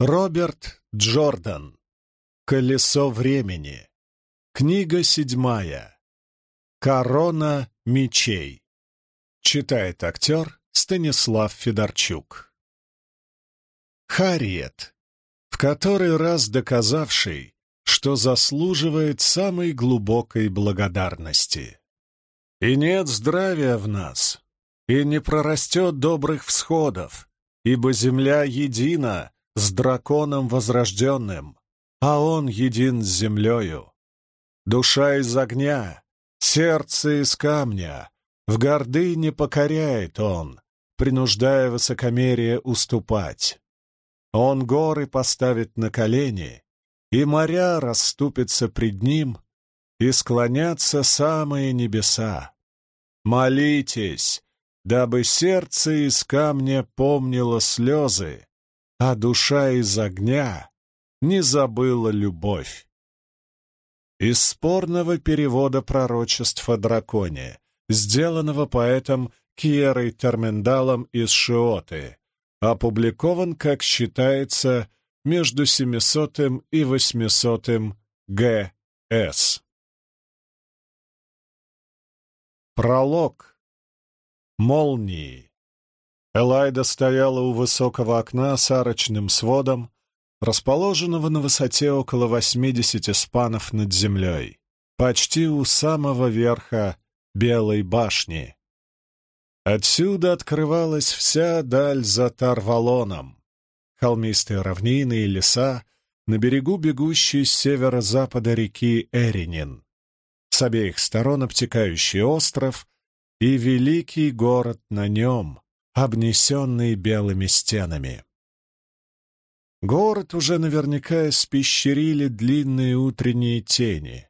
Роберт Джордан. Колесо времени. Книга седьмая. Корона мечей. Читает актер Станислав Федорчук. Харриет, в который раз доказавший, что заслуживает самой глубокой благодарности. И нет здравия в нас, и не прорастет добрых всходов, ибо земля едина с драконом возрожденным, а он един с землею. Душа из огня, сердце из камня, в гордыне покоряет он, принуждая высокомерие уступать. Он горы поставит на колени, и моря расступятся пред ним, и склонятся самые небеса. Молитесь, дабы сердце из камня помнило слезы, а душа из огня не забыла любовь. Из спорного перевода пророчеств о драконе, сделанного поэтом Кьерой Термендалом из Шиоты, опубликован, как считается, между 700 и 800 г.с. Пролог. Молнии. Элайда стояла у высокого окна с арочным сводом, расположенного на высоте около 80 спанов над землей, почти у самого верха Белой башни. Отсюда открывалась вся даль за Тарвалоном, холмистые равнины и леса на берегу бегущей с северо-запада реки Эринин, с обеих сторон обтекающий остров и великий город на нем, обнесенный белыми стенами. Город уже наверняка испещрили длинные утренние тени,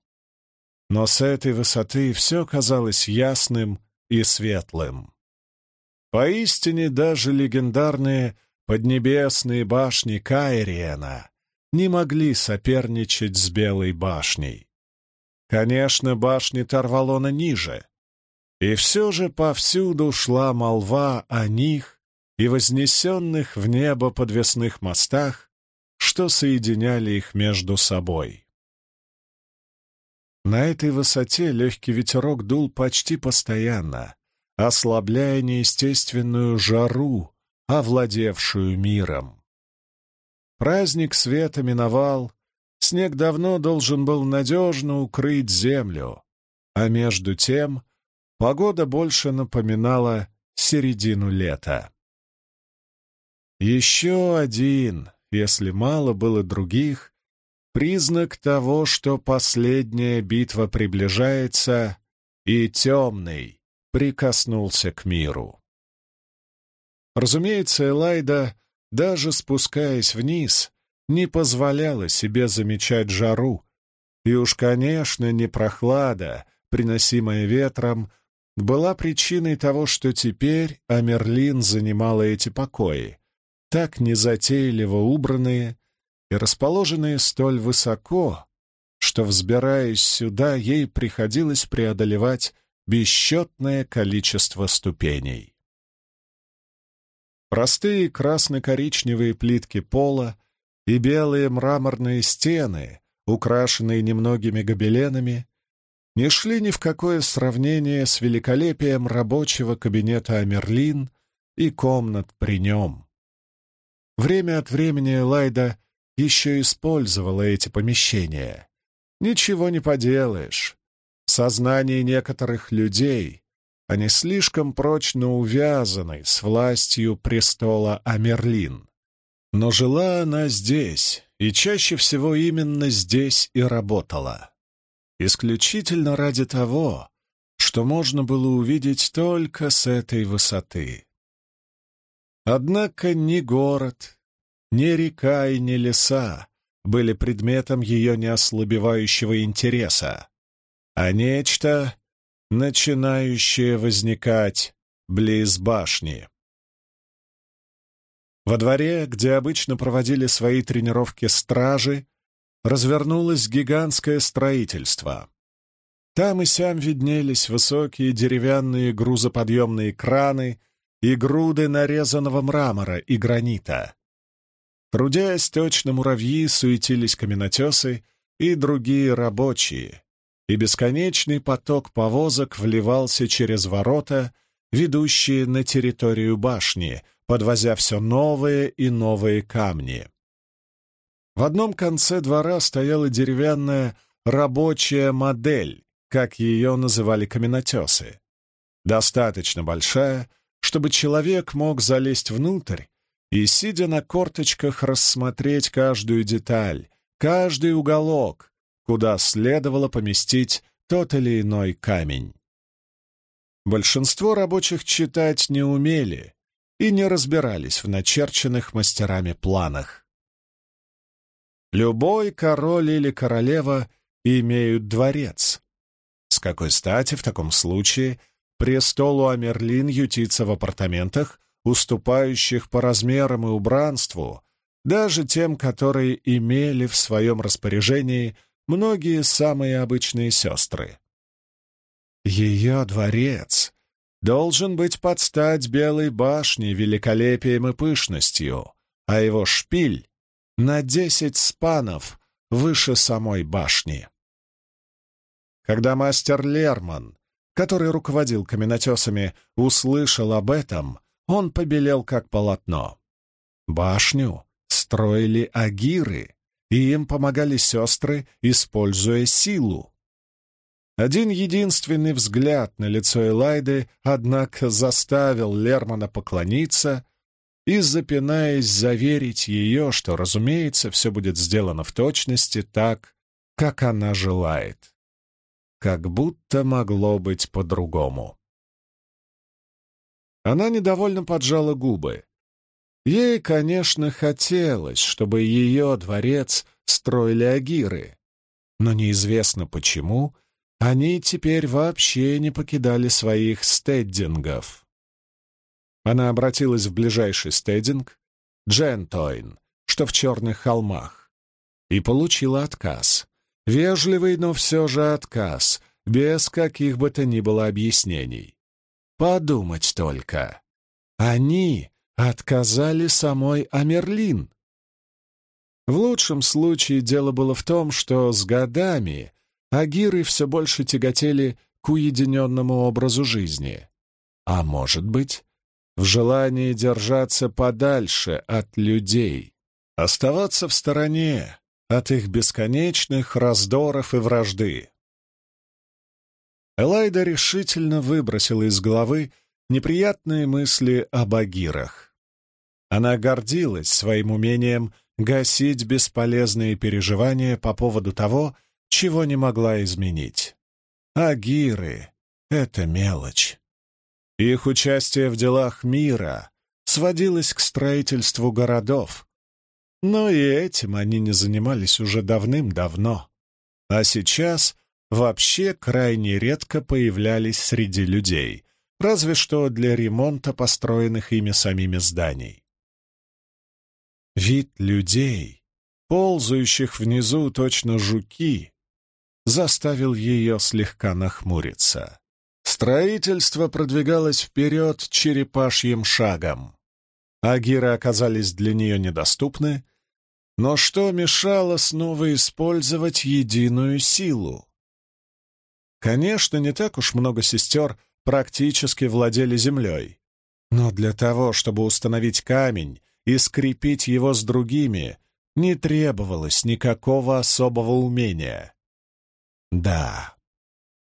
но с этой высоты все казалось ясным и светлым. Поистине даже легендарные поднебесные башни Кайриена не могли соперничать с Белой башней. Конечно, башни Тарвалона ниже, и все же повсюду шла молва о них и вознесенных в небо подвесных мостах, что соединяли их между собой. На этой высоте легкий ветерок дул почти постоянно, ослабляя неестественную жару, овладевшую миром. Праздник света миновал, снег давно должен был надежно укрыть землю, а между тем погода больше напоминала середину лета. Еще один, если мало было других, признак того, что последняя битва приближается, и темный, прикоснулся к миру. Разумеется, Элайда, даже спускаясь вниз, не позволяла себе замечать жару, и уж, конечно, не прохлада, приносимая ветром, была причиной того, что теперь Амерлин занимала эти покои, так незатейливо убранные и расположенные столь высоко, что, взбираясь сюда, ей приходилось преодолевать бесчетное количество ступеней. Простые красно-коричневые плитки пола и белые мраморные стены, украшенные немногими гобеленами, не шли ни в какое сравнение с великолепием рабочего кабинета Амерлин и комнат при нем. Время от времени Лайда еще использовала эти помещения. Ничего не поделаешь. В сознании некоторых людей они слишком прочно увязаны с властью престола Амерлин. Но жила она здесь, и чаще всего именно здесь и работала. Исключительно ради того, что можно было увидеть только с этой высоты. Однако ни город, ни река и ни леса были предметом ее неослабевающего интереса а нечто, начинающее возникать близ башни. Во дворе, где обычно проводили свои тренировки стражи, развернулось гигантское строительство. Там и сям виднелись высокие деревянные грузоподъемные краны и груды нарезанного мрамора и гранита. Трудясь точно муравьи, суетились каменотесы и другие рабочие, и бесконечный поток повозок вливался через ворота, ведущие на территорию башни, подвозя все новые и новые камни. В одном конце двора стояла деревянная рабочая модель, как ее называли каменотесы. Достаточно большая, чтобы человек мог залезть внутрь и, сидя на корточках, рассмотреть каждую деталь, каждый уголок, куда следовало поместить тот или иной камень. Большинство рабочих читать не умели и не разбирались в начерченных мастерами планах. Любой король или королева имеют дворец. С какой стати в таком случае престолу Амерлин ютится в апартаментах, уступающих по размерам и убранству, даже тем, которые имели в своем распоряжении многие самые обычные сестры. Ее дворец должен быть под стать Белой башне великолепием и пышностью, а его шпиль — на десять спанов выше самой башни. Когда мастер Лерман, который руководил каменотесами, услышал об этом, он побелел как полотно. Башню строили агиры, и им помогали сестры, используя силу. Один единственный взгляд на лицо Элайды, однако, заставил Лермана поклониться и, запинаясь, заверить ее, что, разумеется, все будет сделано в точности так, как она желает. Как будто могло быть по-другому. Она недовольно поджала губы. Ей, конечно, хотелось, чтобы ее дворец строили агиры, но неизвестно почему они теперь вообще не покидали своих стеддингов. Она обратилась в ближайший стеддинг, Джентойн, что в Черных холмах, и получила отказ. Вежливый, но все же отказ, без каких бы то ни было объяснений. Подумать только. Они отказали самой Амерлин. В лучшем случае дело было в том, что с годами агиры все больше тяготели к уединенному образу жизни. А может быть, в желании держаться подальше от людей, оставаться в стороне от их бесконечных раздоров и вражды. Элайда решительно выбросила из головы неприятные мысли об агирах. Она гордилась своим умением гасить бесполезные переживания по поводу того, чего не могла изменить. Агиры — это мелочь. Их участие в делах мира сводилось к строительству городов. Но и этим они не занимались уже давным-давно. А сейчас вообще крайне редко появлялись среди людей, разве что для ремонта построенных ими самими зданий. Вид людей, ползающих внизу точно жуки, заставил ее слегка нахмуриться. Строительство продвигалось вперед черепашьим шагом. Агиры оказались для нее недоступны, но что мешало снова использовать единую силу? Конечно, не так уж много сестер практически владели землей. Но для того, чтобы установить камень и скрепить его с другими, не требовалось никакого особого умения. Да,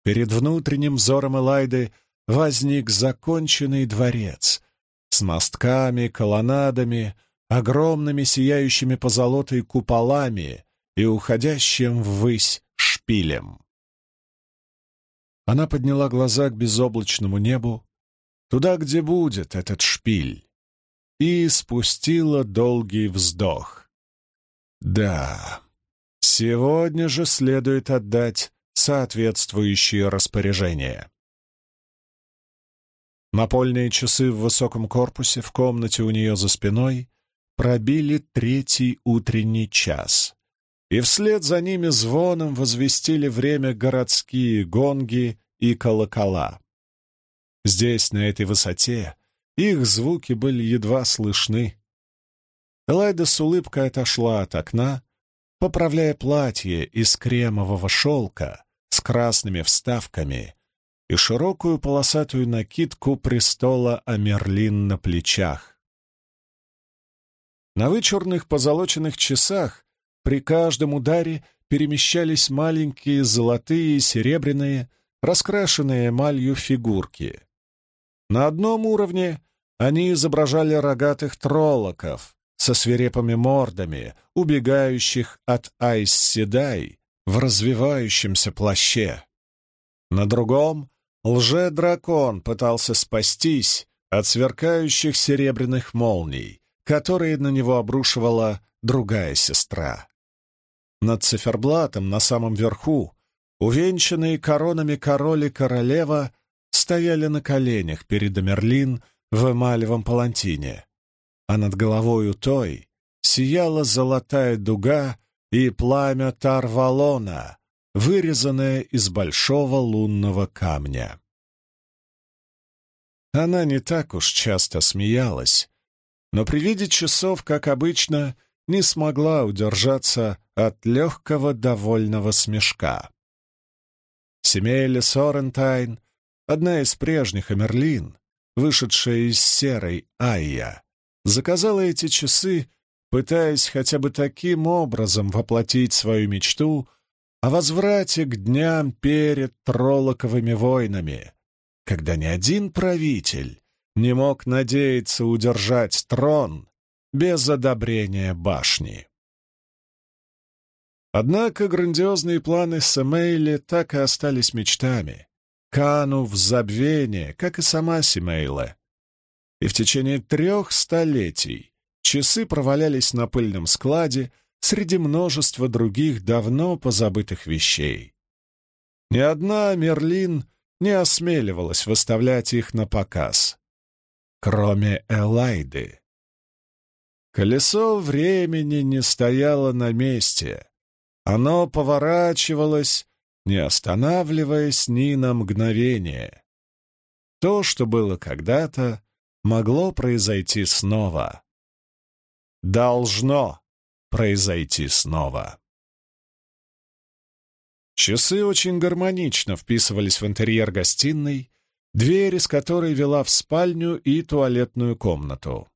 перед внутренним взором Элайды возник законченный дворец с мостками, колоннадами, огромными сияющими позолотой куполами и уходящим ввысь шпилем. Она подняла глаза к безоблачному небу, туда, где будет этот шпиль, и спустила долгий вздох. Да, сегодня же следует отдать соответствующие распоряжения. Напольные часы в высоком корпусе в комнате у нее за спиной пробили третий утренний час и вслед за ними звоном возвестили время городские гонги и колокола. Здесь, на этой высоте, их звуки были едва слышны. Элайда с улыбкой отошла от окна, поправляя платье из кремового шелка с красными вставками и широкую полосатую накидку престола Амерлин на плечах. На вычурных позолоченных часах при каждом ударе перемещались маленькие золотые и серебряные, раскрашенные эмалью фигурки. На одном уровне они изображали рогатых троллоков со свирепыми мордами, убегающих от Айс Седай в развивающемся плаще. На другом лже-дракон пытался спастись от сверкающих серебряных молний, которые на него обрушивала другая сестра. Над циферблатом на самом верху, увенчанные коронами король и королева, стояли на коленях перед Амерлин в эмалевом палантине, а над головою той сияла золотая дуга и пламя Тарвалона, вырезанное из большого лунного камня. Она не так уж часто смеялась, но при виде часов, как обычно, не смогла удержаться от легкого довольного смешка. Семейля Сорентайн, одна из прежних Эмерлин, вышедшая из серой Айя, заказала эти часы, пытаясь хотя бы таким образом воплотить свою мечту о возврате к дням перед Троллоковыми войнами, когда ни один правитель не мог надеяться удержать трон без одобрения башни. Однако грандиозные планы Семейли так и остались мечтами, канув в забвение, как и сама Семейла. И в течение трех столетий часы провалялись на пыльном складе среди множества других давно позабытых вещей. Ни одна Мерлин не осмеливалась выставлять их на показ, кроме Элайды. Колесо времени не стояло на месте. Оно поворачивалось, не останавливаясь ни на мгновение. То, что было когда-то, могло произойти снова. Должно произойти снова. Часы очень гармонично вписывались в интерьер гостиной, дверь из которой вела в спальню и туалетную комнату.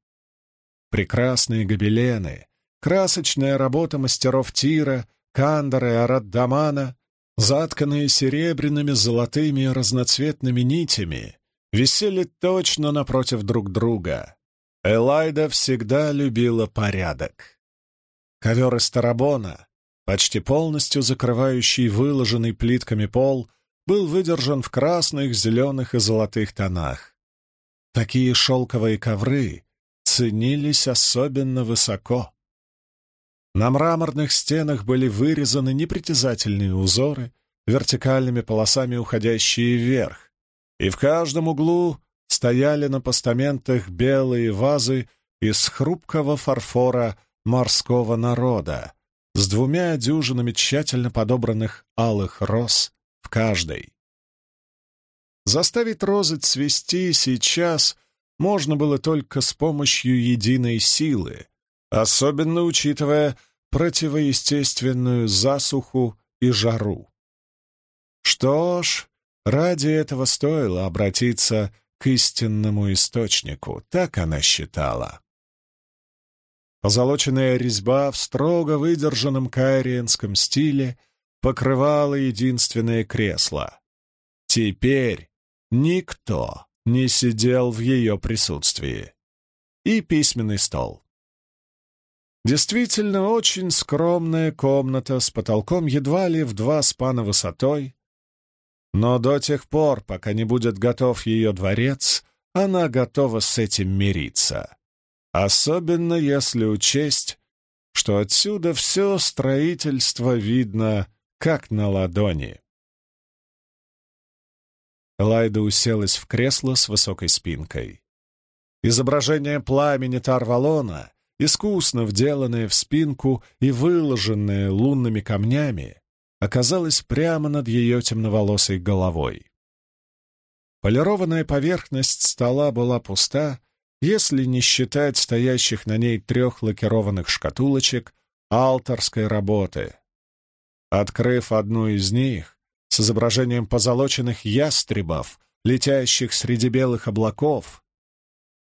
Прекрасные гобелены, красочная работа мастеров Тира, Кандора и Араддамана, затканные серебряными, золотыми и разноцветными нитями, висели точно напротив друг друга. Элайда всегда любила порядок. Ковер из тарабона, почти полностью закрывающий выложенный плитками пол, был выдержан в красных, зеленых и золотых тонах. Такие шелковые ковры ценились особенно высоко. На мраморных стенах были вырезаны непритязательные узоры, вертикальными полосами уходящие вверх, и в каждом углу стояли на постаментах белые вазы из хрупкого фарфора морского народа с двумя дюжинами тщательно подобранных алых роз в каждой. Заставить розы цвести сейчас можно было только с помощью единой силы, особенно учитывая противоестественную засуху и жару. Что ж, ради этого стоило обратиться к истинному источнику, так она считала. Позолоченная резьба в строго выдержанном кайриенском стиле покрывала единственное кресло. Теперь никто не сидел в ее присутствии. И письменный стол. Действительно, очень скромная комната с потолком едва ли в два спана высотой, но до тех пор, пока не будет готов ее дворец, она готова с этим мириться. Особенно если учесть, что отсюда все строительство видно как на ладони. Лайда уселась в кресло с высокой спинкой. Изображение пламени Тарвалона искусно вделанная в спинку и выложенная лунными камнями, оказалась прямо над ее темноволосой головой. Полированная поверхность стола была пуста если не считать стоящих на ней трех лакированных шкатулочек алтарской работы. Открыв одну из них с изображением позолоченных ястребов, летящих среди белых облаков,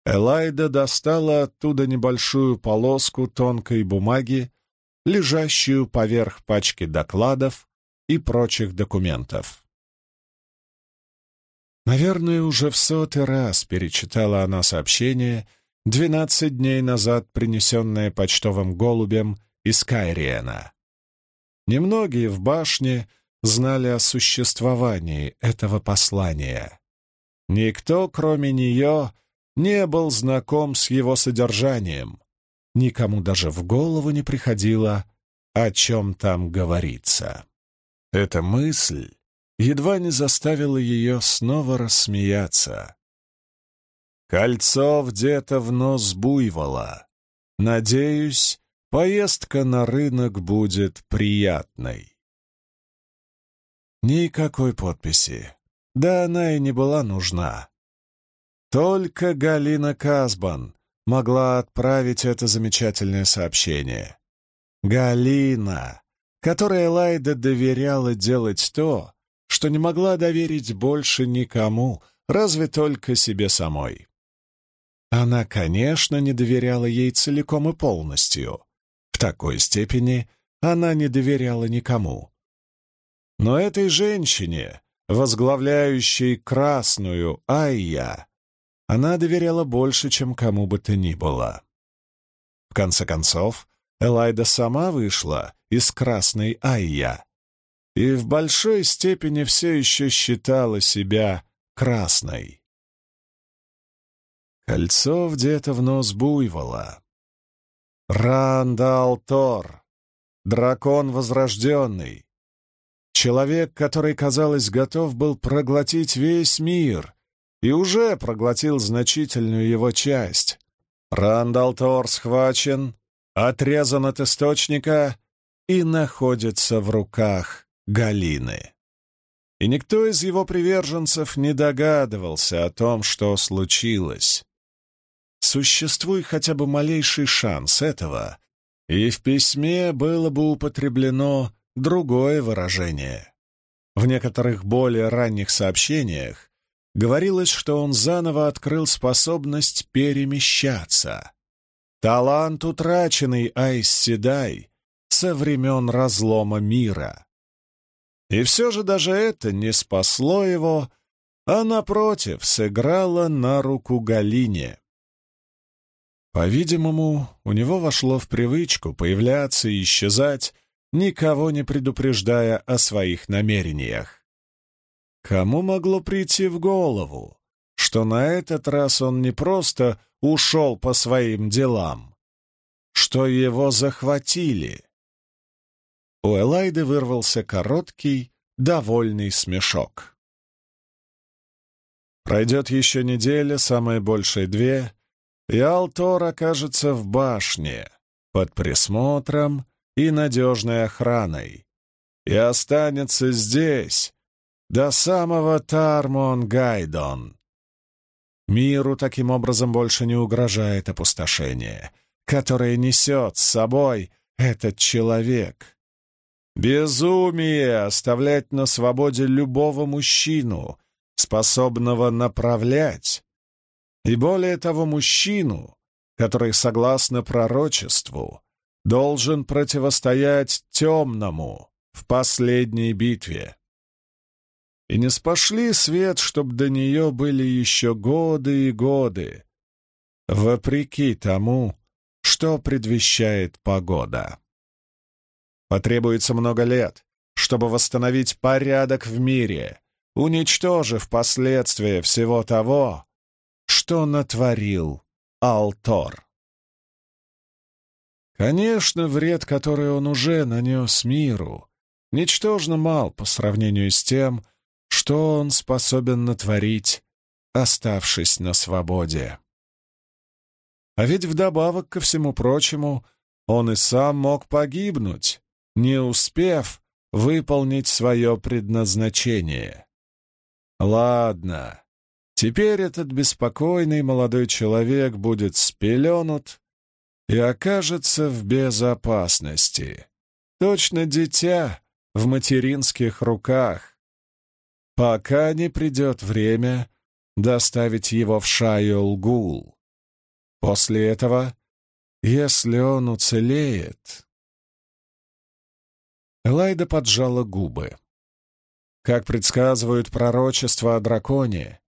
Элайда достала оттуда небольшую полоску тонкой бумаги, лежащую поверх пачки докладов и прочих документов. Наверное, уже в сотый раз перечитала она сообщение, двенадцать дней назад принесенное почтовым голубем из Кайриена. Немногие в башне знали о существовании этого послания. Никто, кроме нее, не был знаком с его содержанием. Никому даже в голову не приходило, о чем там говорится. Эта мысль едва не заставила ее снова рассмеяться. Кольцо где-то в нос буйвола. Надеюсь, поездка на рынок будет приятной. Никакой подписи. Да она и не была нужна. Только Галина Казбан могла отправить это замечательное сообщение. Галина, которой Лайда доверяла делать то, что не могла доверить больше никому, разве только себе самой. Она, конечно, не доверяла ей целиком и полностью. В такой степени она не доверяла никому. Но этой женщине, возглавляющей красную Айя, она доверяла больше, чем кому бы то ни было. В конце концов, Элайда сама вышла из красной Айя и в большой степени все еще считала себя красной. Кольцо где-то в нос буйвола. Рандал Тор, дракон возрожденный, человек, который, казалось, готов был проглотить весь мир и уже проглотил значительную его часть. Рандалтор схвачен, отрезан от источника и находится в руках Галины. И никто из его приверженцев не догадывался о том, что случилось. Существует хотя бы малейший шанс этого, и в письме было бы употреблено другое выражение. В некоторых более ранних сообщениях говорилось, что он заново открыл способность перемещаться. Талант, утраченный Айс Седай со времен разлома мира. И все же даже это не спасло его, а, напротив, сыграло на руку Галине. По-видимому, у него вошло в привычку появляться и исчезать, никого не предупреждая о своих намерениях. Кому могло прийти в голову, что на этот раз он не просто ушел по своим делам, что его захватили? У Элайды вырвался короткий, довольный смешок. Пройдет еще неделя, самое большее две, и Алтор окажется в башне, под присмотром и надежной охраной, и останется здесь, до самого Тармон-Гайдон. Миру таким образом больше не угрожает опустошение, которое несет с собой этот человек. Безумие оставлять на свободе любого мужчину, способного направлять, и более того мужчину, который, согласно пророчеству, должен противостоять темному в последней битве. И не спошли свет, чтоб до нее были еще годы и годы, вопреки тому, что предвещает погода. Потребуется много лет, чтобы восстановить порядок в мире, уничтожив последствия всего того, что натворил Алтор. Конечно, вред, который он уже нанес миру, ничтожно мал по сравнению с тем, что он способен натворить, оставшись на свободе. А ведь вдобавок ко всему прочему, он и сам мог погибнуть, не успев выполнить свое предназначение. Ладно, Теперь этот беспокойный молодой человек будет спеленут и окажется в безопасности. Точно дитя в материнских руках, пока не придет время доставить его в Шайол-Гул. После этого, если он уцелеет... Элайда поджала губы. Как предсказывают пророчества о драконе,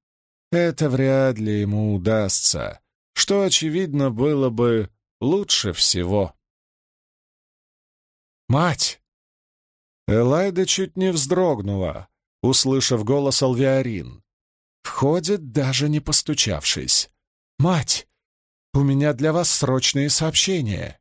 это вряд ли ему удастся, что, очевидно, было бы лучше всего. «Мать!» Элайда чуть не вздрогнула, услышав голос Алвиарин. Входит, даже не постучавшись. «Мать, у меня для вас срочные сообщения!»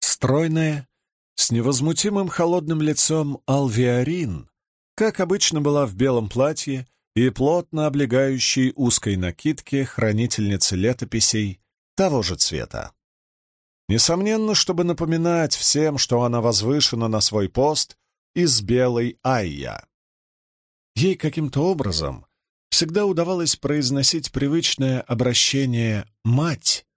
Стройная, с невозмутимым холодным лицом Алвиарин, как обычно была в белом платье и плотно облегающей узкой накидке хранительницы летописей того же цвета. Несомненно, чтобы напоминать всем, что она возвышена на свой пост из белой Айя. Ей каким-то образом всегда удавалось произносить привычное обращение «мать»,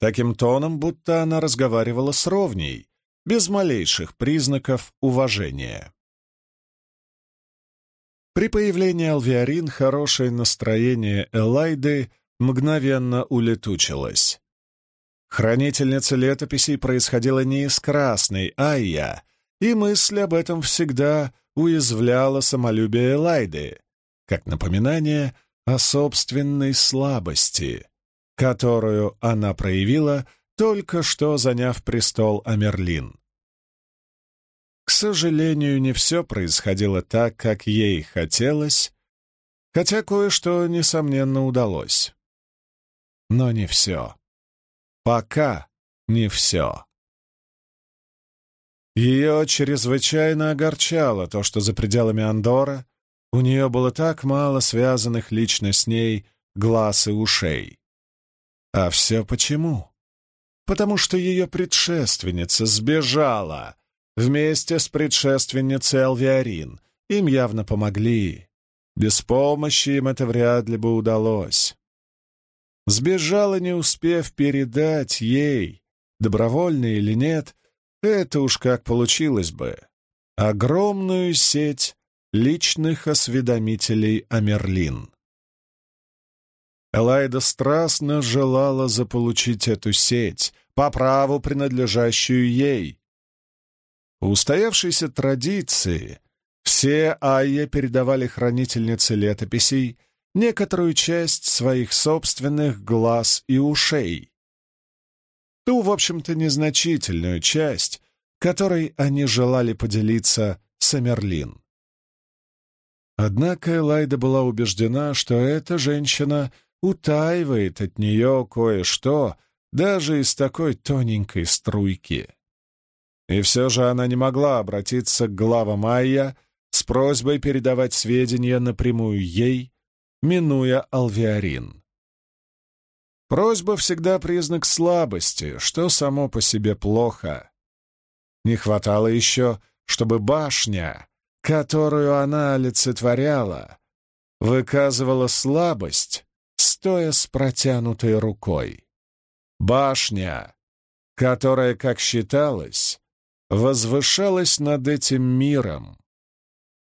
таким тоном, будто она разговаривала с ровней, без малейших признаков уважения. При появлении Алвиарин хорошее настроение Элайды мгновенно улетучилось. Хранительница летописей происходила не из красной Айя, и мысль об этом всегда уязвляла самолюбие Элайды, как напоминание о собственной слабости, которую она проявила, только что заняв престол Амерлин. К сожалению, не все происходило так, как ей хотелось, хотя кое-что, несомненно, удалось. Но не все. Пока не все. Ее чрезвычайно огорчало то, что за пределами Андора у нее было так мало связанных лично с ней глаз и ушей. А все почему? Потому что ее предшественница сбежала вместе с предшественницей Алвиарин. Им явно помогли. Без помощи им это вряд ли бы удалось. Сбежала, не успев передать ей, добровольно или нет, это уж как получилось бы. Огромную сеть личных осведомителей о Мерлин. Элайда страстно желала заполучить эту сеть, по праву принадлежащую ей. По устоявшейся традиции все Айя передавали хранительнице летописей некоторую часть своих собственных глаз и ушей. Ту, в общем-то, незначительную часть, которой они желали поделиться с Эмерлин. Однако Элайда была убеждена, что эта женщина утаивает от нее кое-что даже из такой тоненькой струйки. И все же она не могла обратиться к главам Айя с просьбой передавать сведения напрямую ей минуя Алвиарин. Просьба всегда признак слабости, что само по себе плохо. Не хватало еще, чтобы башня, которую она олицетворяла, выказывала слабость, стоя с протянутой рукой. Башня, которая, как считалось, возвышалась над этим миром.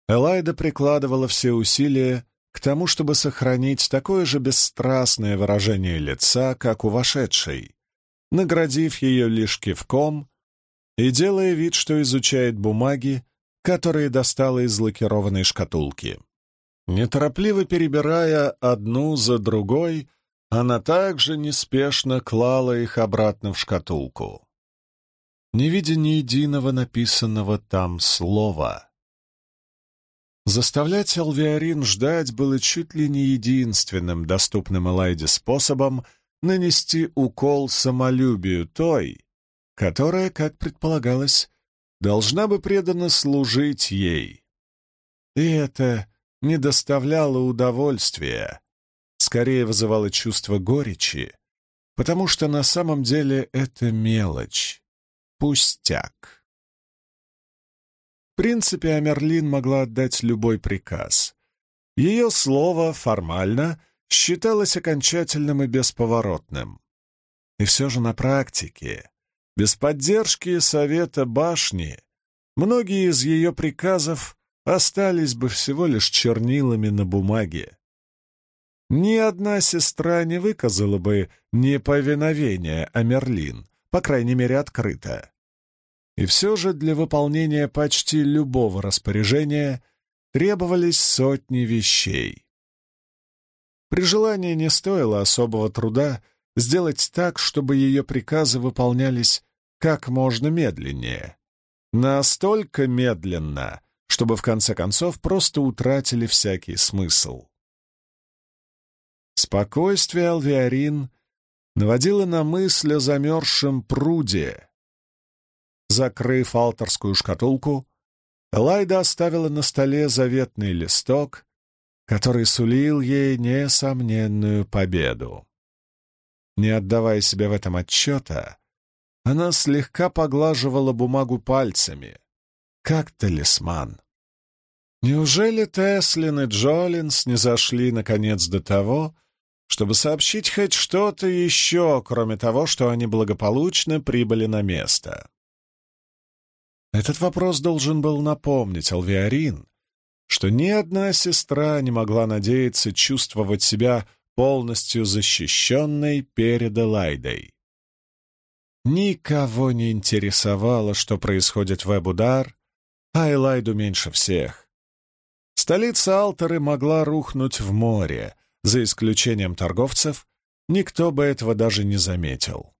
Элайда прикладывала все усилия, к тому, чтобы сохранить такое же бесстрастное выражение лица, как у вошедшей, наградив ее лишь кивком и делая вид, что изучает бумаги, которые достала из лакированной шкатулки. Неторопливо перебирая одну за другой, она также неспешно клала их обратно в шкатулку. Не видя ни единого написанного там слова — Заставлять Алвиарин ждать было чуть ли не единственным доступным Элайде способом нанести укол самолюбию той, которая, как предполагалось, должна бы преданно служить ей. И это не доставляло удовольствия, скорее вызывало чувство горечи, потому что на самом деле это мелочь, пустяк принципе, Амерлин могла отдать любой приказ. Ее слово формально считалось окончательным и бесповоротным. И все же на практике, без поддержки Совета Башни, многие из ее приказов остались бы всего лишь чернилами на бумаге. Ни одна сестра не выказала бы неповиновения Амерлин, по крайней мере, открыто. И все же для выполнения почти любого распоряжения требовались сотни вещей. При желании не стоило особого труда сделать так, чтобы ее приказы выполнялись как можно медленнее. Настолько медленно, чтобы в конце концов просто утратили всякий смысл. Спокойствие Алвиарин наводило на мысль о замерзшем пруде. Закрыв алтарскую шкатулку, Элайда оставила на столе заветный листок, который сулил ей несомненную победу. Не отдавая себе в этом отчета, она слегка поглаживала бумагу пальцами, как талисман. Неужели Теслин и Джолинс не зашли наконец до того, чтобы сообщить хоть что-то еще, кроме того, что они благополучно прибыли на место. Этот вопрос должен был напомнить Алвиарин, что ни одна сестра не могла надеяться чувствовать себя полностью защищенной перед Элайдой. Никого не интересовало, что происходит в Эбудар, а Элайду меньше всех. Столица Алтары могла рухнуть в море, за исключением торговцев, никто бы этого даже не заметил.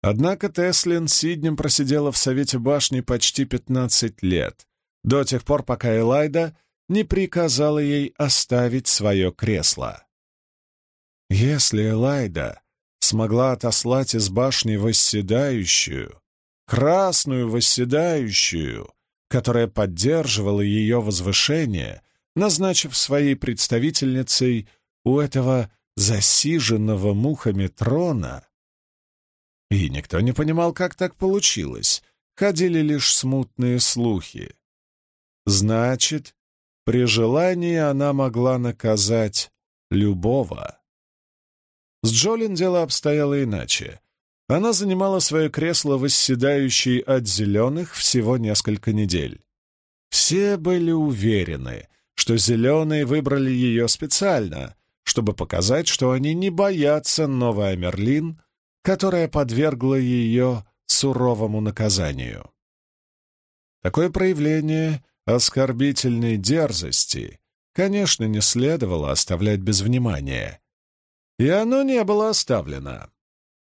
Однако Теслин Сиднем просидела в Совете башни почти 15 лет, до тех пор, пока Элайда не приказала ей оставить свое кресло. Если Элайда смогла отослать из башни восседающую, красную восседающую, которая поддерживала ее возвышение, назначив своей представительницей у этого засиженного мухами трона. И никто не понимал, как так получилось. Ходили лишь смутные слухи. Значит, при желании она могла наказать любого. С Джолин дело обстояло иначе. Она занимала свое кресло, восседающей от зеленых, всего несколько недель. Все были уверены, что зеленые выбрали ее специально, чтобы показать, что они не боятся новой Амерлин, которая подвергла ее суровому наказанию. Такое проявление оскорбительной дерзости, конечно, не следовало оставлять без внимания. И оно не было оставлено.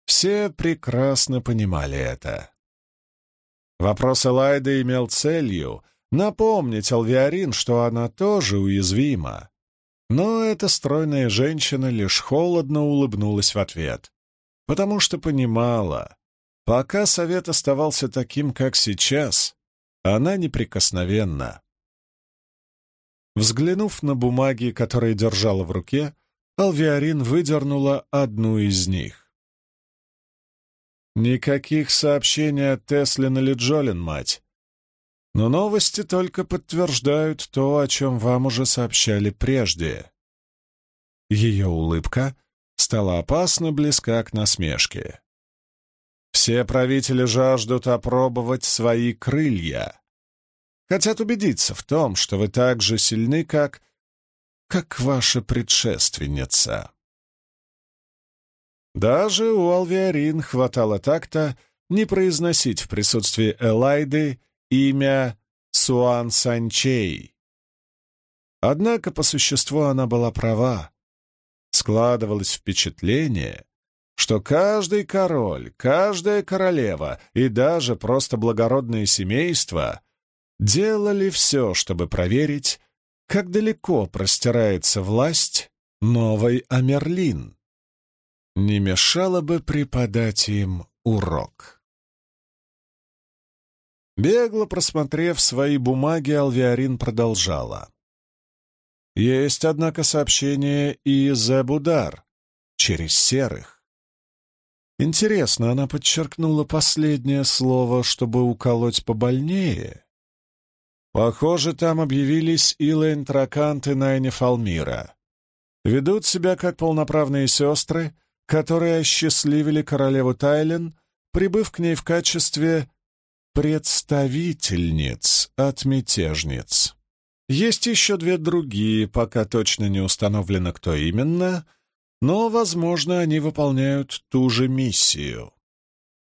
Все прекрасно понимали это. Вопрос Элайда имел целью напомнить Алвиарин, что она тоже уязвима. Но эта стройная женщина лишь холодно улыбнулась в ответ, потому что понимала, пока совет оставался таким, как сейчас, она неприкосновенна. Взглянув на бумаги, которые держала в руке, Алвиарин выдернула одну из них. «Никаких сообщений от Теслин или Джолин, мать. Но новости только подтверждают то, о чем вам уже сообщали прежде. Ее улыбка стала опасно близка к насмешке. Все правители жаждут опробовать свои крылья. Хотят убедиться в том, что вы так же сильны, как... как ваша предшественница. Даже у Алвиарин хватало так-то не произносить в присутствии Элайды имя Суан Санчей. Однако по существу она была права. Складывалось впечатление, что каждый король, каждая королева и даже просто благородное семейство делали все, чтобы проверить, как далеко простирается власть новой Амерлин. Не мешало бы преподать им урок. Бегло просмотрев свои бумаги, Алвиарин продолжала. Есть, однако, сообщение и из Эбудар, через серых. Интересно, она подчеркнула последнее слово, чтобы уколоть побольнее? Похоже, там объявились Илайн Тракант и Найне Фалмира. ведут себя как полноправные сестры, которые осчастливили королеву Тайлен, прибыв к ней в качестве представительниц от мятежниц. Есть еще две другие, пока точно не установлено, кто именно, но, возможно, они выполняют ту же миссию.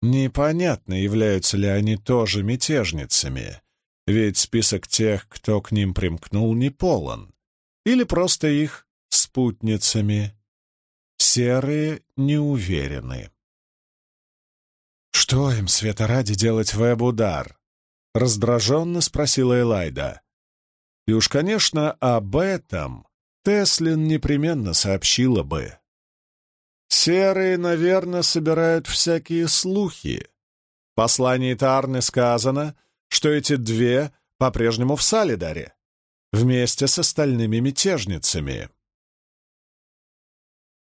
Непонятно, являются ли они тоже мятежницами, ведь список тех, кто к ним примкнул, не полон, или просто их спутницами. Серые не уверены. «Что им, света ради, делать в Эбудар?» — раздраженно спросила Элайда. И уж, конечно, об этом Теслин непременно сообщила бы. Серые, наверное, собирают всякие слухи. В послании Тарны сказано, что эти две по-прежнему в Салидаре, вместе с остальными мятежницами.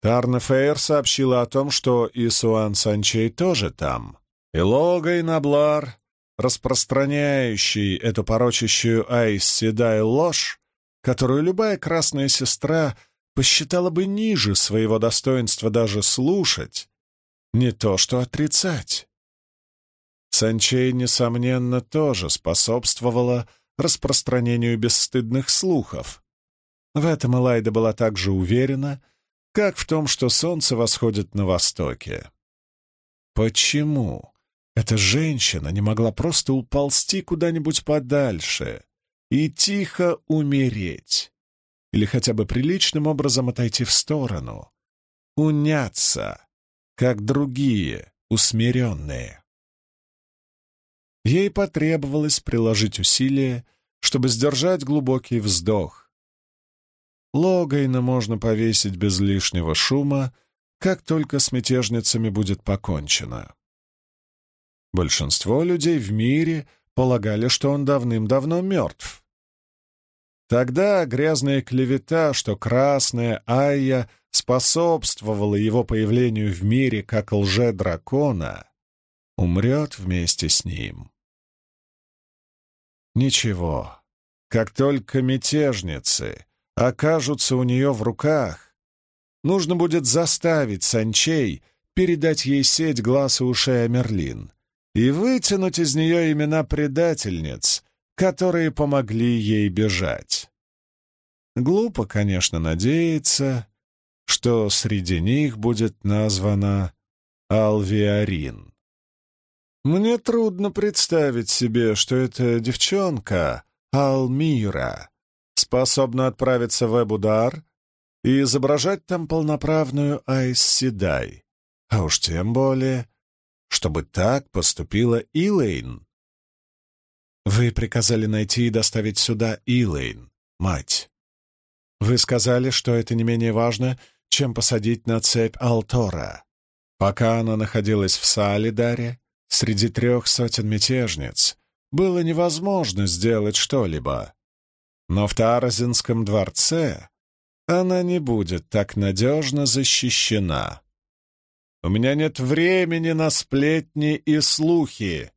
Тарна Фейер сообщила о том, что Исуан Санчей тоже там. И Лога и Наблар, распространяющий эту порочащую Айс Седай ложь, которую любая красная сестра посчитала бы ниже своего достоинства даже слушать, не то что отрицать. Санчей, несомненно, тоже способствовала распространению бесстыдных слухов. В этом Элайда была так же уверена, как в том, что солнце восходит на востоке. Почему эта женщина не могла просто уползти куда-нибудь подальше и тихо умереть? Или хотя бы приличным образом отойти в сторону? Уняться, как другие, усмиренные. Ей потребовалось приложить усилия, чтобы сдержать глубокий вздох, Логайна можно повесить без лишнего шума, как только с мятежницами будет покончено. Большинство людей в мире полагали, что он давным-давно мертв. Тогда грязная клевета, что красная Айя способствовала его появлению в мире как лже-дракона, умрет вместе с ним. Ничего, как только мятежницы окажутся у нее в руках, нужно будет заставить Санчей передать ей сеть глаз и ушей Амерлин и вытянуть из нее имена предательниц, которые помогли ей бежать. Глупо, конечно, надеяться, что среди них будет названа Алвиарин. Мне трудно представить себе, что эта девчонка, Алмира, способна отправиться в Эбудар и изображать там полноправную Айс Седай, а уж тем более, чтобы так поступила Илэйн. Вы приказали найти и доставить сюда Илэйн, мать. Вы сказали, что это не менее важно, чем посадить на цепь Алтора. Пока она находилась в Салидаре, среди трех сотен мятежниц, было невозможно сделать что-либо. Но в Таразинском дворце она не будет так надежно защищена. У меня нет времени на сплетни и слухи.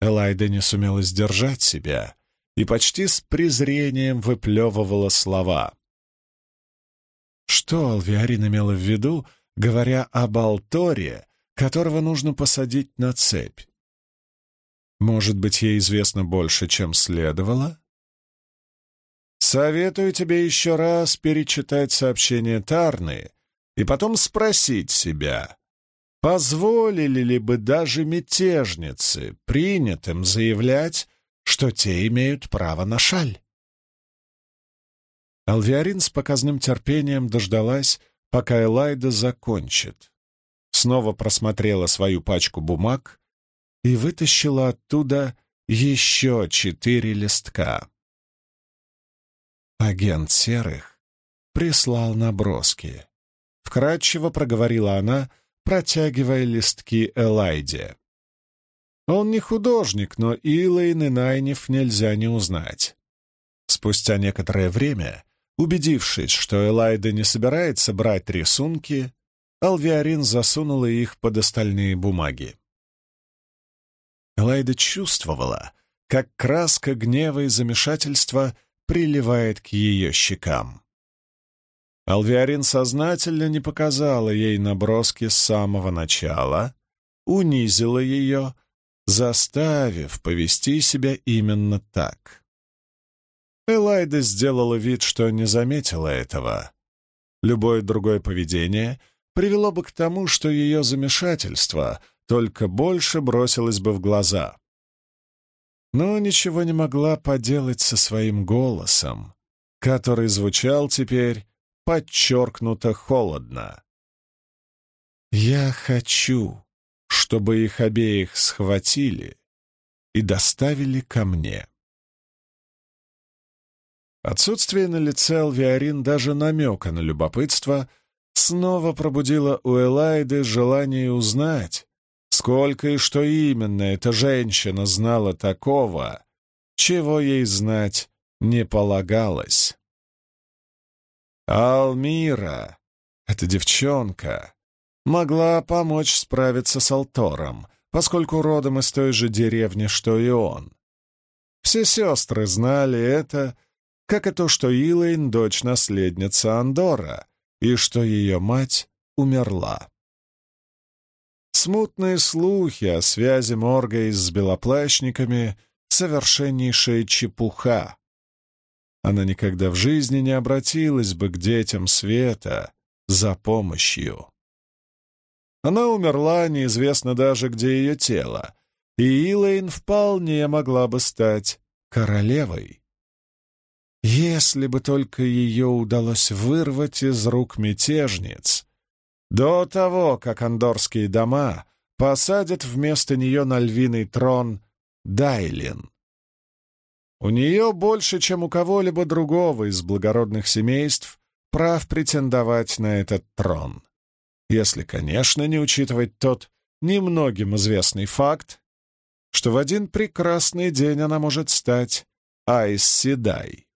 Элайда не сумела сдержать себя и почти с презрением выплевывала слова. Что Алвиарин имела в виду, говоря об Алторе, которого нужно посадить на цепь? Может быть, ей известно больше, чем следовало? Советую тебе еще раз перечитать сообщение Тарны и потом спросить себя, позволили ли бы даже мятежницы принятым заявлять, что те имеют право на шаль. Алвиарин с показным терпением дождалась, пока Элайда закончит. Снова просмотрела свою пачку бумаг и вытащила оттуда еще четыре листка. Агент Серых прислал наброски. Вкратчиво проговорила она, протягивая листки Элайде. Он не художник, но Илэйн и Найниф нельзя не узнать. Спустя некоторое время, убедившись, что Элайда не собирается брать рисунки, Алвиарин засунула их под остальные бумаги. Элайда чувствовала, как краска гнева и замешательства приливает к ее щекам. Алвиарин сознательно не показала ей наброски с самого начала, унизила ее, заставив повести себя именно так. Элайда сделала вид, что не заметила этого. Любое другое поведение привело бы к тому, что ее замешательство только больше бросилось бы в глаза. Но ничего не могла поделать со своим голосом, который звучал теперь подчеркнуто холодно. «Я хочу, чтобы их обеих схватили и доставили ко мне». Отсутствие на лице Алвиарин даже намека на любопытство снова пробудило у Элайды желание узнать, сколько и что именно эта женщина знала такого, чего ей знать не полагалось. Алмира, эта девчонка, могла помочь справиться с Алтором, поскольку родом из той же деревни, что и он. Все сестры знали это, как и то, что Илэйн — дочь наследница Андора, и что ее мать умерла. Смутные слухи о связи Моргей с белоплащниками — совершеннейшая чепуха, она никогда в жизни не обратилась бы к детям света за помощью. Она умерла, неизвестно даже, где ее тело, и Илэйн вполне могла бы стать королевой. Если бы только ее удалось вырвать из рук мятежниц, до того, как андорские дома посадят вместо нее на львиный трон Дайлин. У нее больше, чем у кого-либо другого из благородных семейств, прав претендовать на этот трон. Если, конечно, не учитывать тот немногим известный факт, что в один прекрасный день она может стать Айс Седай.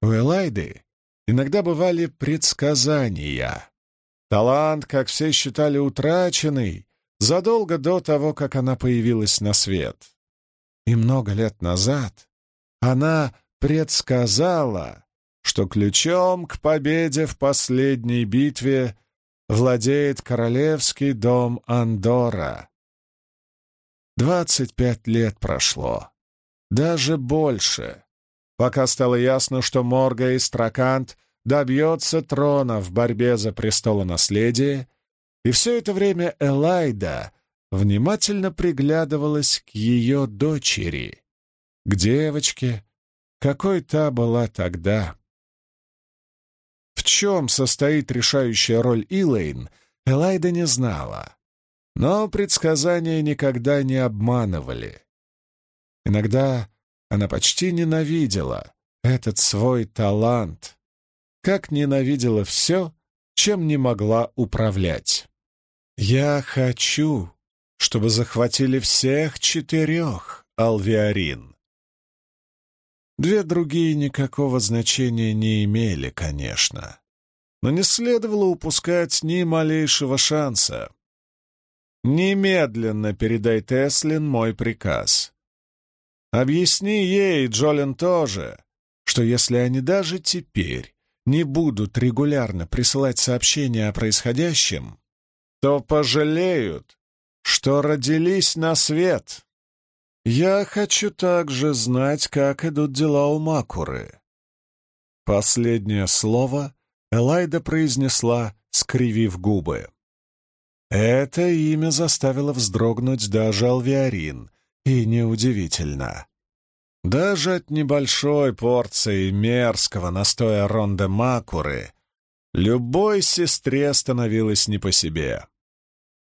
У Элайды иногда бывали предсказания. Талант, как все считали, утраченный задолго до того, как она появилась на свет. И много лет назад она предсказала, что ключом к победе в последней битве владеет королевский дом Андора. Двадцать пять лет прошло, даже больше, пока стало ясно, что Морга и Стракант добьется трона в борьбе за престолонаследие, и все это время Элайда внимательно приглядывалась к ее дочери, к девочке, какой та была тогда. В чем состоит решающая роль Илэйн, Элайда не знала, но предсказания никогда не обманывали. Иногда она почти ненавидела этот свой талант, как ненавидела все, чем не могла управлять. «Я хочу, чтобы захватили всех четырех алвиарин. Две другие никакого значения не имели, конечно, но не следовало упускать ни малейшего шанса. «Немедленно передай Теслин мой приказ. Объясни ей, Джолин тоже, что если они даже теперь не будут регулярно присылать сообщения о происходящем, то пожалеют, что родились на свет. Я хочу также знать, как идут дела у Макуры. Последнее слово Элайда произнесла, скривив губы. Это имя заставило вздрогнуть даже Алвиарин, и неудивительно. Даже от небольшой порции мерзкого настоя Ронде Макуры любой сестре становилось не по себе.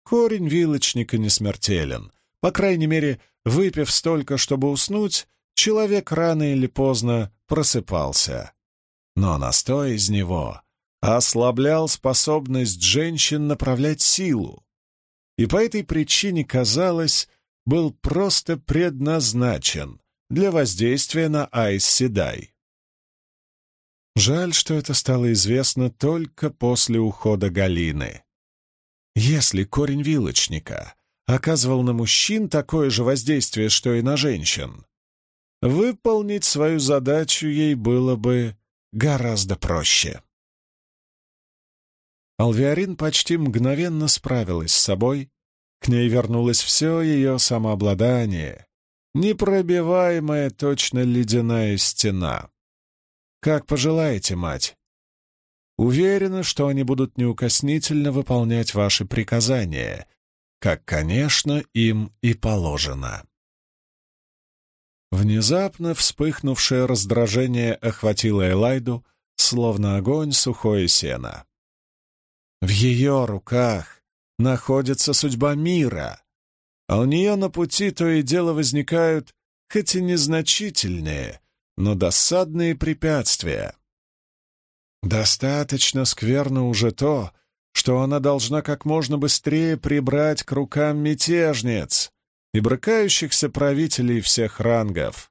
Корень вилочника не смертелен. По крайней мере, выпив столько, чтобы уснуть, человек рано или поздно просыпался. Но настой из него ослаблял способность женщин направлять силу. И по этой причине, казалось, был просто предназначен для воздействия на Айс. Жаль, что это стало известно только после ухода Галины. Если корень вилочника оказывал на мужчин такое же воздействие, что и на женщин, выполнить свою задачу ей было бы гораздо проще. Алвиарин почти мгновенно справилась с собой, к ней вернулось все ее самообладание, непробиваемая точно ледяная стена. «Как пожелаете, мать. Уверена, что они будут неукоснительно выполнять ваши приказания, как, конечно, им и положено». Внезапно вспыхнувшее раздражение охватило Элайду, словно огонь сухое сено. В ее руках находится судьба мира, а у нее на пути то и дело возникают, хоть и незначительные, но досадные препятствия. Достаточно скверно уже то, что она должна как можно быстрее прибрать к рукам мятежниц и брыкающихся правителей всех рангов.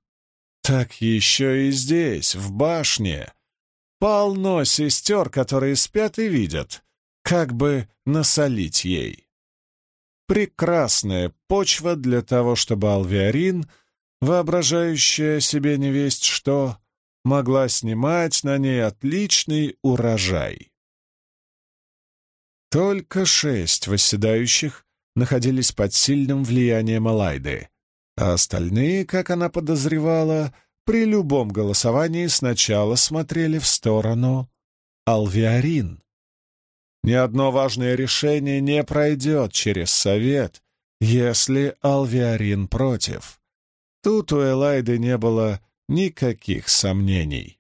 Так еще и здесь, в башне, полно сестер, которые спят и видят, как бы насолить ей. Прекрасная почва для того, чтобы Алвиарин, воображающая себе невесть что, могла снимать на ней отличный урожай. Только шесть восседающих находились под сильным влиянием Алайды, а остальные, как она подозревала, при любом голосовании сначала смотрели в сторону Алвиарин. Ни одно важное решение не пройдет через совет, если Алвиарин против. Тут у Элайды не было никаких сомнений.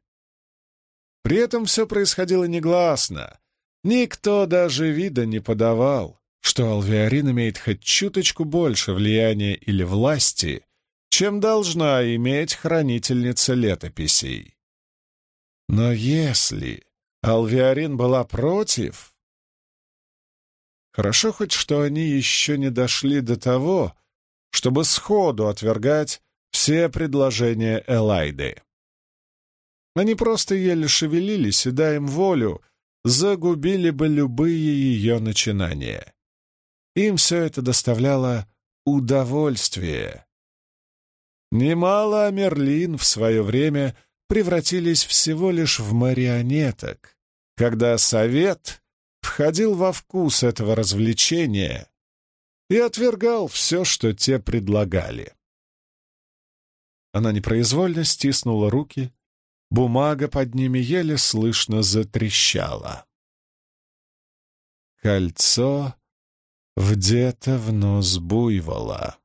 При этом все происходило негласно. Никто даже вида не подавал, что Алвиарин имеет хоть чуточку больше влияния или власти, чем должна иметь хранительница летописей. Но если Алвиарин была против, Хорошо хоть, что они еще не дошли до того, чтобы сходу отвергать все предложения Элайды. Они просто еле шевелились и, дай им волю, загубили бы любые ее начинания. Им все это доставляло удовольствие. Немало Мерлин в свое время превратились всего лишь в марионеток, когда совет входил во вкус этого развлечения и отвергал все, что те предлагали. Она непроизвольно стиснула руки, бумага под ними еле слышно затрещала. Кольцо вдето в нос буйвола.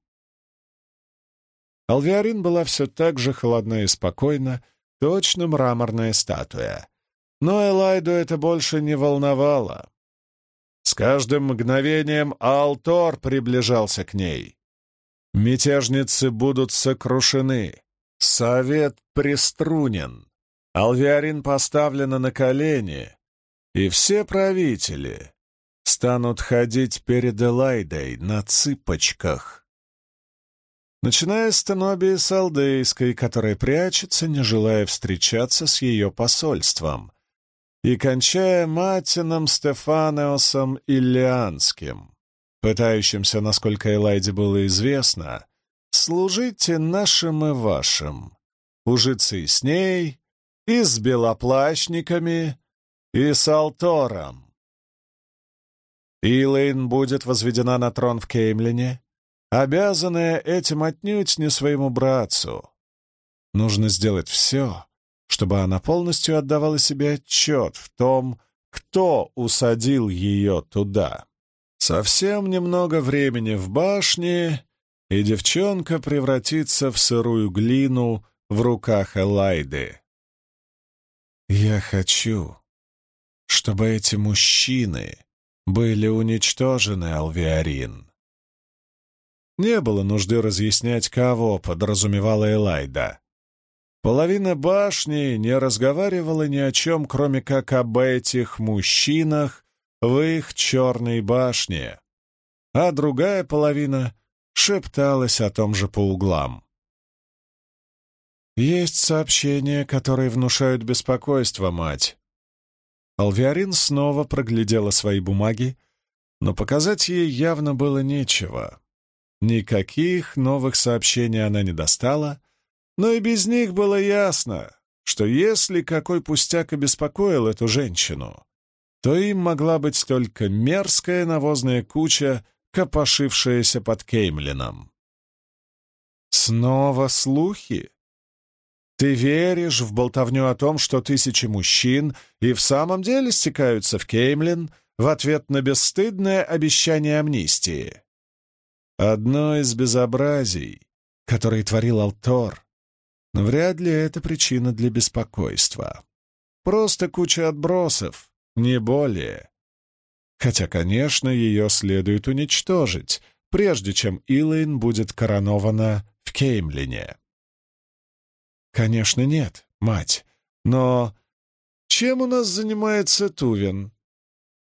Алвиарин была все так же холодна и спокойна, точно мраморная статуя. Но Элайду это больше не волновало. С каждым мгновением Алтор приближался к ней. Мятежницы будут сокрушены. Совет приструнен. Алвиарин поставлена на колени, и все правители станут ходить перед Элайдой на цыпочках. Начиная с Тенобии Салдейской, которая прячется, не желая встречаться с ее посольством, и кончая Матином Стефанеосом Иллианским, пытающимся, насколько Элайде было известно, «Служите нашим и вашим, ужиться и с ней, и с белоплащниками, и с Алтором». Илэйн будет возведена на трон в Кеймлине, обязанная этим отнюдь не своему братцу. Нужно сделать все, чтобы она полностью отдавала себе отчет в том, кто усадил ее туда. Совсем немного времени в башне, и девчонка превратится в сырую глину в руках Элайды. Я хочу, чтобы эти мужчины были уничтожены, Алвиарин. Не было нужды разъяснять, кого подразумевала Элайда. Половина башни не разговаривала ни о чем, кроме как об этих мужчинах в их черной башне, а другая половина шепталась о том же по углам. «Есть сообщения, которые внушают беспокойство, мать». Алвиарин снова проглядела свои бумаги, но показать ей явно было нечего. Никаких новых сообщений она не достала, но и без них было ясно, что если какой пустяк обеспокоил эту женщину, то им могла быть только мерзкая навозная куча, копошившаяся под Кеймлином. Снова слухи? Ты веришь в болтовню о том, что тысячи мужчин и в самом деле стекаются в Кеймлин в ответ на бесстыдное обещание амнистии? Одно из безобразий, которые творил Алтор, но вряд ли это причина для беспокойства. Просто куча отбросов, не более. Хотя, конечно, ее следует уничтожить, прежде чем Илэйн будет коронована в Кеймлине. Конечно, нет, мать, но чем у нас занимается Тувин?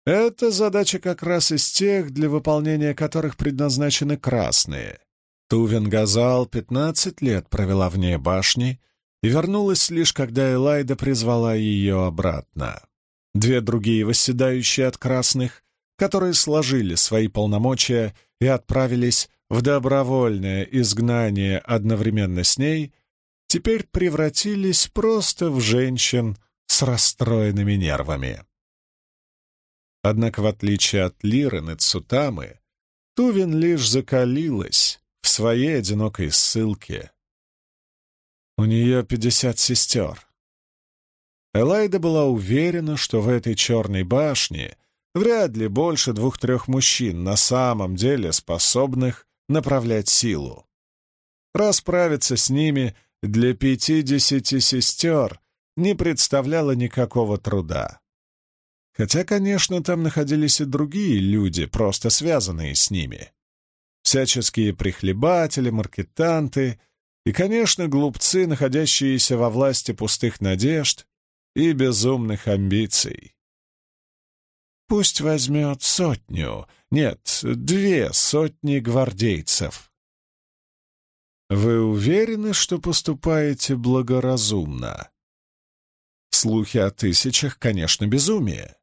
Это задача как раз из тех, для выполнения которых предназначены красные. Тувин Газал пятнадцать лет провела вне башни и вернулась лишь, когда Элайда призвала ее обратно. Две другие восседающие от красных, которые сложили свои полномочия и отправились в добровольное изгнание одновременно с ней, теперь превратились просто в женщин с расстроенными нервами. Однако, в отличие от Лиры Нацутамы, Тувин лишь закалилась в своей одинокой ссылке. У нее пятьдесят сестер. Элайда была уверена, что в этой черной башне вряд ли больше двух-трех мужчин на самом деле способных направлять силу. Расправиться с ними для пятидесяти сестер не представляло никакого труда. Хотя, конечно, там находились и другие люди, просто связанные с ними. Всяческие прихлебатели, маркетанты и, конечно, глупцы, находящиеся во власти пустых надежд и безумных амбиций. Пусть возьмет сотню, нет, две сотни гвардейцев. Вы уверены, что поступаете благоразумно? Слухи о тысячах, конечно, безумие.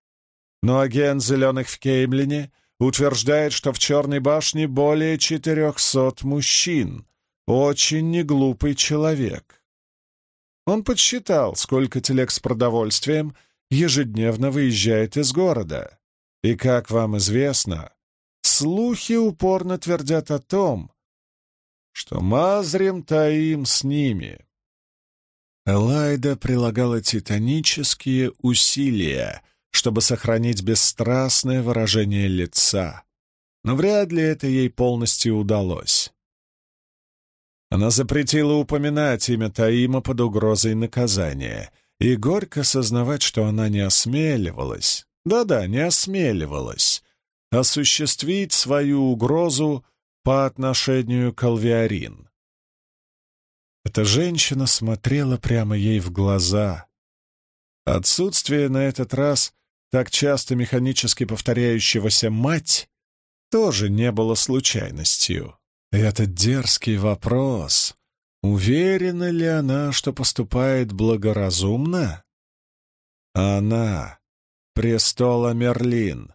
Но агент «Зеленых» в Кеймлине утверждает, что в Черной башне более четырехсот мужчин. Очень неглупый человек. Он подсчитал, сколько телег с продовольствием ежедневно выезжает из города. И, как вам известно, слухи упорно твердят о том, что Мазрим Таим с ними. Элайда прилагала титанические усилия, чтобы сохранить бесстрастное выражение лица, но вряд ли это ей полностью удалось. Она запретила упоминать имя Таима под угрозой наказания и горько сознавать, что она не осмеливалась, да-да, не осмеливалась, осуществить свою угрозу по отношению к Алвиарин. Эта женщина смотрела прямо ей в глаза. Отсутствие на этот раз так часто механически повторяющегося «мать» тоже не было случайностью. Этот дерзкий вопрос, уверена ли она, что поступает благоразумно? Она, престола Мерлин,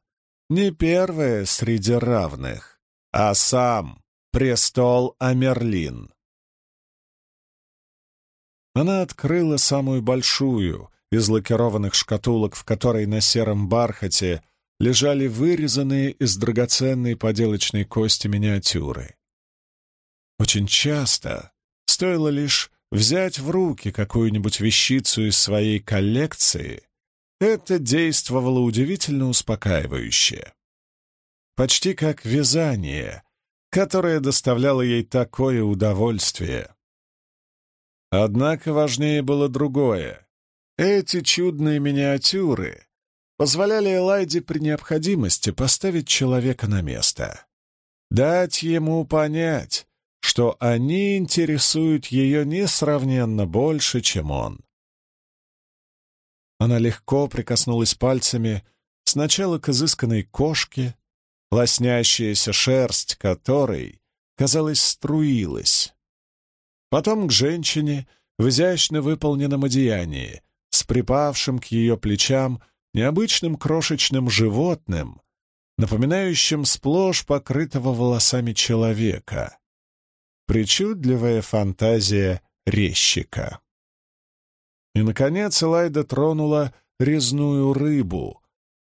не первая среди равных, а сам престол Амерлин. Она открыла самую большую из лакированных шкатулок, в которой на сером бархате лежали вырезанные из драгоценной поделочной кости миниатюры. Очень часто стоило лишь взять в руки какую-нибудь вещицу из своей коллекции, это действовало удивительно успокаивающе. Почти как вязание, которое доставляло ей такое удовольствие. Однако важнее было другое. Эти чудные миниатюры позволяли Элайде при необходимости поставить человека на место. Дать ему понять, что они интересуют ее несравненно больше, чем он. Она легко прикоснулась пальцами сначала к изысканной кошке, лоснящаяся шерсть которой, казалось, струилась, потом к женщине в изящно выполненном одеянии, с припавшим к ее плечам необычным крошечным животным, напоминающим сплошь покрытого волосами человека. Причудливая фантазия резчика. И, наконец, Элайда тронула резную рыбу,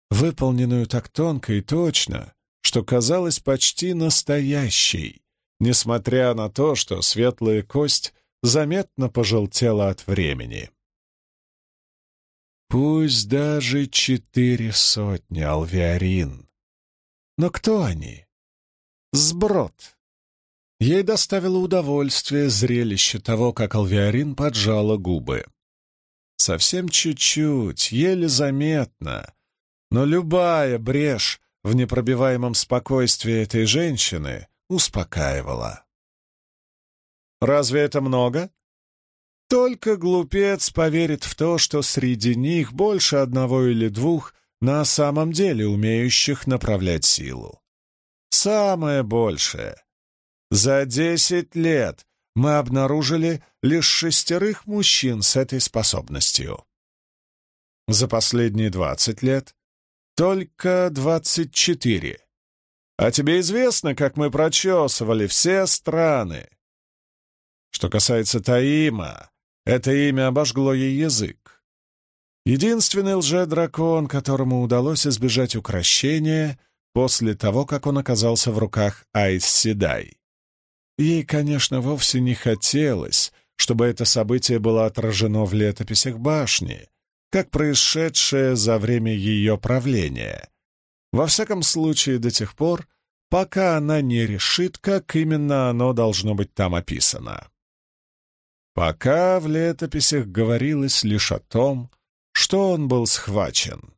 выполненную так тонко и точно, что казалась почти настоящей, несмотря на то, что светлая кость заметно пожелтела от времени. Пусть даже четыре сотни алвиарин. Но кто они? Сброд. Ей доставило удовольствие зрелище того, как алвиарин поджала губы. Совсем чуть-чуть, еле заметно, но любая брешь в непробиваемом спокойствии этой женщины успокаивала. «Разве это много?» Только глупец поверит в то, что среди них больше одного или двух на самом деле умеющих направлять силу. Самое большее. За десять лет мы обнаружили лишь шестерых мужчин с этой способностью. За последние двадцать лет только двадцать четыре. А тебе известно, как мы прочесывали все страны? Что касается Таима, это имя обожгло ей язык. Единственный лже-дракон, которому удалось избежать укращения после того, как он оказался в руках Айс Седай. Ей, конечно, вовсе не хотелось, чтобы это событие было отражено в летописях башни, как происшедшее за время ее правления. Во всяком случае, до тех пор, пока она не решит, как именно оно должно быть там описано. Пока в летописях говорилось лишь о том, что он был схвачен.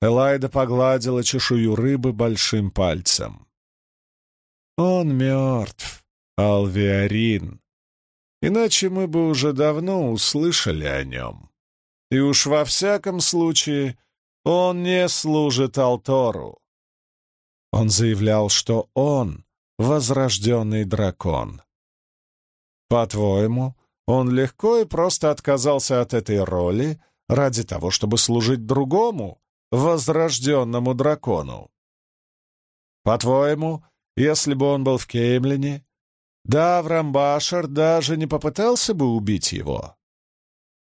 Элайда погладила чешую рыбы большим пальцем. «Он мертв, Алвиарин. Иначе мы бы уже давно услышали о нем. И уж во всяком случае он не служит Алтору». Он заявлял, что он — возрожденный дракон. По-твоему, он легко и просто отказался от этой роли ради того, чтобы служить другому, возрожденному дракону? По-твоему, если бы он был в Кеймлине, Даврам Башар даже не попытался бы убить его?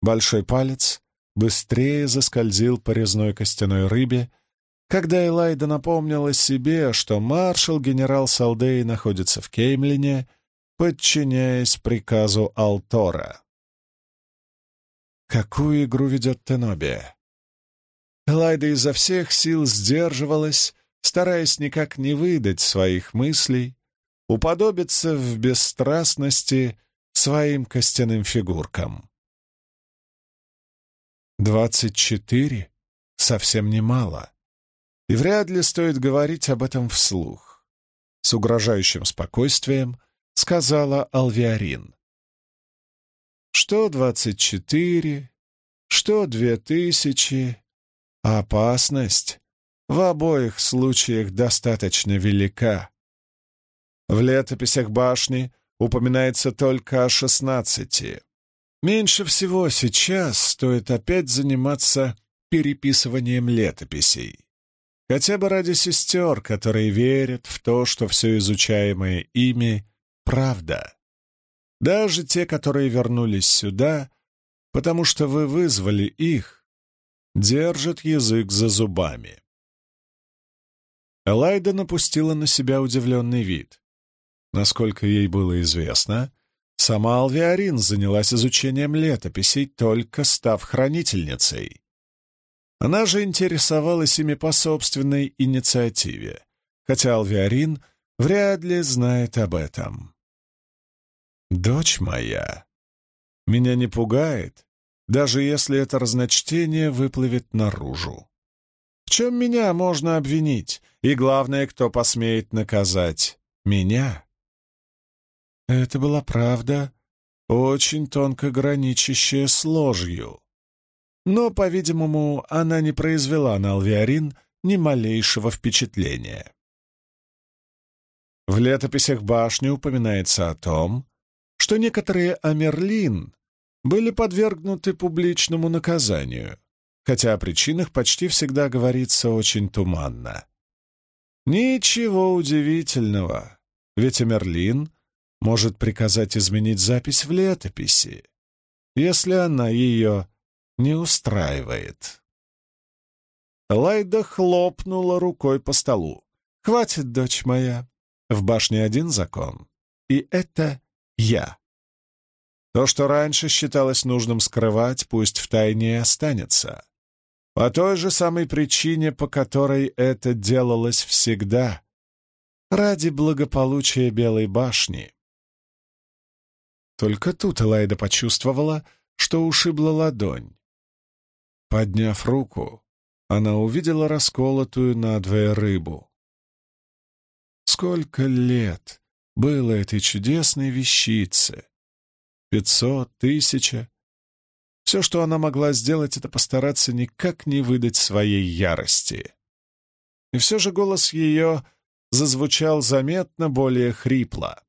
Большой палец быстрее заскользил по резной костяной рыбе, когда Элайда напомнила себе, что маршал-генерал Салдей находится в Кеймлине — подчиняясь приказу Алтора. Какую игру ведет Тенобия? Элайда изо всех сил сдерживалась, стараясь никак не выдать своих мыслей, уподобиться в бесстрастности своим костяным фигуркам. Двадцать четыре — совсем немало, и вряд ли стоит говорить об этом вслух. С угрожающим спокойствием — сказала Алвиарин. Что двадцать четыре, что две тысячи, опасность в обоих случаях достаточно велика. В летописях башни упоминается только о шестнадцати. Меньше всего сейчас стоит опять заниматься переписыванием летописей. Хотя бы ради сестер, которые верят в то, что все изучаемое ими правда. Даже те, которые вернулись сюда, потому что вы вызвали их, держат язык за зубами. Элайда напустила на себя удивленный вид. Насколько ей было известно, сама Алвиарин занялась изучением летописей, только став хранительницей. Она же интересовалась ими по собственной инициативе, хотя Алвиарин вряд ли знает об этом. «Дочь моя, меня не пугает, даже если это разночтение выплывет наружу. В чем меня можно обвинить, и главное, кто посмеет наказать меня?» Это была правда, очень тонко граничащая с ложью. Но, по-видимому, она не произвела на Алвиарин ни малейшего впечатления. В летописях башни упоминается о том, что некоторые Амерлин были подвергнуты публичному наказанию, хотя о причинах почти всегда говорится очень туманно. Ничего удивительного, ведь Амерлин может приказать изменить запись в летописи. если она ее не устраивает. Лайда хлопнула рукой по столу. «Хватит, дочь моя. В башне один закон, и это я. То, что раньше считалось нужным скрывать, пусть в тайне останется. По той же самой причине, по которой это делалось всегда. Ради благополучия Белой башни. Только тут Элайда почувствовала, что ушибла ладонь. Подняв руку, она увидела расколотую надвое рыбу. Сколько лет было этой чудесной вещице? Пятьсот, тысяча? Все, что она могла сделать, это постараться никак не выдать своей ярости. И все же голос ее зазвучал заметно более хрипло.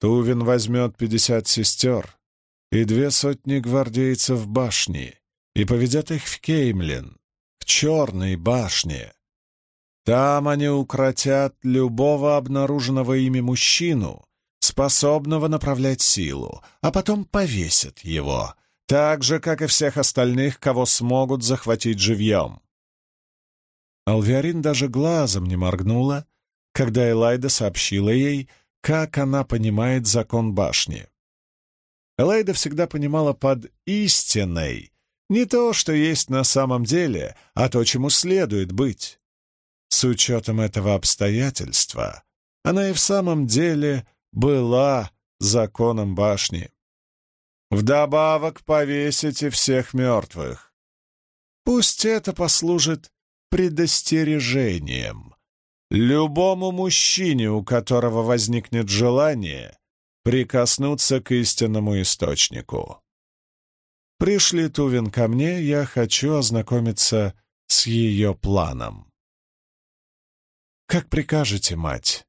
Тувин возьмет пятьдесят сестер и две сотни гвардейцев в башне и поведет их в Кеймлин, к Черной башне. Там они укротят любого обнаруженного ими мужчину, способного направлять силу, а потом повесят его, так же, как и всех остальных, кого смогут захватить живьем. Алвиарин даже глазом не моргнула, когда Элайда сообщила ей, как она понимает закон башни. Элайда всегда понимала под истиной не то, что есть на самом деле, а то, чему следует быть. С учетом этого обстоятельства, она и в самом деле была законом башни. Вдобавок повесите всех мертвых. Пусть это послужит предостережением. Любому мужчине, у которого возникнет желание прикоснуться к истинному источнику. Пришли Тувин ко мне, я хочу ознакомиться с ее планом. «Как прикажете, мать?»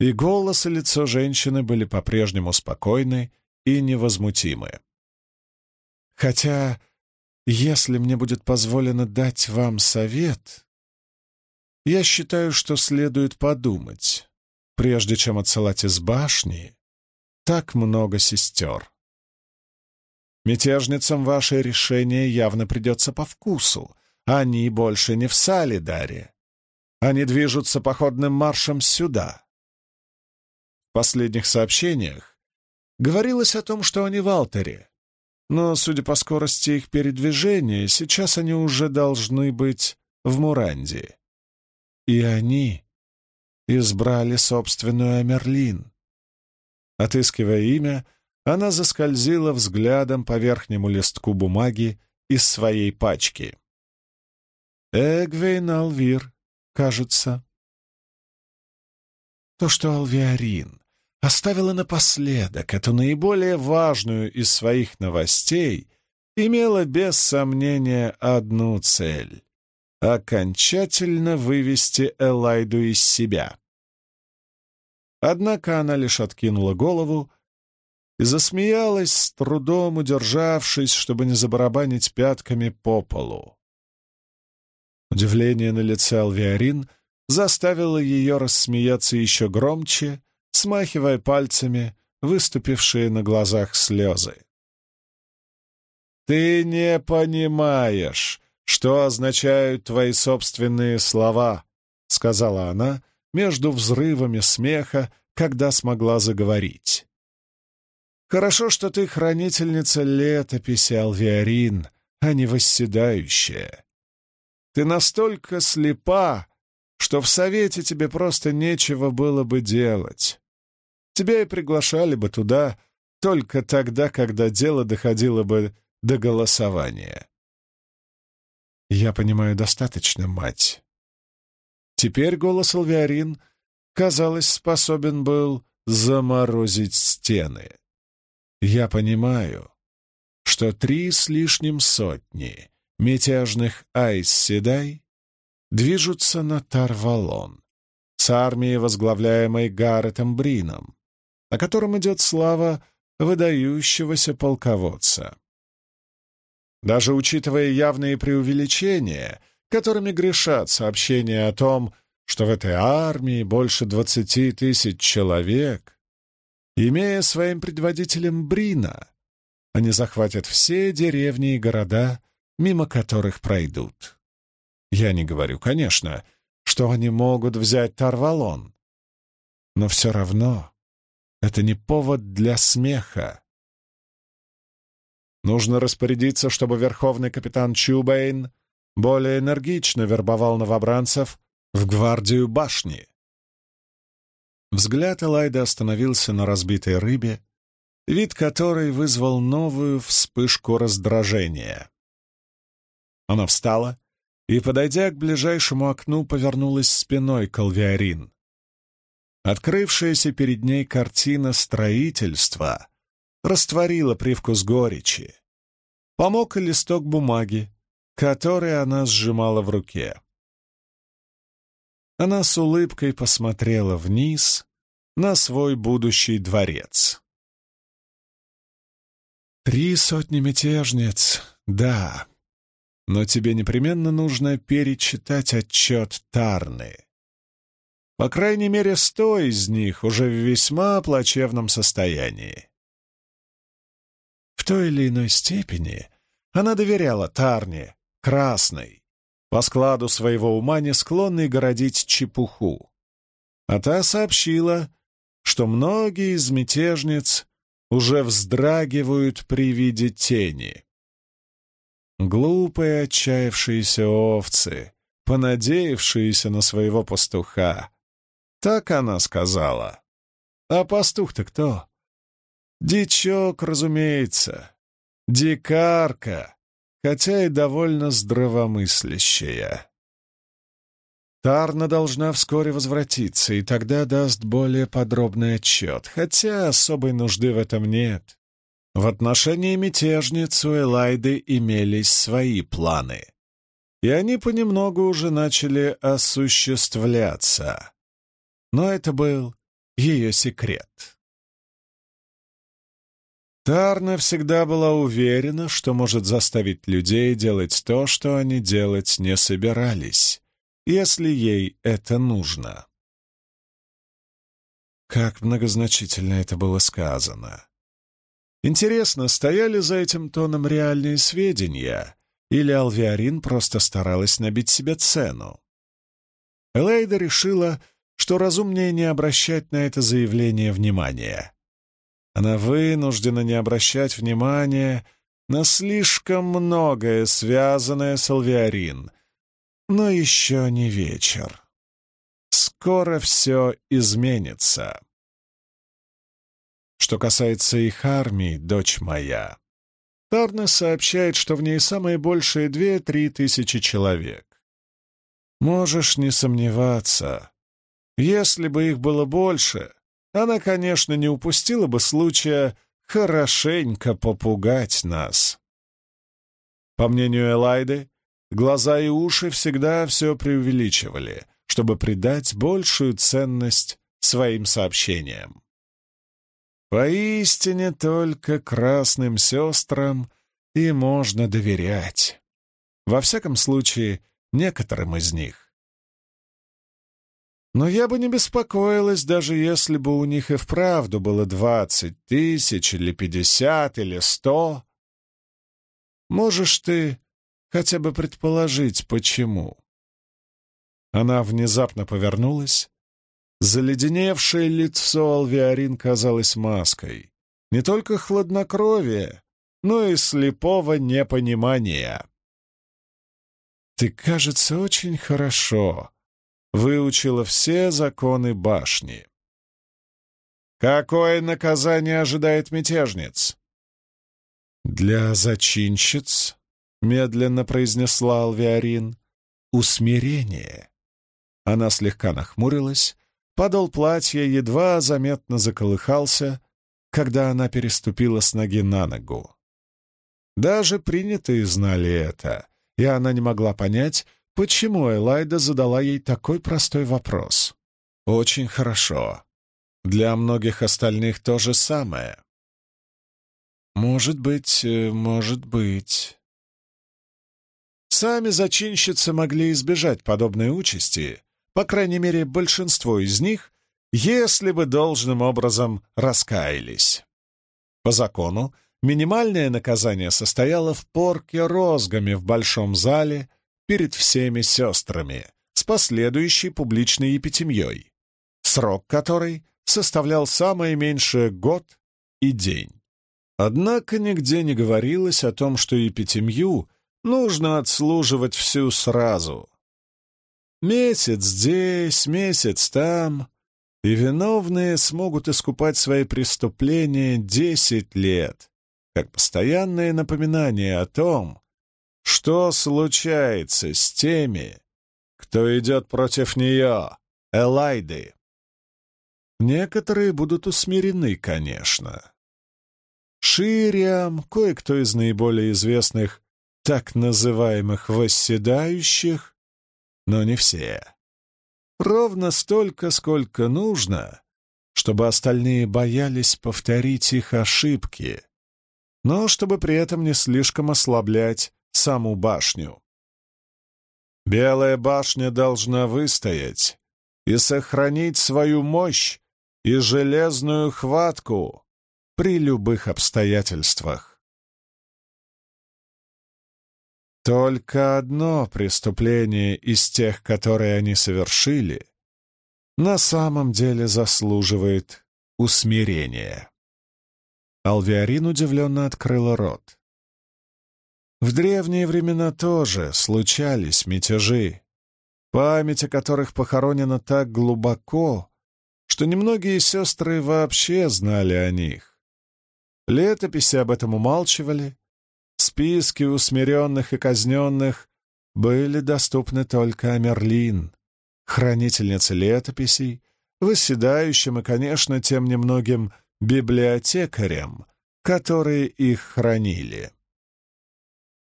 И голос и лицо женщины были по-прежнему спокойны и невозмутимы. «Хотя, если мне будет позволено дать вам совет, я считаю, что следует подумать, прежде чем отсылать из башни так много сестер. Мятежницам ваше решение явно придется по вкусу. Они больше не в Салидаре. Они движутся походным маршем сюда. Последних сообщениях говорилось о том, что они в Алтере. Но, судя по скорости их передвижения, сейчас они уже должны быть в Муранде. И они избрали собственную Амерлин. Отыскивая имя, она заскользила взглядом по верхнему листку бумаги из своей пачки. «Эгвейн Алвир, кажется». То, что Алвиарин оставила напоследок эту наиболее важную из своих новостей, имело без сомнения одну цель — окончательно вывести Элайду из себя. Однако она лишь откинула голову, и засмеялась, с трудом удержавшись, чтобы не забарабанить пятками по полу. Удивление на лице Алвиарин заставило ее рассмеяться еще громче, смахивая пальцами выступившие на глазах слезы. «Ты не понимаешь, что означают твои собственные слова», — сказала она между взрывами смеха, когда смогла заговорить. Хорошо, что ты хранительница летописи, Алвиарин, а не восседающая. Ты настолько слепа, что в совете тебе просто нечего было бы делать. Тебя и приглашали бы туда только тогда, когда дело доходило бы до голосования. Я понимаю достаточно, мать. Теперь голос Алвиарин, казалось, способен был заморозить стены. Я понимаю, что три с лишним сотни мятежных Айс-Седай движутся на Тарвалон с армией, возглавляемой Гарретом Брином, о котором идет слава выдающегося полководца. Даже учитывая явные преувеличения, которыми грешат сообщения о том, что в этой армии больше двадцати тысяч человек, Имея своим предводителем Брина, они захватят все деревни и города, мимо которых пройдут. Я не говорю, конечно, что они могут взять Тарвалон, но все равно это не повод для смеха. Нужно распорядиться, чтобы верховный капитан Чубейн более энергично вербовал новобранцев в гвардию башни. Взгляд Элайда остановился на разбитой рыбе, вид которой вызвал новую вспышку раздражения. Она встала и, подойдя к ближайшему окну, повернулась спиной к Алвиарин. Открывшаяся перед ней картина строительства растворила привкус горечи. Помог и листок бумаги, который она сжимала в руке. Она с улыбкой посмотрела вниз на свой будущий дворец. «Три сотни мятежниц, да, но тебе непременно нужно перечитать отчет Тарны. По крайней мере, сто из них уже в весьма плачевном состоянии. В той или иной степени она доверяла Тарне, Красной, по складу своего ума не склонной городить чепуху. А та сообщила, что многие из мятежниц уже вздрагивают при виде тени. Глупые отчаявшиеся овцы, понадеявшиеся на своего пастуха, так она сказала. А пастух-то кто? Дичок, разумеется. Дикарка, хотя и довольно здравомыслящая. Тарна должна вскоре возвратиться, и тогда даст более подробный отчет, хотя особой нужды в этом нет. В отношении мятежниц у Элайды имелись свои планы, и они понемногу уже начали осуществляться но это был ее секрет. Тарна всегда была уверена, что может заставить людей делать то, что они делать не собирались, если ей это нужно. Как многозначительно это было сказано. Интересно, стояли за этим тоном реальные сведения, или Алвиарин просто старалась набить себе цену? Элейда решила, что разумнее не обращать на это заявление внимания. Она вынуждена не обращать внимания на слишком многое, связанное с Алвиарин. Но еще не вечер. Скоро все изменится. Что касается их армии, дочь моя, Тарна сообщает, что в ней самые большие две-три тысячи человек. Можешь не сомневаться, если бы их было больше, она, конечно, не упустила бы случая хорошенько попугать нас. По мнению Элайды, глаза и уши всегда все преувеличивали, чтобы придать большую ценность своим сообщениям. Поистине только красным сестрам и можно доверять. Во всяком случае, некоторым из них. Но я бы не беспокоилась, даже если бы у них и вправду было двадцать тысяч или пятьдесят или сто. Можешь ты хотя бы предположить, почему?» Она внезапно повернулась. Заледеневшее лицо Алвиарин казалось маской. Не только хладнокровие, но и слепого непонимания. «Ты, кажется, очень хорошо выучила все законы башни. Какое наказание ожидает мятежниц? Для зачинщиц, медленно произнесла Алвиарин, усмирение. Она слегка нахмурилась, подол платья едва заметно заколыхался, когда она переступила с ноги на ногу. Даже принятые знали это, и она не могла понять, Почему Элайда задала ей такой простой вопрос? Очень хорошо. Для многих остальных то же самое. Может быть, э, может быть. Сами зачинщицы могли избежать подобной участи, по крайней мере, большинство из них, если бы должным образом раскаялись. По закону, минимальное наказание состояло в порке розгами в большом зале перед всеми сестрами с последующей публичной епитемьей, срок которой составлял самое меньшее год и день. Однако нигде не говорилось о том, что епитемью нужно отслуживать всю сразу. Месяц здесь, месяц там, и виновные смогут искупать свои преступления десять лет, как постоянное напоминание о том, что случается с теми, кто идет против нее, Элайды. Некоторые будут усмирены, конечно. Шириам, кое-кто из наиболее известных так называемых «восседающих», но не все. Ровно столько, сколько нужно, чтобы остальные боялись повторить их ошибки, но чтобы при этом не слишком ослаблять саму башню. Белая башня должна выстоять и сохранить свою мощь и железную хватку при любых обстоятельствах. Только одно преступление из тех, которые они совершили, на самом деле заслуживает усмирения. Алвиарин удивленно открыла рот. В древние времена тоже случались мятежи, память о которых похоронена так глубоко, что немногие сестры вообще знали о них. Летописи об этом умалчивали, списки усмиренных и казненных были доступны только Амерлин, хранительнице летописей, восседающим и, конечно, тем немногим библиотекарям, которые их хранили.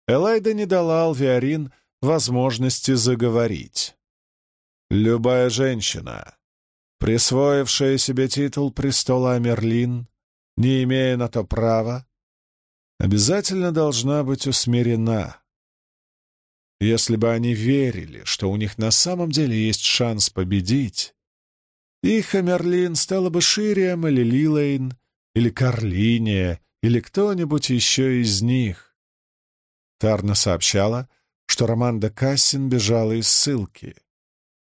Элайда не дала Алвиарин возможности заговорить. Любая женщина, присвоившая себе титул престола Амерлин, не имея на то права, обязательно должна быть усмирена. Если бы они верили, что у них на самом деле есть шанс победить, их Амерлин стала бы Шириам или Лилейн, или Карлиния, или кто-нибудь еще из них. Тарна сообщала, что Романда Кассин бежала из ссылки.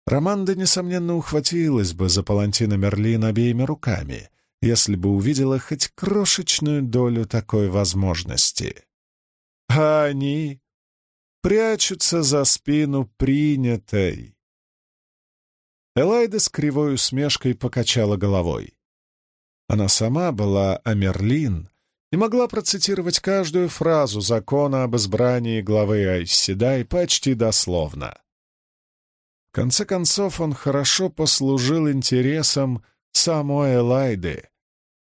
Романда, несомненно, ухватилась бы за палантина Мерлин обеими руками, если бы увидела хоть крошечную долю такой возможности. А они прячутся за спину принятой. Элайда с кривой усмешкой покачала головой. Она сама была Амерлин и могла процитировать каждую фразу закона об избрании главы Айсседай почти дословно. В конце концов, он хорошо послужил интересам самой Элайды,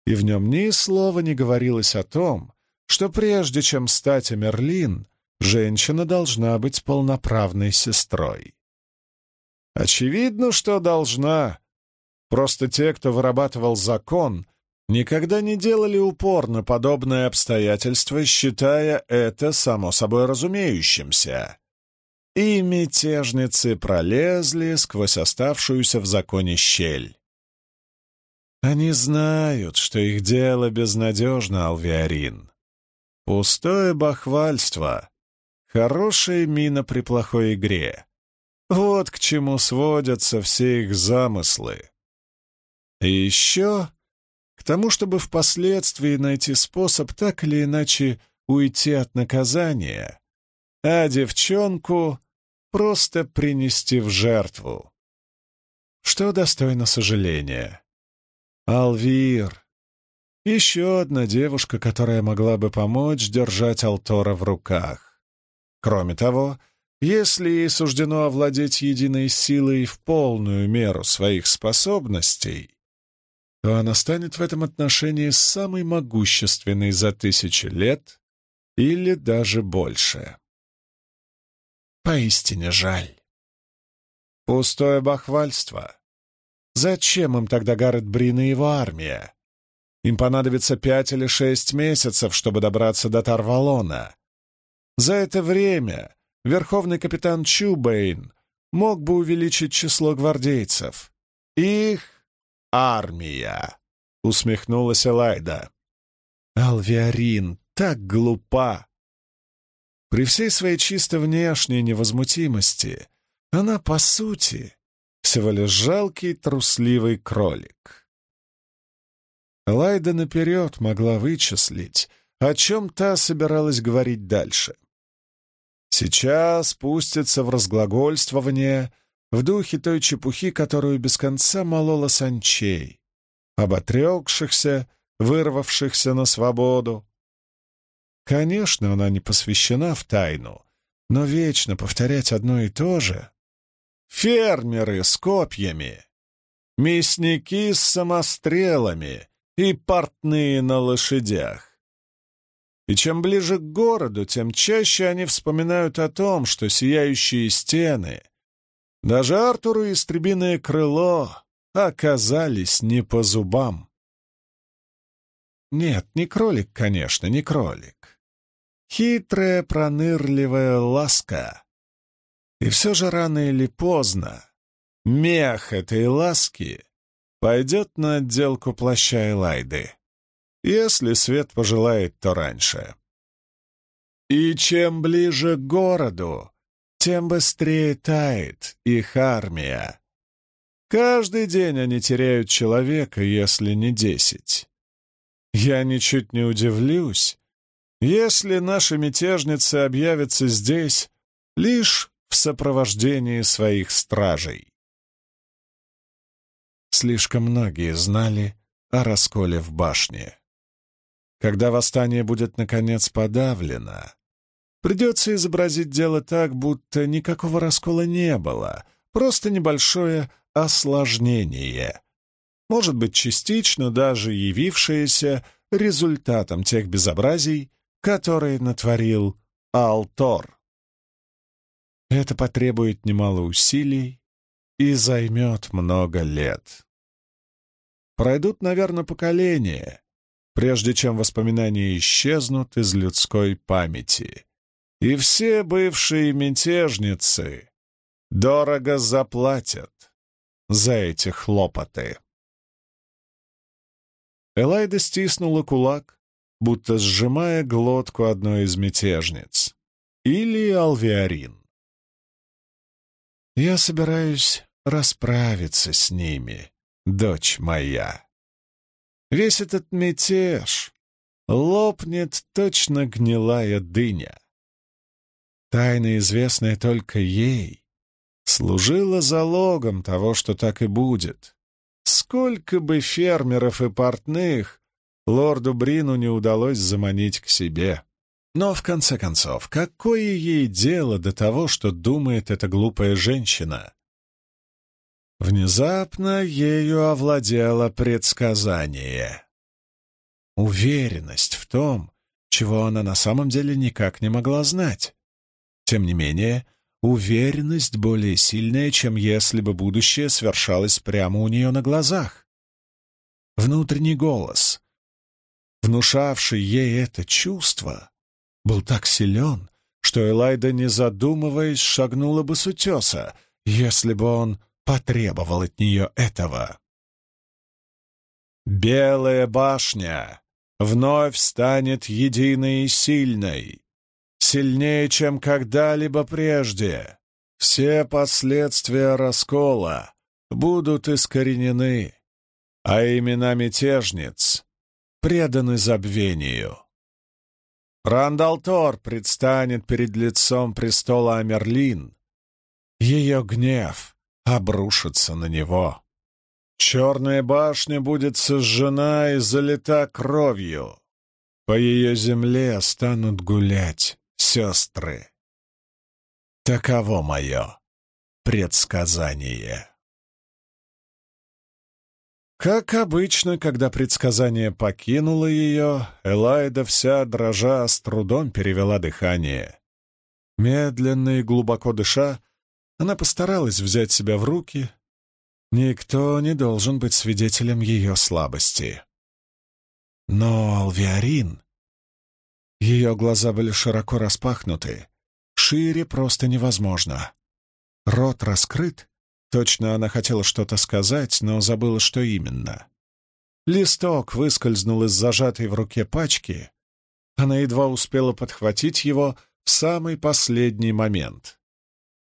и в нем ни слова не говорилось о том, что прежде чем стать Амерлин, женщина должна быть полноправной сестрой. Очевидно, что должна. Просто те, кто вырабатывал закон, никогда не делали упор на подобное обстоятельство, считая это само собой разумеющимся. И мятежницы пролезли сквозь оставшуюся в законе щель. Они знают, что их дело безнадежно, Алвиарин. Пустое бахвальство, хорошая мина при плохой игре. Вот к чему сводятся все их замыслы. И еще к тому, чтобы впоследствии найти способ так или иначе уйти от наказания, а девчонку просто принести в жертву. Что достойно сожаления. Алвир. Еще одна девушка, которая могла бы помочь держать Алтора в руках. Кроме того, если ей суждено овладеть единой силой в полную меру своих способностей, то она станет в этом отношении самой могущественной за тысячи лет или даже больше. Поистине жаль. Пустое бахвальство. Зачем им тогда Гаррет Брин и его армия? Им понадобится пять или шесть месяцев, чтобы добраться до Тарвалона. За это время верховный капитан Чубейн мог бы увеличить число гвардейцев. Их армия!» — усмехнулась Элайда. «Алвиарин так глупа!» При всей своей чисто внешней невозмутимости она, по сути, всего лишь жалкий трусливый кролик. Лайда наперед могла вычислить, о чем та собиралась говорить дальше. Сейчас спустится в разглагольствование в духе той чепухи, которую без конца молола Санчей, об отрекшихся, вырвавшихся на свободу. Конечно, она не посвящена в тайну, но вечно повторять одно и то же. Фермеры с копьями, мясники с самострелами и портные на лошадях. И чем ближе к городу, тем чаще они вспоминают о том, что сияющие стены, даже Артуру истребиное крыло, оказались не по зубам. Нет, не кролик, конечно, не кролик. Хитрая, пронырливая ласка. И все же рано или поздно мех этой ласки пойдет на отделку плаща Элайды. Если свет пожелает, то раньше. И чем ближе к городу, тем быстрее тает их армия. Каждый день они теряют человека, если не десять. Я ничуть не удивлюсь, если наши мятежницы объявятся здесь лишь в сопровождении своих стражей. Слишком многие знали о расколе в башне. Когда восстание будет, наконец, подавлено, придется изобразить дело так, будто никакого раскола не было, просто небольшое осложнение, может быть, частично даже явившееся результатом тех безобразий, которые натворил Алтор. Это потребует немало усилий и займет много лет. Пройдут, наверное, поколения, прежде чем воспоминания исчезнут из людской памяти. И все бывшие мятежницы дорого заплатят за эти хлопоты. Элайда стиснула кулак, будто сжимая глотку одной из мятежниц. Или Алвиарин. «Я собираюсь расправиться с ними, дочь моя. Весь этот мятеж лопнет точно гнилая дыня. Тайна, известная только ей, служила залогом того, что так и будет. Сколько бы фермеров и портных лорду Брину не удалось заманить к себе. Но, в конце концов, какое ей дело до того, что думает эта глупая женщина? Внезапно ею овладело предсказание. Уверенность в том, чего она на самом деле никак не могла знать. Тем не менее, Уверенность более сильная, чем если бы будущее свершалось прямо у нее на глазах. Внутренний голос, внушавший ей это чувство, был так силен, что Элайда, не задумываясь, шагнула бы с утеса, если бы он потребовал от нее этого. «Белая башня вновь станет единой и сильной», сильнее, чем когда-либо прежде. Все последствия раскола будут искоренены, а имена мятежниц преданы забвению. Рандалтор предстанет перед лицом престола Амерлин. Ее гнев обрушится на него. Черная башня будет сожжена и залита кровью. По ее земле станут гулять сестры. Таково мое предсказание. Как обычно, когда предсказание покинуло ее, Элайда вся дрожа с трудом перевела дыхание. Медленно и глубоко дыша, она постаралась взять себя в руки. Никто не должен быть свидетелем ее слабости. Но Алвиарин ее глаза были широко распахнуты. Шире просто невозможно. Рот раскрыт, Точно она хотела что-то сказать, но забыла, что именно. Листок выскользнул из зажатой в руке пачки. Она едва успела подхватить его в самый последний момент.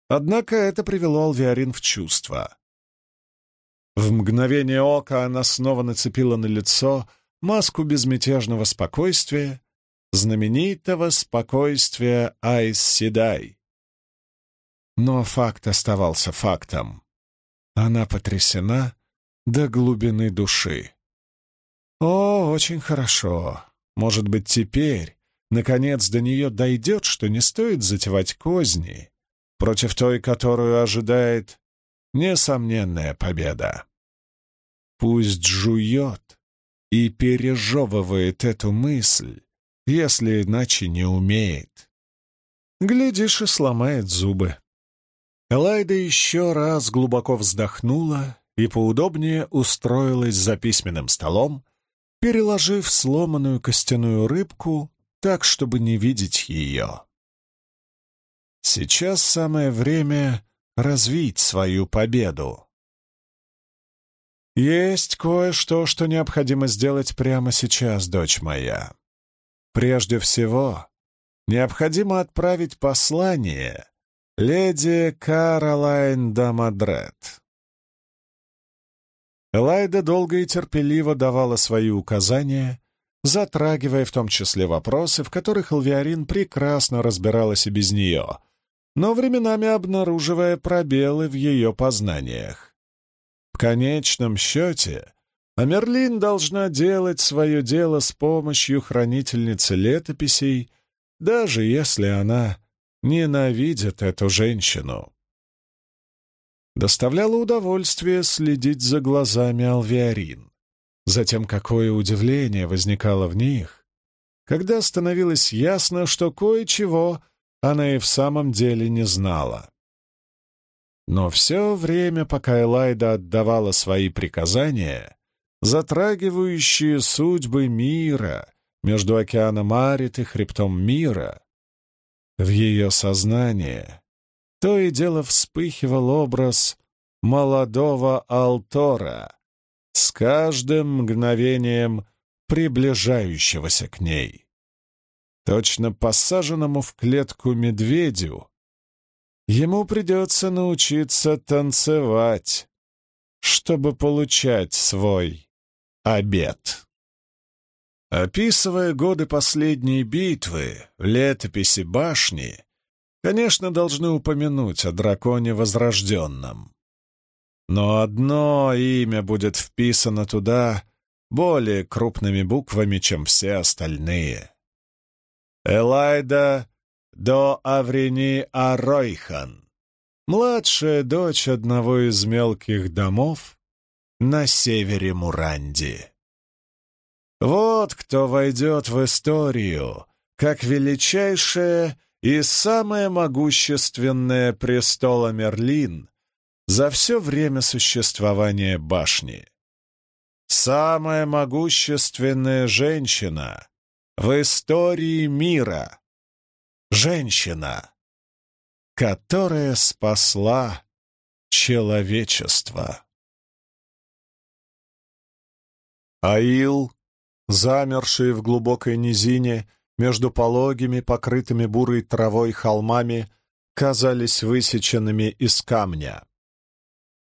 Однако это привело Алвиарин в чувство. В мгновение ока она снова нацепила на лицо маску безмятежного спокойствия, знаменитого спокойствия Айс Седай. Но факт оставался фактом. Она потрясена до глубины души. О, очень хорошо. Может быть, теперь, наконец, до нее дойдет, что не стоит затевать козни против той, которую ожидает несомненная победа. Пусть жует и пережевывает эту мысль, если иначе не умеет. Глядишь и сломает зубы. Элайда еще раз глубоко вздохнула и поудобнее устроилась за письменным столом, переложив сломанную костяную рыбку так, чтобы не видеть ее. Сейчас самое время развить свою победу. Есть кое-что, что необходимо сделать прямо сейчас, дочь моя. Прежде всего, необходимо отправить послание леди Каролайн Дамадрет. Элайда долго и терпеливо давала свои указания, затрагивая в том числе вопросы, в которых Алвиарин прекрасно разбиралась и без нее, но временами обнаруживая пробелы в ее познаниях. В конечном счете, Амерлин должна делать свое дело с помощью хранительницы летописей, даже если она ненавидит эту женщину. Доставляло удовольствие следить за глазами Алвиарин. Затем какое удивление возникало в них, когда становилось ясно, что кое-чего она и в самом деле не знала. Но все время, пока Элайда отдавала свои приказания, затрагивающие судьбы мира между океаном Арит и хребтом мира, в ее сознание то и дело вспыхивал образ молодого Алтора, с каждым мгновением приближающегося к ней. Точно посаженному в клетку медведю ему придется научиться танцевать, чтобы получать свой обед. Описывая годы последней битвы, летописи башни, конечно, должны упомянуть о драконе Возрожденном. Но одно имя будет вписано туда более крупными буквами, чем все остальные. Элайда до Аврени Аройхан, младшая дочь одного из мелких домов на севере Муранди. Вот кто войдет в историю как величайшее и самое могущественное престола Мерлин за все время существования башни. Самая могущественная женщина в истории мира. Женщина, которая спасла человечество. Аил, замерший в глубокой низине, между пологими, покрытыми бурой травой холмами, казались высеченными из камня.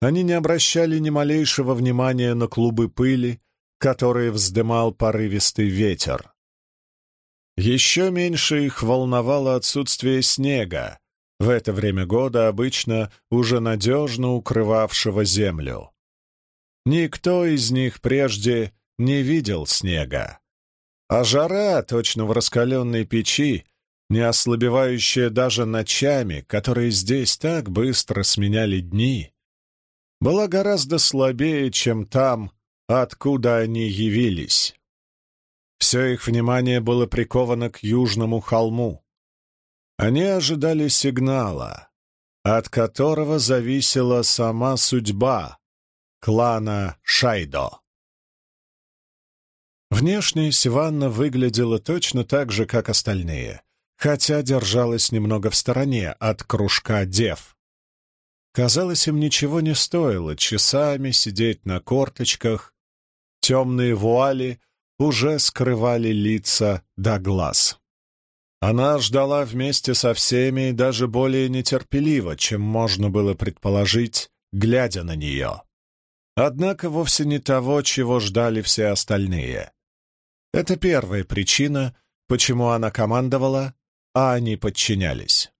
Они не обращали ни малейшего внимания на клубы пыли, которые вздымал порывистый ветер. Еще меньше их волновало отсутствие снега, в это время года обычно уже надежно укрывавшего землю. Никто из них прежде не видел снега. А жара, точно в раскаленной печи, не ослабевающая даже ночами, которые здесь так быстро сменяли дни, была гораздо слабее, чем там, откуда они явились. Все их внимание было приковано к южному холму. Они ожидали сигнала, от которого зависела сама судьба клана Шайдо. Внешне Сиванна выглядела точно так же, как остальные, хотя держалась немного в стороне от кружка дев. Казалось, им ничего не стоило часами сидеть на корточках. Темные вуали уже скрывали лица до глаз. Она ждала вместе со всеми даже более нетерпеливо, чем можно было предположить, глядя на нее. Однако вовсе не того, чего ждали все остальные. Это первая причина, почему она командовала, а они подчинялись.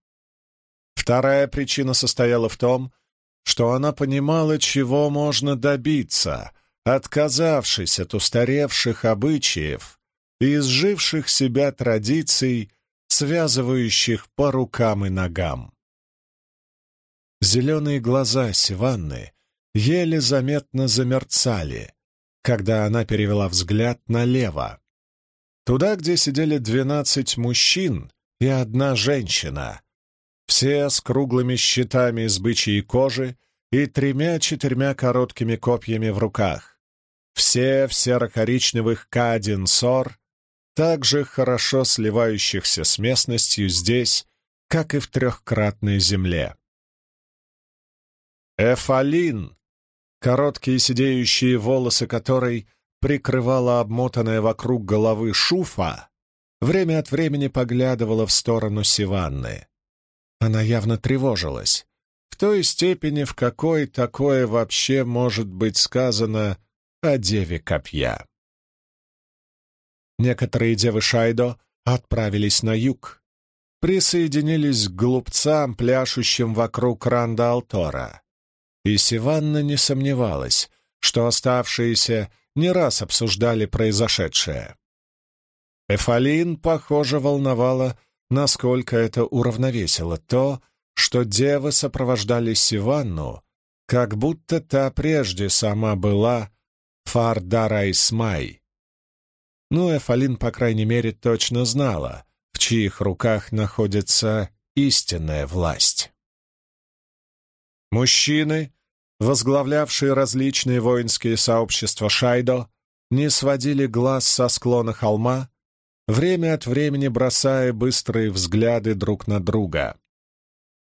Вторая причина состояла в том, что она понимала, чего можно добиться, отказавшись от устаревших обычаев и изживших себя традиций, связывающих по рукам и ногам. Зеленые глаза Сиванны еле заметно замерцали, когда она перевела взгляд налево, туда, где сидели двенадцать мужчин и одна женщина, все с круглыми щитами из бычьей кожи и тремя-четырьмя короткими копьями в руках. Все в серо-коричневых каденсор, также хорошо сливающихся с местностью здесь, как и в трехкратной земле. Эфалин, короткие сидеющие волосы которой прикрывала обмотанная вокруг головы шуфа, время от времени поглядывала в сторону Сиванны. Она явно тревожилась. В той степени, в какой такое вообще может быть сказано о деве копья. Некоторые девы Шайдо отправились на юг, присоединились к глупцам, пляшущим вокруг Ранда Алтора. И Сиванна не сомневалась, что оставшиеся не раз обсуждали произошедшее. Эфалин, похоже, волновала насколько это уравновесило то, что девы сопровождали Сиванну, как будто та прежде сама была Фардарайсмай. Ну, Эфалин, по крайней мере, точно знала, в чьих руках находится истинная власть. Мужчины, возглавлявшие различные воинские сообщества Шайдо, не сводили глаз со склона холма, время от времени бросая быстрые взгляды друг на друга.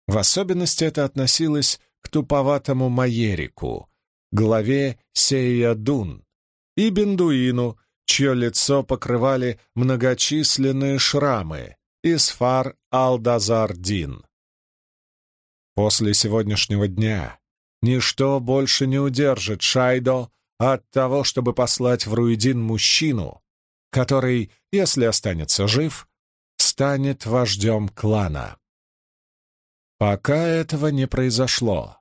В особенности это относилось к туповатому Майерику, главе Сея-Дун, и Бендуину, чье лицо покрывали многочисленные шрамы, из фар Алдазар-Дин. После сегодняшнего дня ничто больше не удержит Шайдо от того, чтобы послать в Руидин мужчину, который, если останется жив, станет вождем клана. Пока этого не произошло.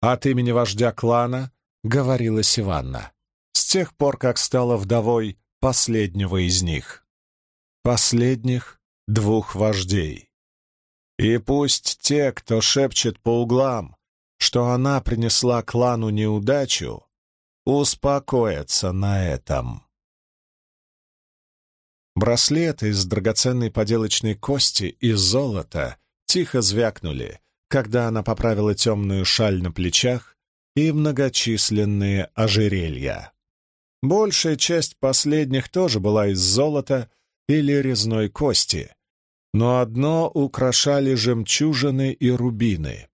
От имени вождя клана говорила Сиванна, с тех пор, как стала вдовой последнего из них. Последних двух вождей. И пусть те, кто шепчет по углам, что она принесла клану неудачу, успокоятся на этом. Браслеты из драгоценной поделочной кости и золота тихо звякнули, когда она поправила темную шаль на плечах и многочисленные ожерелья. Большая часть последних тоже была из золота или резной кости, но одно украшали жемчужины и рубины.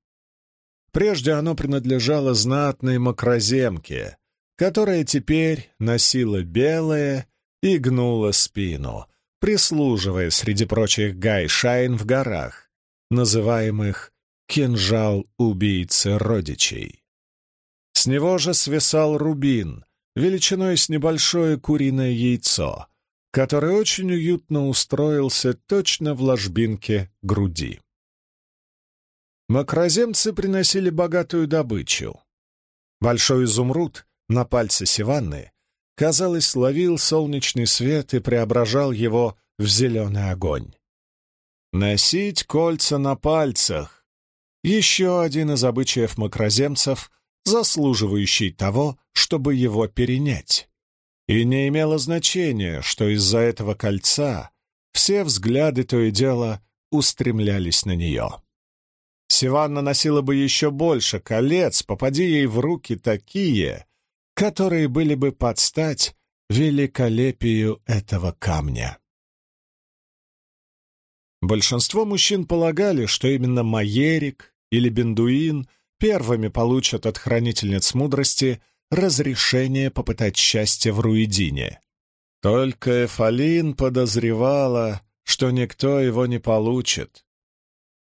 Прежде оно принадлежало знатной макроземке, которая теперь носила белое и гнула спину, прислуживая среди прочих гай-шайн в горах, называемых «кинжал убийцы родичей». С него же свисал рубин, величиной с небольшое куриное яйцо, который очень уютно устроился точно в ложбинке груди. Мокроземцы приносили богатую добычу. Большой изумруд на пальце Сиванны казалось, ловил солнечный свет и преображал его в зеленый огонь. Носить кольца на пальцах — еще один из обычаев макроземцев, заслуживающий того, чтобы его перенять. И не имело значения, что из-за этого кольца все взгляды то и дело устремлялись на нее. Сиванна носила бы еще больше колец, попади ей в руки такие, которые были бы под стать великолепию этого камня. Большинство мужчин полагали, что именно Майерик или Бендуин первыми получат от хранительниц мудрости разрешение попытать счастье в Руидине. Только Эфалин подозревала, что никто его не получит.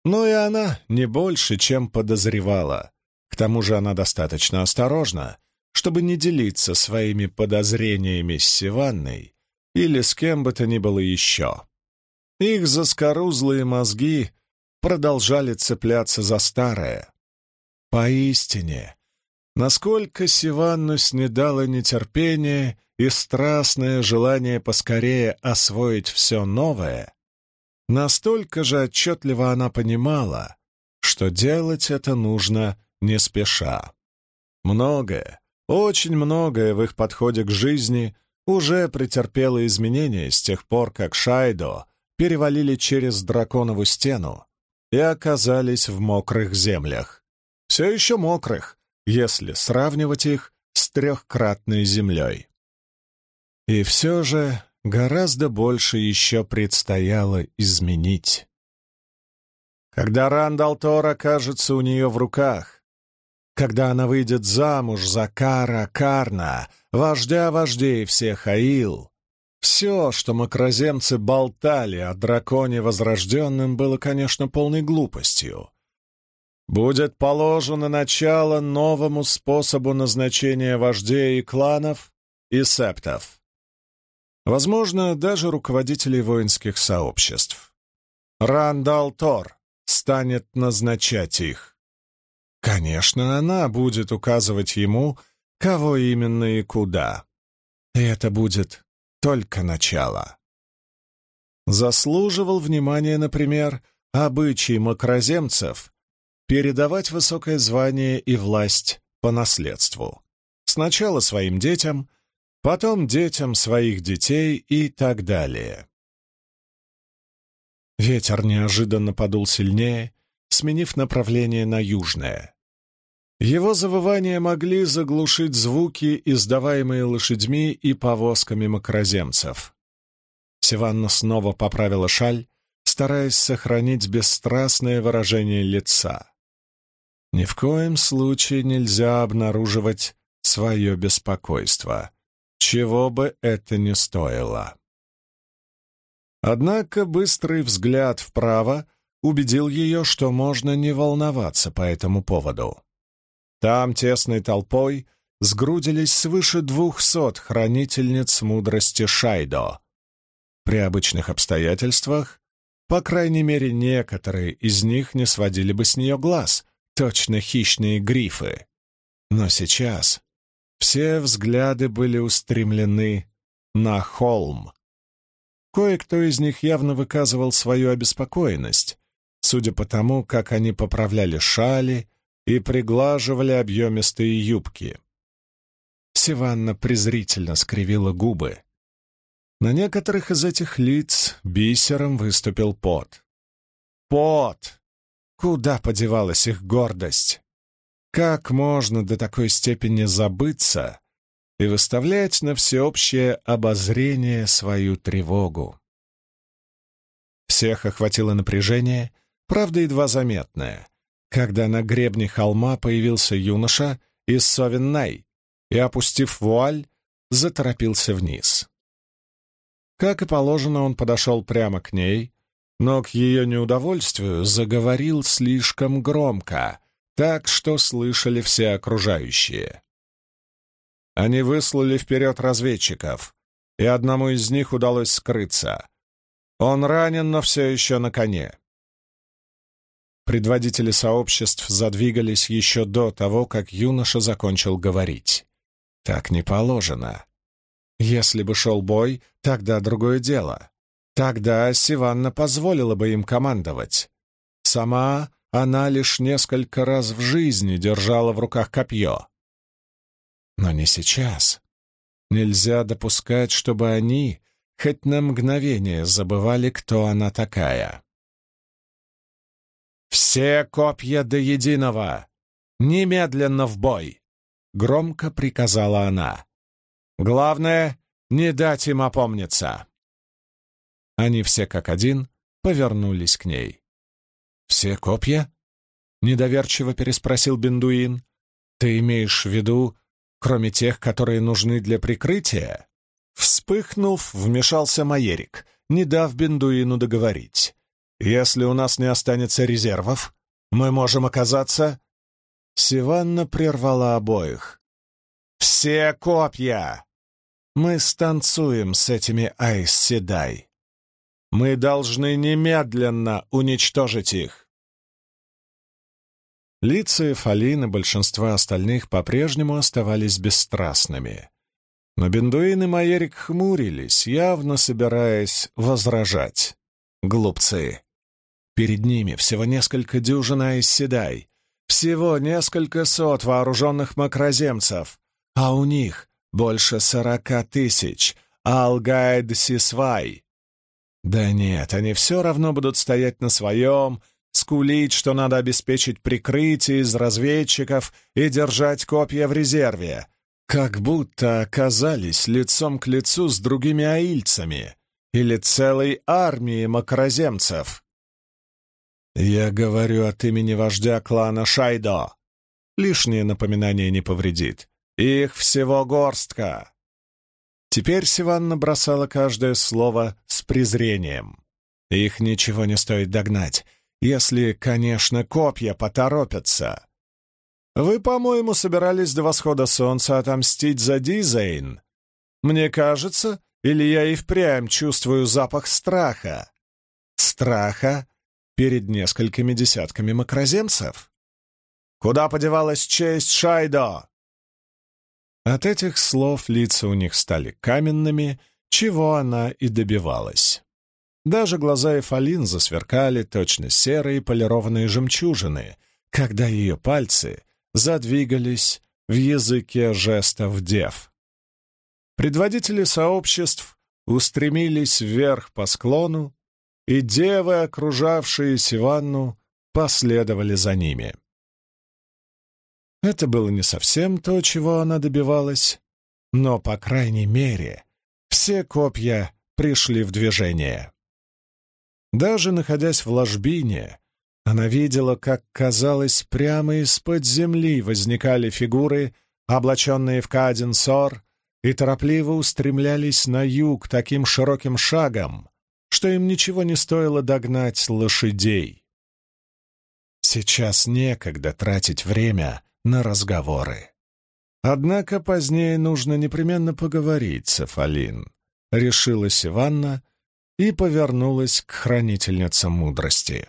Но и она не больше, чем подозревала. К тому же она достаточно осторожна, чтобы не делиться своими подозрениями с Сиванной или с кем бы то ни было еще. Их заскорузлые мозги продолжали цепляться за старое. Поистине, насколько Сиванну снедало нетерпение и страстное желание поскорее освоить все новое, настолько же отчетливо она понимала, что делать это нужно не спеша. Многое, очень многое в их подходе к жизни уже претерпело изменения с тех пор, как Шайдо перевалили через драконову стену и оказались в мокрых землях. Все еще мокрых, если сравнивать их с трехкратной землей. И все же гораздо больше еще предстояло изменить. Когда Рандалтор окажется у нее в руках, когда она выйдет замуж за Кара Карна, вождя вождей всех Аил. Все, что макроземцы болтали о драконе возрожденном, было, конечно, полной глупостью. Будет положено начало новому способу назначения вождей и кланов и септов. Возможно, даже руководителей воинских сообществ. Рандал Тор станет назначать их. Конечно, она будет указывать ему, кого именно и куда. И это будет только начало. Заслуживал внимания, например, обычай макроземцев передавать высокое звание и власть по наследству. Сначала своим детям, потом детям своих детей и так далее. Ветер неожиданно подул сильнее, сменив направление на южное. Его завывания могли заглушить звуки, издаваемые лошадьми и повозками макроземцев. Сиванна снова поправила шаль, стараясь сохранить бесстрастное выражение лица. Ни в коем случае нельзя обнаруживать свое беспокойство, чего бы это ни стоило. Однако быстрый взгляд вправо убедил ее, что можно не волноваться по этому поводу. Там тесной толпой сгрудились свыше двухсот хранительниц мудрости Шайдо. При обычных обстоятельствах, по крайней мере, некоторые из них не сводили бы с нее глаз, точно хищные грифы. Но сейчас все взгляды были устремлены на холм. Кое-кто из них явно выказывал свою обеспокоенность, судя по тому, как они поправляли шали и приглаживали объемистые юбки. Сиванна презрительно скривила губы. На некоторых из этих лиц бисером выступил пот. Пот! Куда подевалась их гордость? Как можно до такой степени забыться и выставлять на всеобщее обозрение свою тревогу? Всех охватило напряжение — правда, едва заметная, когда на гребне холма появился юноша из Совеннай и, опустив вуаль, заторопился вниз. Как и положено, он подошел прямо к ней, но к ее неудовольствию заговорил слишком громко, так что слышали все окружающие. Они выслали вперед разведчиков, и одному из них удалось скрыться. Он ранен, но все еще на коне. Предводители сообществ задвигались еще до того, как юноша закончил говорить. Так не положено. Если бы шел бой, тогда другое дело. Тогда Сиванна позволила бы им командовать. Сама она лишь несколько раз в жизни держала в руках копье. Но не сейчас. Нельзя допускать, чтобы они хоть на мгновение забывали, кто она такая. «Все копья до единого! Немедленно в бой!» — громко приказала она. «Главное — не дать им опомниться!» Они все как один повернулись к ней. «Все копья?» — недоверчиво переспросил Бендуин. «Ты имеешь в виду, кроме тех, которые нужны для прикрытия?» Вспыхнув, вмешался Майерик, не дав Бендуину договорить. «Если у нас не останется резервов, мы можем оказаться...» Сиванна прервала обоих. «Все копья! Мы станцуем с этими Айс-Седай. Мы должны немедленно уничтожить их!» Лица Фалин и большинства остальных по-прежнему оставались бесстрастными. Но Бендуин и Майерик хмурились, явно собираясь возражать. Глупцы! Перед ними всего несколько дюжин Айсседай, всего несколько сот вооруженных макроземцев, а у них больше сорока тысяч Алгайд Сисвай. Да нет, они все равно будут стоять на своем, скулить, что надо обеспечить прикрытие из разведчиков и держать копья в резерве, как будто оказались лицом к лицу с другими аильцами или целой армией макроземцев. Я говорю от имени вождя клана Шайдо. Лишнее напоминание не повредит. Их всего горстка. Теперь Сиванна бросала каждое слово презрением. Их ничего не стоит догнать, если, конечно, копья поторопятся. Вы, по-моему, собирались до восхода солнца отомстить за Дизейн. Мне кажется, или я и впрямь чувствую запах страха. Страха перед несколькими десятками макроземцев? Куда подевалась честь Шайдо? От этих слов лица у них стали каменными, чего она и добивалась. Даже глаза Эфалин засверкали точно серые полированные жемчужины, когда ее пальцы задвигались в языке жестов дев. Предводители сообществ устремились вверх по склону, и девы, окружавшие Сиванну, последовали за ними. Это было не совсем то, чего она добивалась, но, по крайней мере, все копья пришли в движение. Даже находясь в ложбине, она видела, как, казалось, прямо из-под земли возникали фигуры, облаченные в каденсор, и торопливо устремлялись на юг таким широким шагом, что им ничего не стоило догнать лошадей. Сейчас некогда тратить время на разговоры. Однако позднее нужно непременно поговорить с решилась Иванна и повернулась к хранительнице мудрости.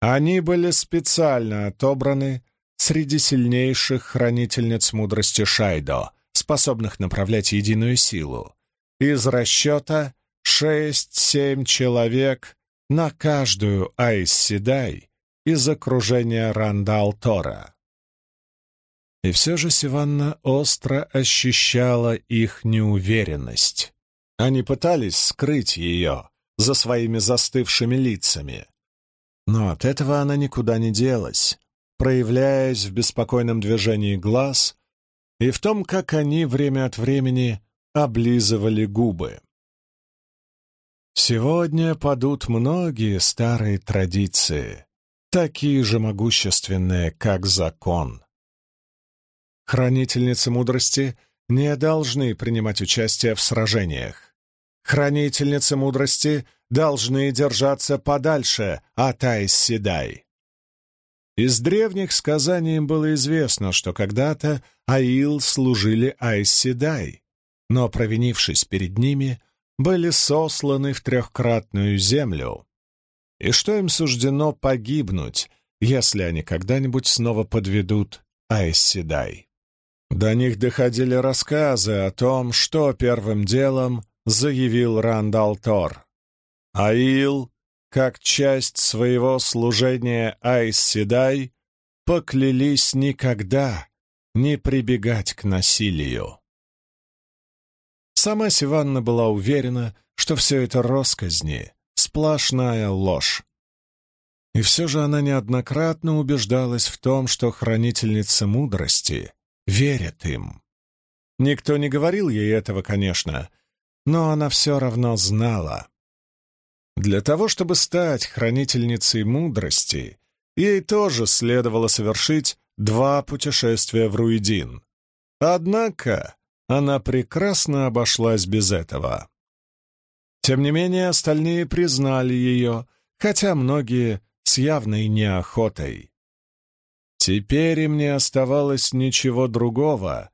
Они были специально отобраны среди сильнейших хранительниц мудрости Шайдо, способных направлять единую силу, из расчета шесть-семь человек на каждую Айс-Седай из окружения Рандал-Тора. И все же Сиванна остро ощущала их неуверенность. Они пытались скрыть ее за своими застывшими лицами, но от этого она никуда не делась, проявляясь в беспокойном движении глаз и в том, как они время от времени облизывали губы. Сегодня падут многие старые традиции, такие же могущественные, как закон. Хранительницы мудрости не должны принимать участие в сражениях. Хранительницы мудрости должны держаться подальше от Айс-Седай. Из древних сказаний им было известно, что когда-то Аил служили Айс-Седай, но, провинившись перед ними, были сосланы в трехкратную землю, и что им суждено погибнуть, если они когда-нибудь снова подведут Айс-Седай. До них доходили рассказы о том, что первым делом заявил Рандал Тор. Аил, как часть своего служения Айс-Седай, поклялись никогда не прибегать к насилию. Сама Сиванна была уверена, что все это росказни, сплошная ложь. И все же она неоднократно убеждалась в том, что хранительница мудрости верит им. Никто не говорил ей этого, конечно, но она все равно знала. Для того, чтобы стать хранительницей мудрости, ей тоже следовало совершить два путешествия в Руидин. Однако она прекрасно обошлась без этого. Тем не менее, остальные признали ее, хотя многие с явной неохотой. Теперь им не оставалось ничего другого,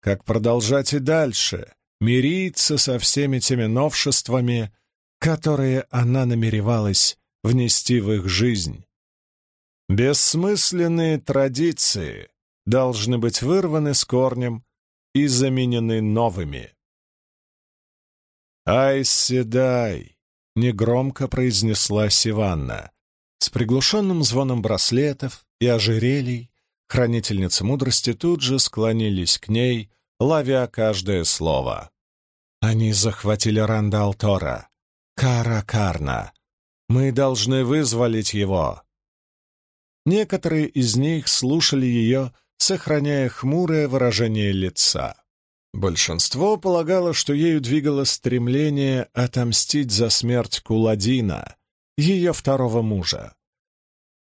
как продолжать и дальше, мириться со всеми теми новшествами, которые она намеревалась внести в их жизнь. Бессмысленные традиции должны быть вырваны с корнем и заменены новыми. «Ай, седай!» — негромко произнесла Сиванна. С приглушенным звоном браслетов и ожерелий хранительницы мудрости тут же склонились к ней, ловя каждое слово. Они захватили Ранда Алтора. Кара Карна. Мы должны вызволить его. Некоторые из них слушали ее, сохраняя хмурое выражение лица. Большинство полагало, что ею двигало стремление отомстить за смерть Куладина, ее второго мужа.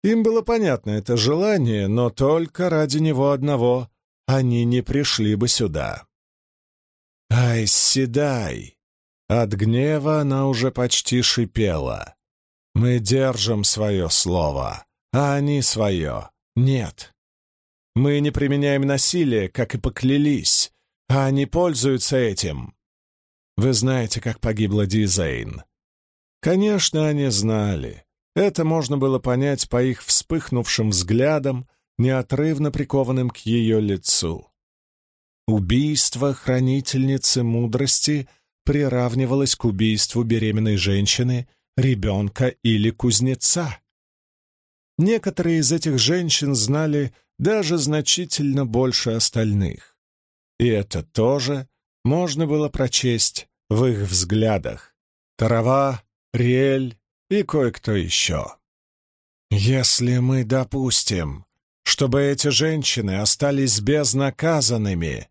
Им было понятно это желание, но только ради него одного они не пришли бы сюда. «Ай, седай!» От гнева она уже почти шипела. «Мы держим свое слово, а они свое. Нет. Мы не применяем насилие, как и поклялись, а они пользуются этим. Вы знаете, как погибла Дизейн. Конечно, они знали. Это можно было понять по их вспыхнувшим взглядам, неотрывно прикованным к ее лицу. Убийство хранительницы мудрости приравнивалось к убийству беременной женщины, ребенка или кузнеца. Некоторые из этих женщин знали даже значительно больше остальных. И это тоже можно было прочесть в их взглядах. Тарава, Риэль и кое-кто еще. Если мы допустим, чтобы эти женщины остались безнаказанными,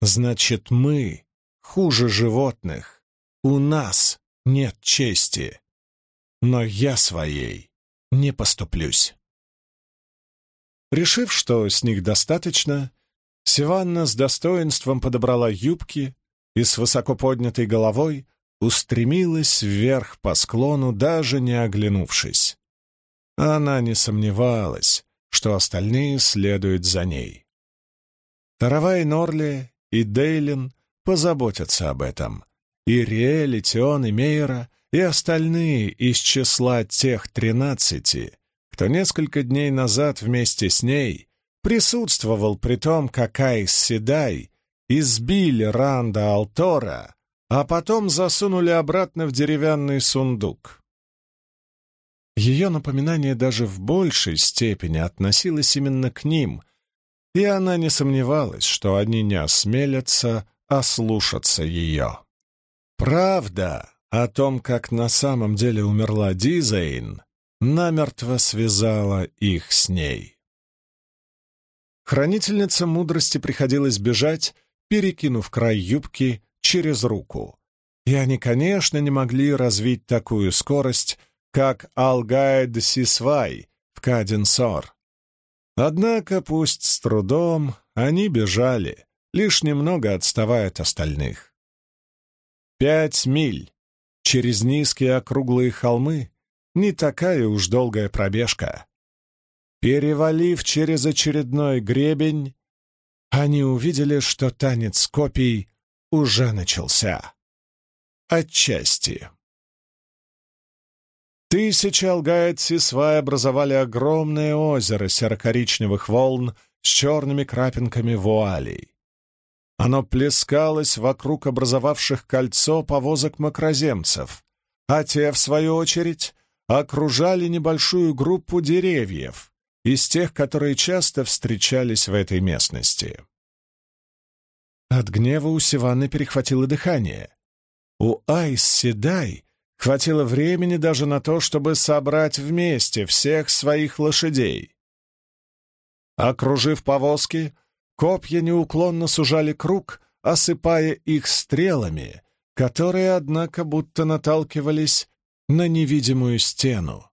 значит, мы хуже животных. У нас нет чести. Но я своей не поступлюсь. Решив, что с них достаточно, Сиванна с достоинством подобрала юбки и с высоко поднятой головой устремилась вверх по склону, даже не оглянувшись. Она не сомневалась, что остальные следуют за ней. Таравай Норли и Дейлин позаботятся об этом, и Риэль, и Тион, и Мейера, и остальные из числа тех тринадцати, кто несколько дней назад вместе с ней присутствовал при том, как Айс Седай избили Ранда Алтора, а потом засунули обратно в деревянный сундук. Ее напоминание даже в большей степени относилось именно к ним, и она не сомневалась, что они не осмелятся ослушаться ее. Правда о том, как на самом деле умерла Дизейн, намертво связала их с ней. Хранительнице мудрости приходилось бежать, перекинув край юбки через руку. И они, конечно, не могли развить такую скорость, как Алгайд Сисвай в Каденсор. Однако, пусть с трудом, они бежали, лишь немного отставая от остальных. Пять миль через низкие округлые холмы — не такая уж долгая пробежка. Перевалив через очередной гребень, они увидели, что танец копий уже начался. Отчасти. Тысячи свай образовали огромное озеро серо-коричневых волн с черными крапинками вуалей. Оно плескалось вокруг образовавших кольцо повозок макроземцев, а те, в свою очередь, окружали небольшую группу деревьев, из тех, которые часто встречались в этой местности. От гнева у Сиванны перехватило дыхание. У Айс Седай хватило времени даже на то, чтобы собрать вместе всех своих лошадей. Окружив повозки, копья неуклонно сужали круг, осыпая их стрелами, которые, однако, будто наталкивались на невидимую стену.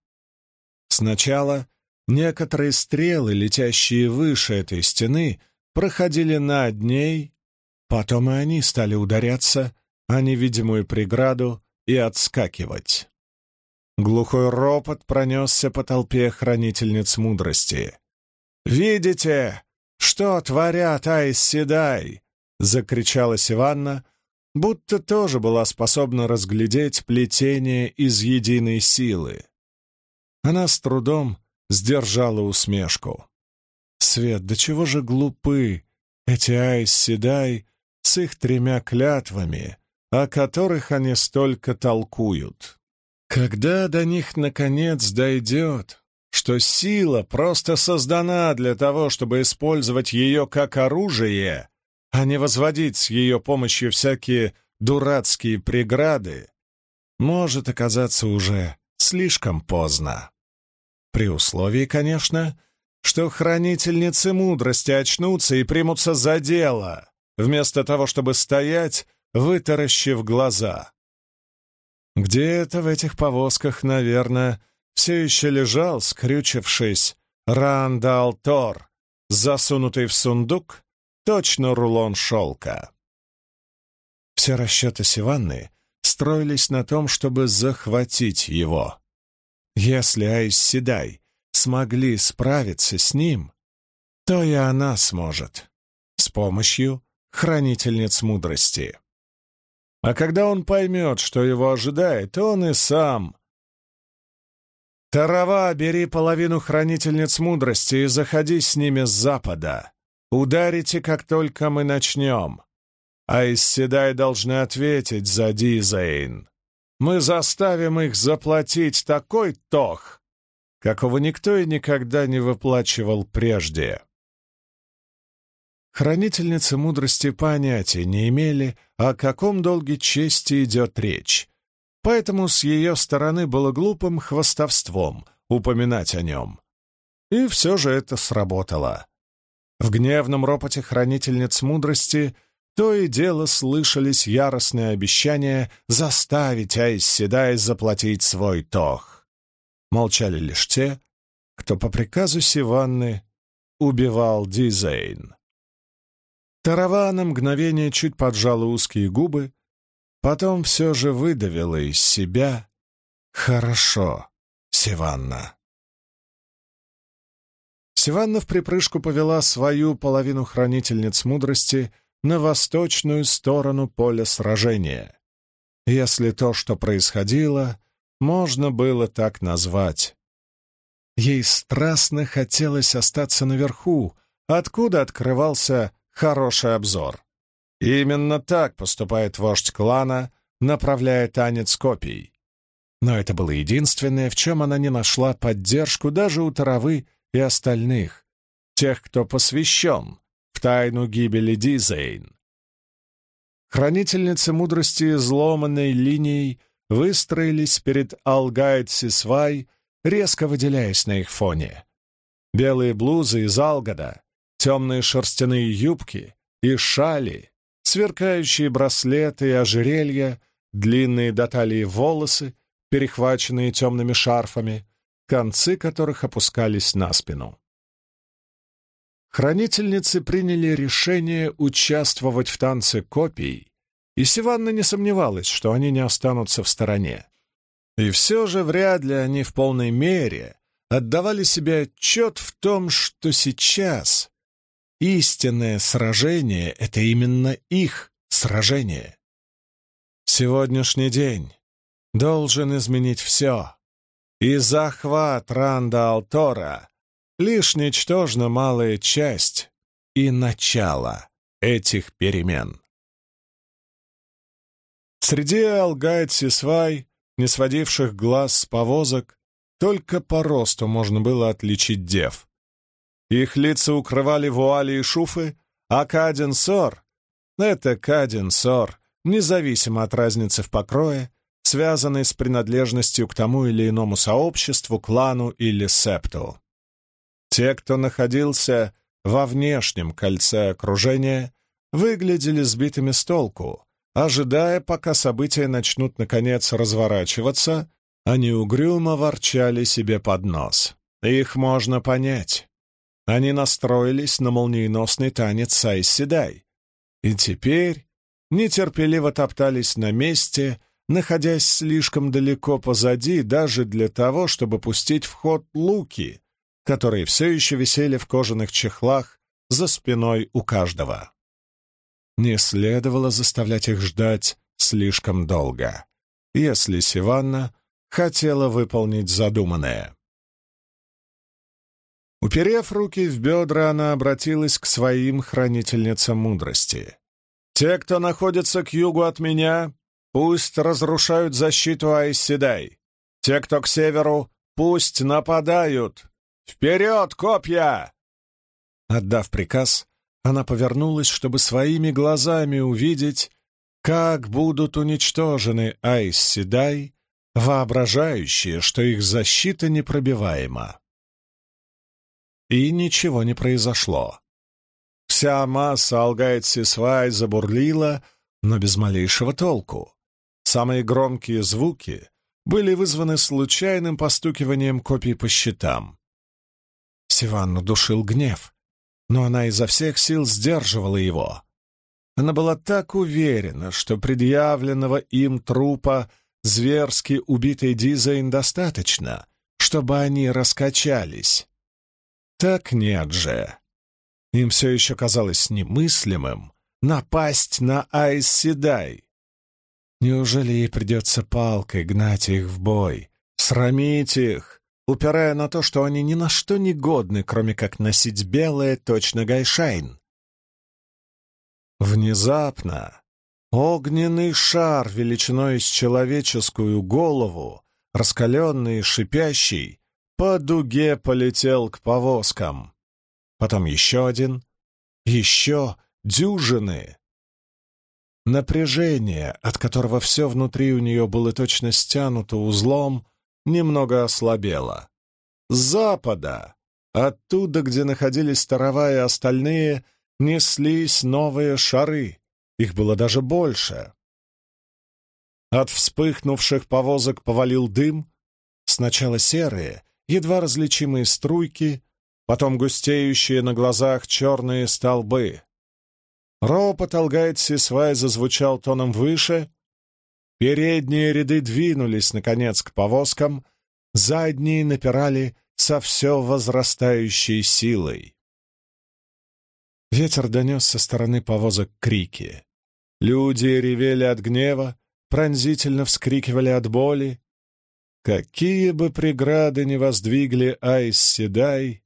Сначала Некоторые стрелы, летящие выше этой стены, проходили над ней, потом и они стали ударяться о невидимую преграду и отскакивать. Глухой ропот пронесся по толпе хранительниц мудрости. «Видите, что творят Айс Седай?» — закричала Сиванна, будто тоже была способна разглядеть плетение из единой силы. Она с трудом сдержала усмешку. Свет, до чего же глупы эти Айс Седай с их тремя клятвами, о которых они столько толкуют. Когда до них наконец дойдет, что сила просто создана для того, чтобы использовать ее как оружие, а не возводить с ее помощью всякие дурацкие преграды, может оказаться уже слишком поздно. При условии, конечно, что хранительницы мудрости очнутся и примутся за дело, вместо того, чтобы стоять, вытаращив глаза. Где-то в этих повозках, наверное, все еще лежал, скрючившись, Рандал Тор, засунутый в сундук, точно рулон шелка. Все расчеты Сиванны строились на том, чтобы захватить его. Если Айс смогли справиться с ним, то и она сможет с помощью хранительниц мудрости. А когда он поймет, что его ожидает, он и сам. Тарава, бери половину хранительниц мудрости и заходи с ними с запада. Ударите, как только мы начнем. А из Седай должны ответить за Дизейн. Мы заставим их заплатить такой тох, какого никто и никогда не выплачивал прежде. Хранительницы мудрости понятия не имели, о каком долге чести идет речь, поэтому с ее стороны было глупым хвостовством упоминать о нем. И все же это сработало. В гневном ропоте хранительниц мудрости то и дело слышались яростные обещания заставить Айс Седай заплатить свой тох. Молчали лишь те, кто по приказу Сиванны убивал Дизейн. Тарава мгновение чуть поджала узкие губы, потом все же выдавила из себя «Хорошо, Сиванна». Сиванна в припрыжку повела свою половину хранительниц мудрости на восточную сторону поля сражения, если то, что происходило, можно было так назвать. Ей страстно хотелось остаться наверху, откуда открывался хороший обзор. Именно так поступает вождь клана, направляя танец копий. Но это было единственное, в чем она не нашла поддержку даже у Таравы и остальных, тех, кто посвящен в тайну гибели Дизейн. Хранительницы мудрости изломанной линией выстроились перед Алгайд Сисвай, резко выделяясь на их фоне. Белые блузы из Алгада, темные шерстяные юбки и шали, сверкающие браслеты и ожерелья, длинные до талии волосы, перехваченные темными шарфами, концы которых опускались на спину. Хранительницы приняли решение участвовать в танце копий, и Сиванна не сомневалась, что они не останутся в стороне. И все же вряд ли они в полной мере отдавали себе отчет в том, что сейчас Истинное сражение — это именно их сражение. Сегодняшний день должен изменить все. И захват Ранда Алтора — лишь ничтожно малая часть и начало этих перемен. Среди Алгайт Сисвай, не сводивших глаз с повозок, только по росту можно было отличить дев. Их лица укрывали вуали и шуфы, а Каден-Сор — это Каден-Сор, независимо от разницы в покрое, связанной с принадлежностью к тому или иному сообществу, клану или септу. Те, кто находился во внешнем кольце окружения, выглядели сбитыми с толку, ожидая, пока события начнут наконец разворачиваться, они угрюмо ворчали себе под нос. Их можно понять. Они настроились на молниеносный танец Сайседай, и теперь нетерпеливо топтались на месте, находясь слишком далеко позади даже для того, чтобы пустить в ход луки, которые все еще висели в кожаных чехлах за спиной у каждого. Не следовало заставлять их ждать слишком долго, если Сиванна хотела выполнить задуманное. Уперев руки в бедра, она обратилась к своим хранительницам мудрости. «Те, кто находится к югу от меня, пусть разрушают защиту Айседай. Те, кто к северу, пусть нападают. Вперед, копья!» Отдав приказ, она повернулась, чтобы своими глазами увидеть, как будут уничтожены Айседай, воображающие, что их защита непробиваема. И ничего не произошло. Вся масса Алгайт-Сисвай забурлила, но без малейшего толку. Самые громкие звуки были вызваны случайным постукиванием копий по щитам. Сиванну душил гнев, но она изо всех сил сдерживала его. Она была так уверена, что предъявленного им трупа зверски убитой Дизейн достаточно, чтобы они раскачались. Так нет же. Им все еще казалось немыслимым напасть на Айз. Неужели ей придется палкой гнать их в бой, срамить их, упирая на то, что они ни на что не годны, кроме как носить белое точно гайшайн? Внезапно огненный шар величиной с человеческую голову, раскаленный и шипящий, по дуге полетел к повозкам. Потом еще один, еще дюжины. Напряжение, от которого все внутри у нее было точно стянуто узлом, немного ослабело. С запада, оттуда, где находились Тарова и остальные, неслись новые шары. Их было даже больше. От вспыхнувших повозок повалил дым, сначала серые, едва различимые струйки, потом густеющие на глазах черные столбы. Ропот Алгайт-Сисвай зазвучал тоном выше. Передние ряды двинулись, наконец, к повозкам, задние напирали со все возрастающей силой. Ветер донес со стороны повозок крики. Люди ревели от гнева, пронзительно вскрикивали от боли, Какие бы преграды ни воздвигли Айс Седай,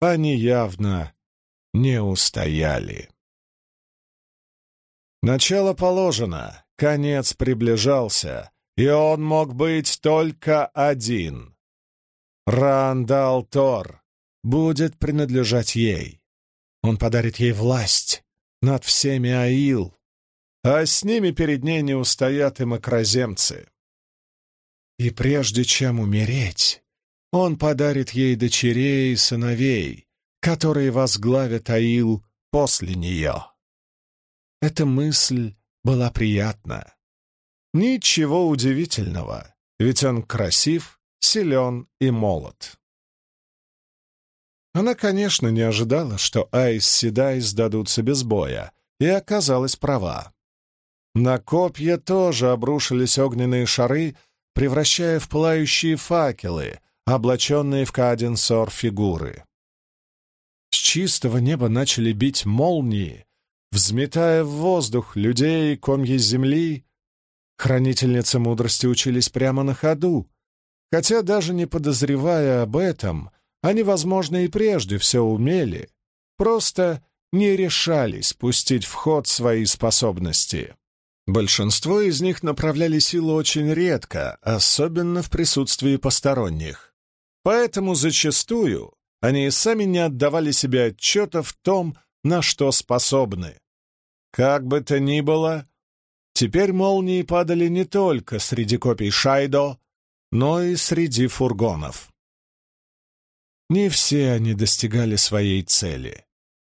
они явно не устояли. Начало положено, конец приближался, и он мог быть только один. Рандал Тор будет принадлежать ей. Он подарит ей власть над всеми Аил, а с ними перед ней не устоят и макроземцы. И прежде чем умереть, он подарит ей дочерей и сыновей, которые возглавят Аил после нее. Эта мысль была приятна. Ничего удивительного, ведь он красив, силен и молод. Она, конечно, не ожидала, что Айс Седай сдадутся без боя, и оказалась права. На копья тоже обрушились огненные шары, превращая в пылающие факелы, облаченные в каденсор фигуры. С чистого неба начали бить молнии, взметая в воздух людей, комья земли. Хранительницы мудрости учились прямо на ходу, хотя даже не подозревая об этом, они, возможно, и прежде все умели, просто не решались пустить в ход свои способности. Большинство из них направляли силу очень редко, особенно в присутствии посторонних. Поэтому зачастую они и сами не отдавали себе отчета в том, на что способны. Как бы то ни было, теперь молнии падали не только среди копий Шайдо, но и среди фургонов. Не все они достигали своей цели.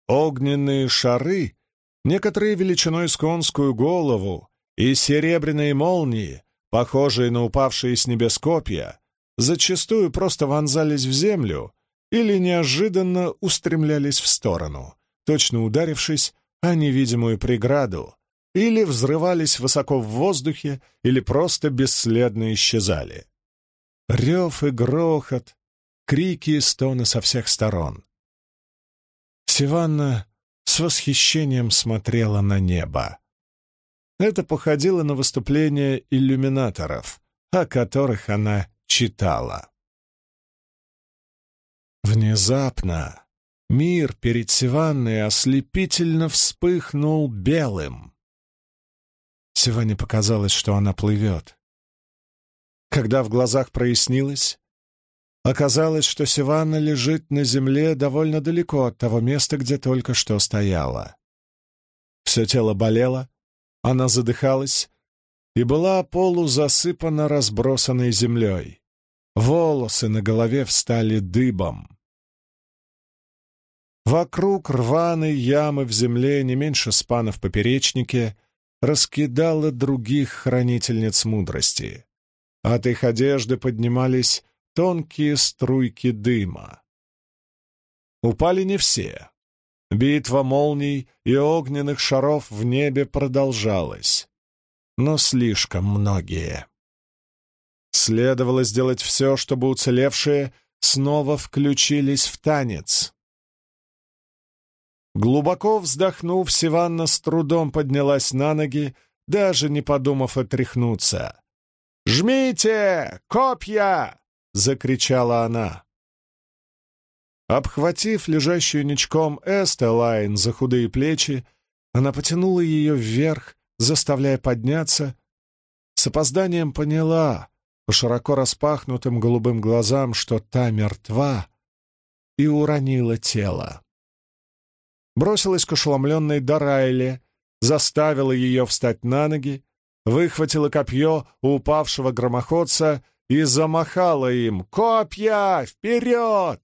Огненные шары некоторые величиной с конскую голову и серебряные молнии, похожие на упавшие с небес копья, зачастую просто вонзались в землю или неожиданно устремлялись в сторону, точно ударившись о невидимую преграду, или взрывались высоко в воздухе, или просто бесследно исчезали. Рев и грохот, крики и стоны со всех сторон. Сиванна с восхищением смотрела на небо. Это походило на выступление иллюминаторов, о которых она читала. Внезапно мир перед Сиванной ослепительно вспыхнул белым. Сиване показалось, что она плывет. Когда в глазах прояснилось, оказалось, что Сиванна лежит на земле довольно далеко от того места, где только что стояла. Все тело болело, она задыхалась и была полузасыпана разбросанной землей. Волосы на голове встали дыбом. Вокруг рваной ямы в земле не меньше спана в поперечнике раскидала других хранительниц мудрости. От их одежды поднимались тонкие струйки дыма. Упали не все. Битва молний и огненных шаров в небе продолжалась. Но слишком многие. Следовало сделать все, чтобы уцелевшие снова включились в танец. Глубоко вздохнув, Сиванна с трудом поднялась на ноги, даже не подумав отряхнуться. «Жмите! Копья!» — закричала она. Обхватив лежащую ничком Эстелайн за худые плечи, она потянула ее вверх, заставляя подняться. С опозданием поняла по широко распахнутым голубым глазам, что та мертва, и уронила тело. Бросилась к ошеломленной Дарайле, заставила ее встать на ноги, выхватила копье у упавшего громоходца и замахала им «Копья! Вперед!»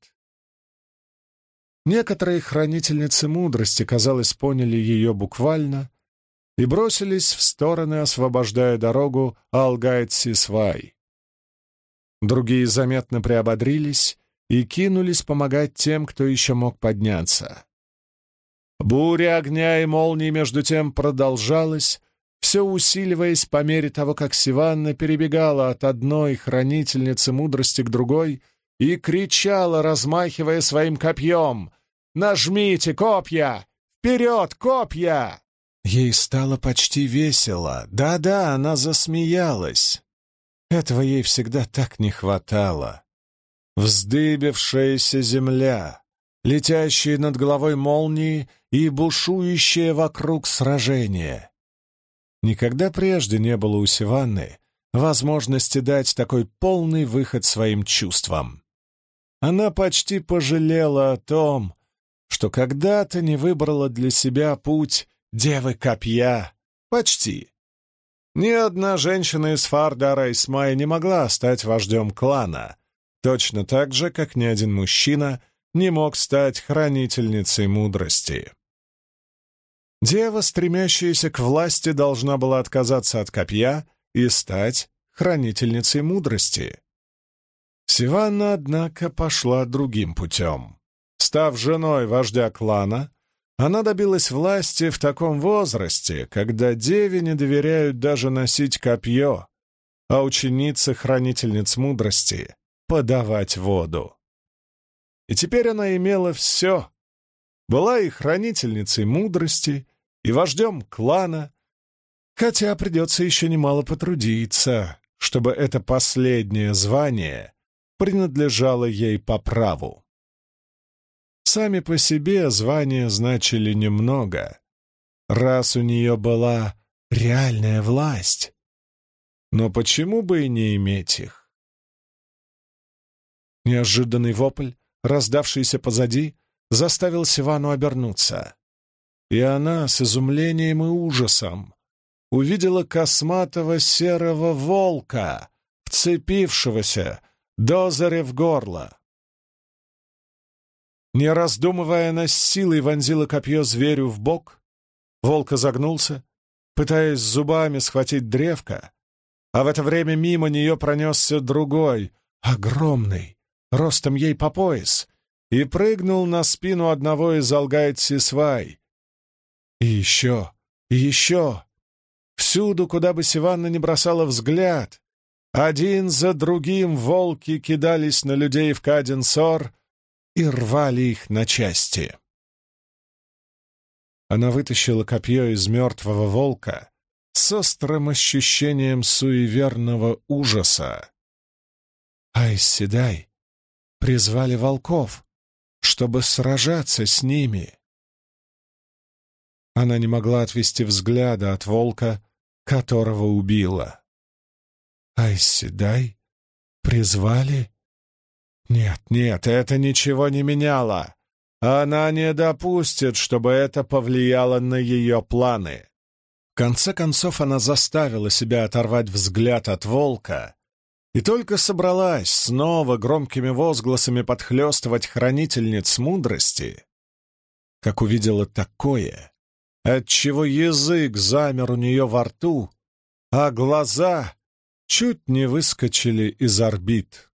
Некоторые хранительницы мудрости, казалось, поняли ее буквально и бросились в стороны, освобождая дорогу Алгайт-Сисвай. Другие заметно приободрились и кинулись помогать тем, кто еще мог подняться. Буря огня и молний между тем продолжалась, все усиливаясь по мере того, как Сиванна перебегала от одной хранительницы мудрости к другой и кричала, размахивая своим копьем «Нажмите копья! Вперед, копья!» Ей стало почти весело. Да-да, она засмеялась. Этого ей всегда так не хватало. Вздыбившаяся земля, летящие над головой молнии и бушующее вокруг сражение. Никогда прежде не было у Сиванны возможности дать такой полный выход своим чувствам. Она почти пожалела о том, что когда-то не выбрала для себя путь девы копья. Почти. Ни одна женщина из Фардара Исмая не могла стать вождем клана, точно так же, как ни один мужчина не мог стать хранительницей мудрости. Дева, стремящаяся к власти, должна была отказаться от копья и стать хранительницей мудрости. Сиванна, однако, пошла другим путем. Став женой вождя клана, она добилась власти в таком возрасте, когда деве не доверяют даже носить копье, а ученицы хранительниц мудрости — подавать воду. И теперь она имела все. Была и хранительницей мудрости, и вождем клана, хотя придется еще немало потрудиться, чтобы это последнее звание принадлежало ей по праву. Сами по себе звания значили немного, раз у нее была реальная власть. Но почему бы и не иметь их? Неожиданный вопль, раздавшийся позади, заставил Сивану обернуться и она с изумлением и ужасом увидела косматого серого волка, вцепившегося до заре в горло. Не раздумывая, она с силой вонзила копье зверю в бок. Волк загнулся, пытаясь зубами схватить древко, а в это время мимо нее пронесся другой, огромный, ростом ей по пояс, и прыгнул на спину одного из Алгайт-Сисвай. И еще, и еще. Всюду, куда бы Сиванна не бросала взгляд, один за другим волки кидались на людей в Каденсор и рвали их на части. Она вытащила копье из мертвого волка с острым ощущением суеверного ужаса. Айседай призвали волков, чтобы сражаться с ними. Она не могла отвести взгляда от волка, которого убила. Айседай призвали? Нет, нет, это ничего не меняло. Она не допустит, чтобы это повлияло на ее планы. В конце концов, она заставила себя оторвать взгляд от волка и только собралась снова громкими возгласами подхлестывать хранительниц мудрости, как увидела такое, отчего язык замер у нее во рту, а глаза чуть не выскочили из орбит.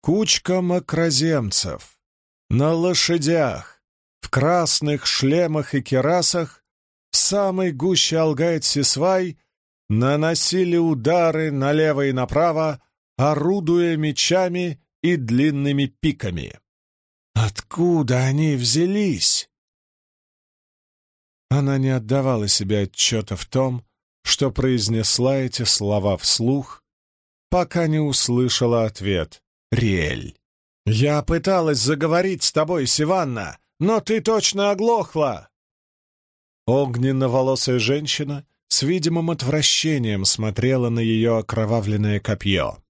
Кучка макроземцев на лошадях, в красных шлемах и керасах, в самой гуще Алгайт-Сисвай наносили удары налево и направо, орудуя мечами и длинными пиками. Откуда они взялись? Она не отдавала себе отчета в том, что произнесла эти слова вслух, пока не услышала ответ «Риэль». «Я пыталась заговорить с тобой, Сиванна, но ты точно оглохла!» Огненно-волосая женщина с видимым отвращением смотрела на ее окровавленное копье.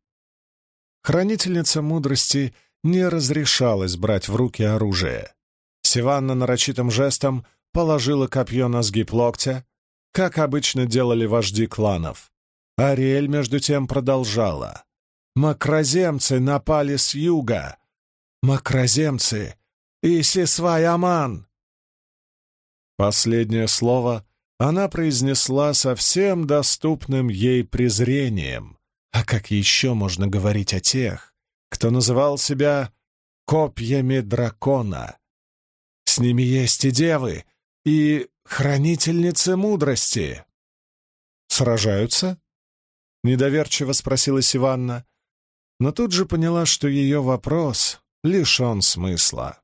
Хранительница мудрости не разрешалась брать в руки оружие. Сиванна нарочитым жестом положила копье на сгиб локтя, как обычно делали вожди кланов. Ариэль, между тем, продолжала. «Макроземцы напали с юга! Макроземцы и Сисвай-Аман!» Последнее слово она произнесла совсем доступным ей презрением. А как еще можно говорить о тех, кто называл себя копьями дракона? С ними есть и девы, и хранительницы мудрости. «Сражаются?» — недоверчиво спросила Сиванна, но тут же поняла, что ее вопрос лишен смысла.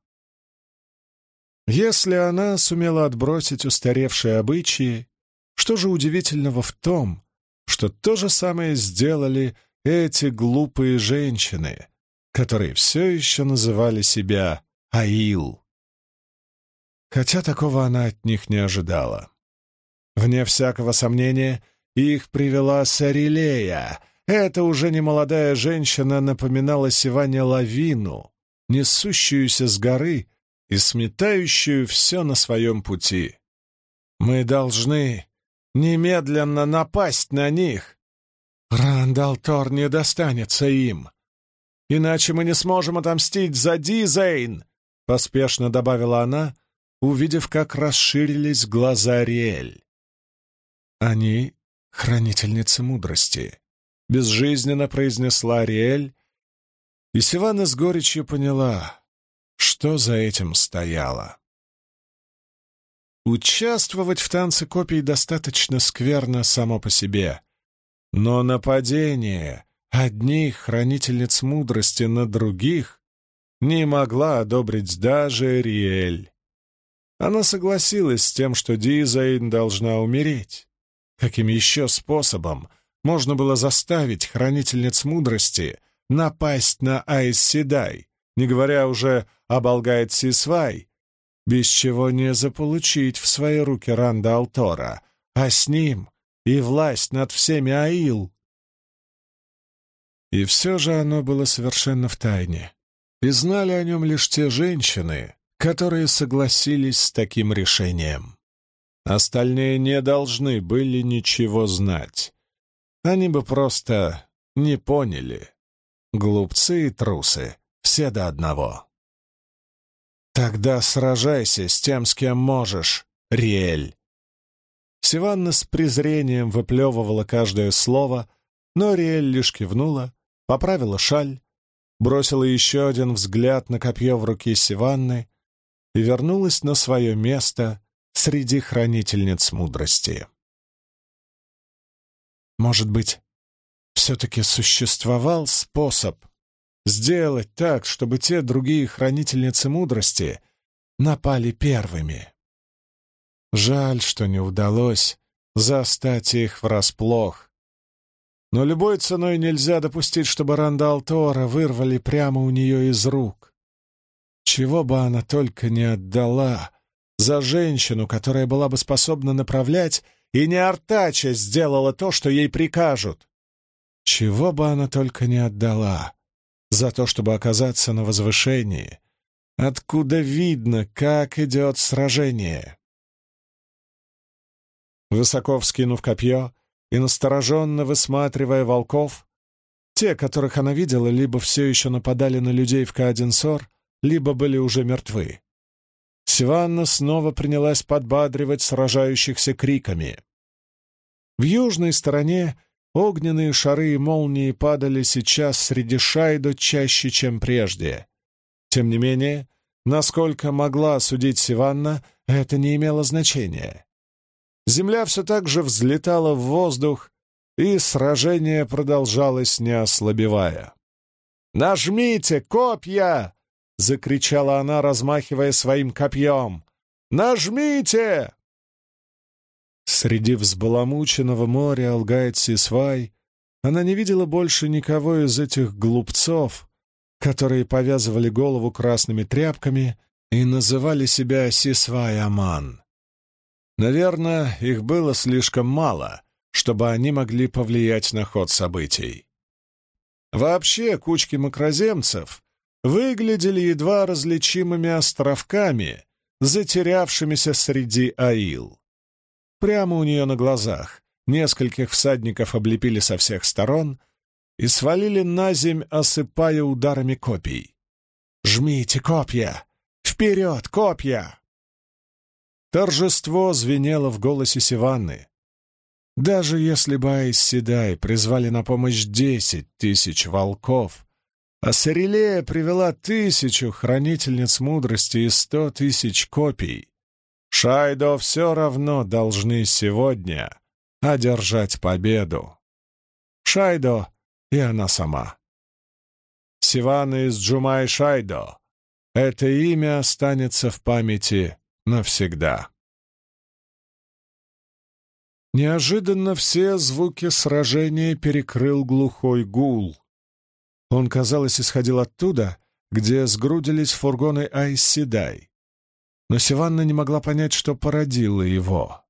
Если она сумела отбросить устаревшие обычаи, что же удивительного в том, что то же самое сделали эти глупые женщины, которые все еще называли себя Аил? Хотя такого она от них не ожидала. Вне всякого сомнения, их привела Сарилея. Эта уже немолодая женщина напоминала Сиване лавину, несущуюся с горы и сметающую все на своем пути. Мы должны немедленно напасть на них. Рандалтор не достанется им. Иначе мы не сможем отомстить за Дизейн, — поспешно добавила она, увидев, как расширились глаза Риэль. Они — хранительницы мудрости, — безжизненно произнесла Риэль, и Сивана с горечью поняла, что за этим стояло. Участвовать в танце копий достаточно скверно само по себе, но нападение одних хранительниц мудрости на других не могла одобрить даже Риэль. Она согласилась с тем, что Дизайн должна умереть. Каким еще способом можно было заставить хранительниц мудрости напасть на Айс Седай, не говоря уже об Алгайт Сисвай, без чего не заполучить в свои руки Ранда Алтора, а с ним и власть над всеми Аил? И все же оно было совершенно в тайне, и знали о нем лишь те женщины, которые согласились с таким решением. Остальные не должны были ничего знать. Они бы просто не поняли. Глупцы и трусы, все до одного. «Тогда сражайся с тем, с кем можешь, Риэль!» Сиванна с презрением выплевывала каждое слово, но Риэль лишь кивнула, поправила шаль, бросила еще один взгляд на копье в руке Сиванны и вернулась на свое место среди хранительниц мудрости. Может быть, все-таки существовал способ сделать так, чтобы те другие хранительницы мудрости напали первыми. Жаль, что не удалось застать их врасплох. Но любой ценой нельзя допустить, чтобы Рандал Тора вырвали прямо у нее из рук. Чего бы она только не отдала за женщину, которая была бы способна направлять, и не артача сделала то, что ей прикажут. Чего бы она только не отдала за то, чтобы оказаться на возвышении, откуда видно, как идет сражение. Высоко вскинув копье и настороженно высматривая волков, те, которых она видела, либо все еще нападали на людей в Кааденсор, либо были уже мертвы. Сиванна снова принялась подбадривать сражающихся криками. В южной стороне огненные шары и молнии падали сейчас среди Шайдо чаще, чем прежде. Тем не менее, насколько могла судить Сиванна, это не имело значения. Земля все так же взлетала в воздух, и сражение продолжалось, не ослабевая. «Нажмите копья!» — закричала она, размахивая своим копьем. «Нажмите!» Среди взбаламученного моря Алгайт-Сисвай она не видела больше никого из этих глупцов, которые повязывали голову красными тряпками и называли себя Сисвай-Аман. Наверное, их было слишком мало, чтобы они могли повлиять на ход событий. Вообще, кучки макроземцев выглядели едва различимыми островками, затерявшимися среди аил. Прямо у нее на глазах нескольких всадников облепили со всех сторон и свалили на земь, осыпая ударами копий. «Жмите копья! Вперед, копья!» Торжество звенело в голосе Сиванны. Даже если бы Айс призвали на помощь десять тысяч волков, а Сарелея привела тысячу хранительниц мудрости и сто тысяч копий, Шайдо все равно должны сегодня одержать победу. Шайдо и она сама. Сивана из Джумай Шайдо. Это имя останется в памяти навсегда. Неожиданно все звуки сражения перекрыл глухой гул. Он, казалось, исходил оттуда, где сгрудились фургоны Айсседай. Но Сиванна не могла понять, что породило его.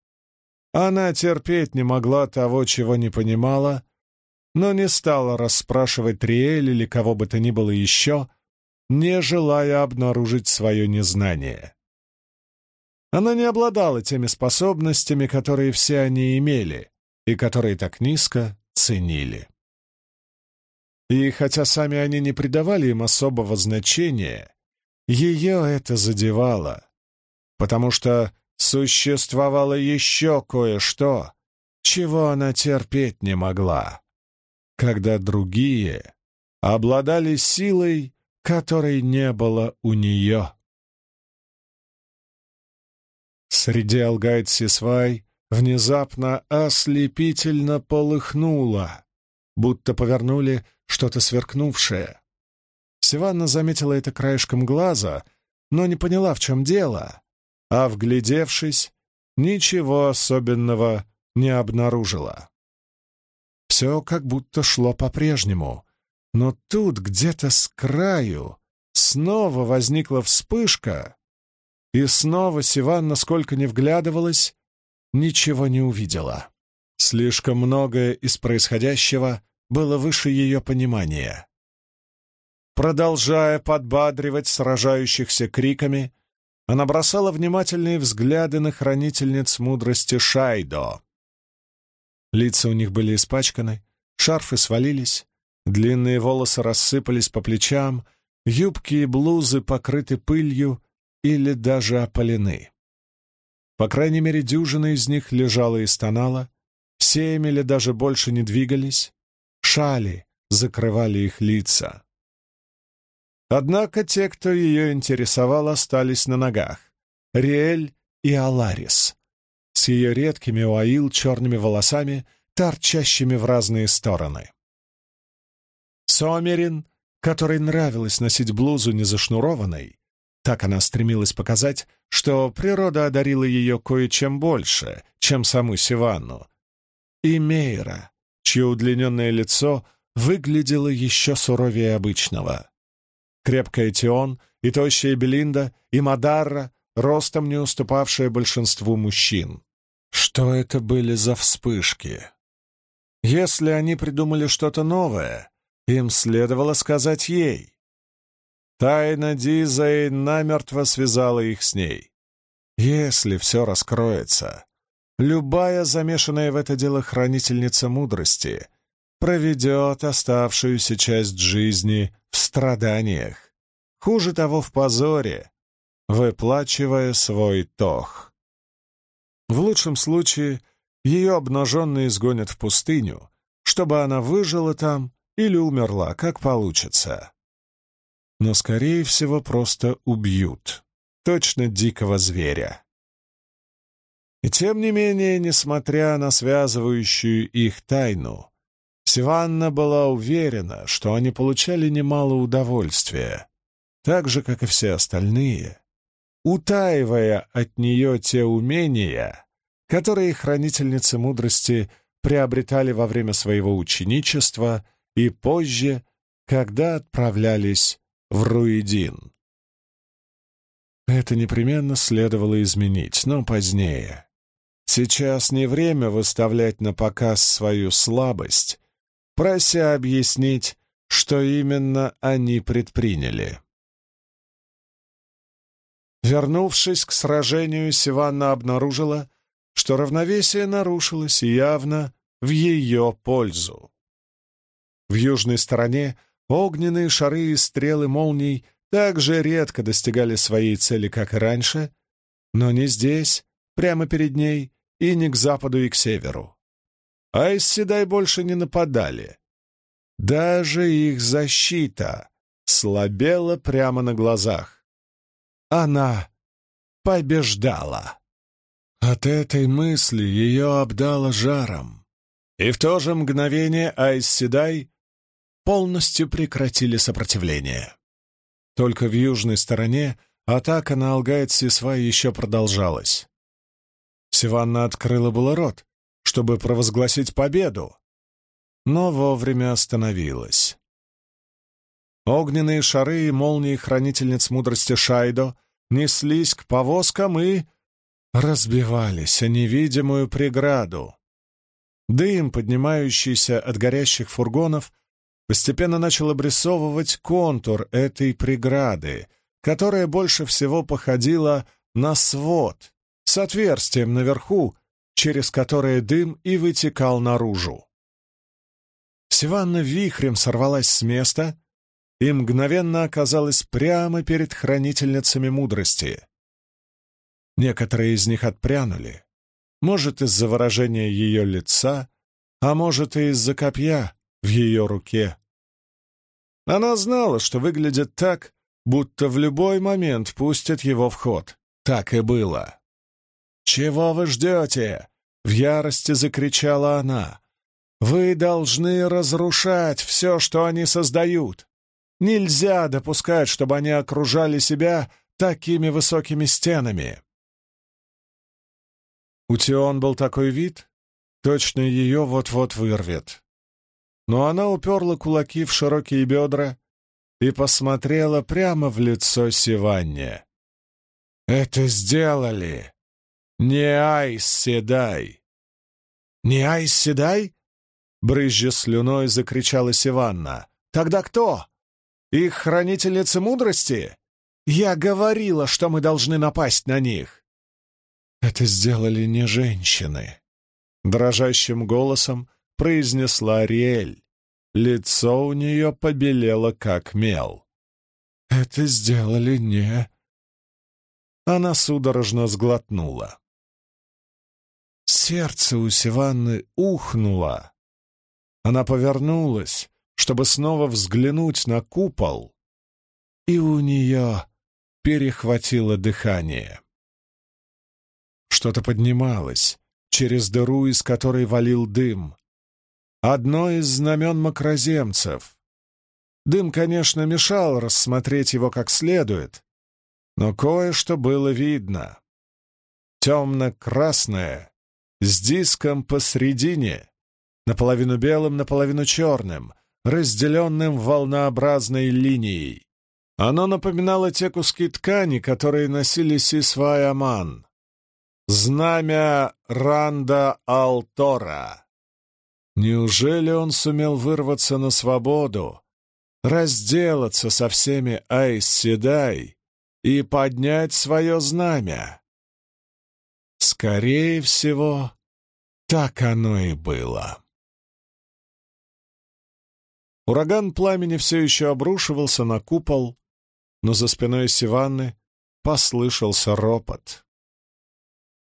Она терпеть не могла того, чего не понимала, но не стала расспрашивать Триэль или кого бы то ни было еще, не желая обнаружить свое незнание. Она не обладала теми способностями, которые все они имели и которые так низко ценили. И хотя сами они не придавали им особого значения, ее это задевало, потому что существовало еще кое-что, чего она терпеть не могла, когда другие обладали силой, которой не было у нее. Среди Алгайт-Сисвай внезапно ослепительно полыхнуло, будто повернули что-то сверкнувшее. Сиванна заметила это краешком глаза, но не поняла, в чем дело, а, вглядевшись, ничего особенного не обнаружила. Все как будто шло по-прежнему, но тут где-то с краю снова возникла вспышка, и снова Сиванна, сколько не вглядывалась, ничего не увидела. Слишком многое из происходящего было выше ее понимания. Продолжая подбадривать сражающихся криками, она бросала внимательные взгляды на хранительниц мудрости Шайдо. Лица у них были испачканы, шарфы свалились, длинные волосы рассыпались по плечам, юбки и блузы покрыты пылью или даже опалены. По крайней мере, дюжина из них лежала и стонала, семь или даже больше не двигались, шали, закрывали их лица. Однако те, кто ее интересовал, остались на ногах. Риэль и Аларис с ее редкими уаил черными волосами, торчащими в разные стороны. Сомерин, которой нравилось носить блузу незашнурованной, так она стремилась показать, что природа одарила ее кое-чем больше, чем саму Сиванну. И Мейра, чье удлиненное лицо выглядело еще суровее обычного. Крепкая Тион и тощая Белинда, и Мадарра, ростом не уступавшая большинству мужчин. Что это были за вспышки? Если они придумали что-то новое, им следовало сказать ей. Тайна Дизей намертво связала их с ней. Если все раскроется, любая замешанная в это дело хранительница мудрости проведет оставшуюся часть жизни в страданиях, хуже того, в позоре, выплачивая свой тох. В лучшем случае ее обнаженные изгонят в пустыню, чтобы она выжила там или умерла, как получится. Но, скорее всего, просто убьют. Точно дикого зверя. И тем не менее, несмотря на связывающую их тайну, Сиванна была уверена, что они получали немало удовольствия, так же, как и все остальные, утаивая от нее те умения, которые хранительницы мудрости приобретали во время своего ученичества и позже, когда отправлялись в Руидин. Это непременно следовало изменить, но позднее. Сейчас не время выставлять на показ свою слабость, прося объяснить, что именно они предприняли. Вернувшись к сражению, Сиванна обнаружила, что равновесие нарушилось явно в ее пользу. В южной стороне огненные шары и стрелы молний так же редко достигали своей цели, как и раньше, но не здесь, прямо перед ней, и не к западу и к северу. А из Седай больше не нападали. Даже их защита слабела прямо на глазах. Она побеждала. От этой мысли ее обдало жаром. И в то же мгновение Айс Седай полностью прекратили сопротивление. Только в южной стороне атака на Алгайт-Сисва еще продолжалась. Сиванна открыла было рот, чтобы провозгласить победу, но вовремя остановилась. Огненные шары и молнии хранительниц мудрости Шайдо неслись к повозкам и разбивались о невидимую преграду. Дым, поднимающийся от горящих фургонов, постепенно начал обрисовывать контур этой преграды, которая больше всего походила на свод с отверстием наверху, через которое дым и вытекал наружу. Сиванна вихрем сорвалась с места и мгновенно оказалась прямо перед хранительницами мудрости. Некоторые из них отпрянули, может, из-за выражения ее лица, а может, и из-за копья в ее руке. Она знала, что выглядит так, будто в любой момент пустят его в ход. Так и было. «Чего вы ждете?» — в ярости закричала она. «Вы должны разрушать все, что они создают. Нельзя допускать, чтобы они окружали себя такими высокими стенами». У Тион был такой вид, точно ее вот-вот вырвет. Но она уперла кулаки в широкие бедра и посмотрела прямо в лицо Сиванне. «Это сделали! Не Айс Седай!» «Не Айс Седай?» — брызжа слюной закричала Сиванна. «Тогда кто? Их хранительницы мудрости? Я говорила, что мы должны напасть на них!» «Это сделали не женщины», — дрожащим голосом произнесла Ариэль. Лицо у нее побелело, как мел. «Это сделали не...» Она судорожно сглотнула. Сердце у Сиванны ухнуло. Она повернулась, чтобы снова взглянуть на купол, и у нее перехватило дыхание. Что-то поднималось через дыру, из которой валил дым. Одно из знамен макроземцев. Дым, конечно, мешал рассмотреть его как следует, но кое-что было видно. Темно-красное, с диском посредине, наполовину белым, наполовину черным, разделенным волнообразной линией. Оно напоминало те куски ткани, которые носили Сисвай Аман. Знамя Ранда Алтора. Неужели он сумел вырваться на свободу, разделаться со всеми Айс Седай и поднять свое знамя? Скорее всего, так оно и было. Ураган пламени все еще обрушивался на купол, но за спиной Сиванны послышался ропот.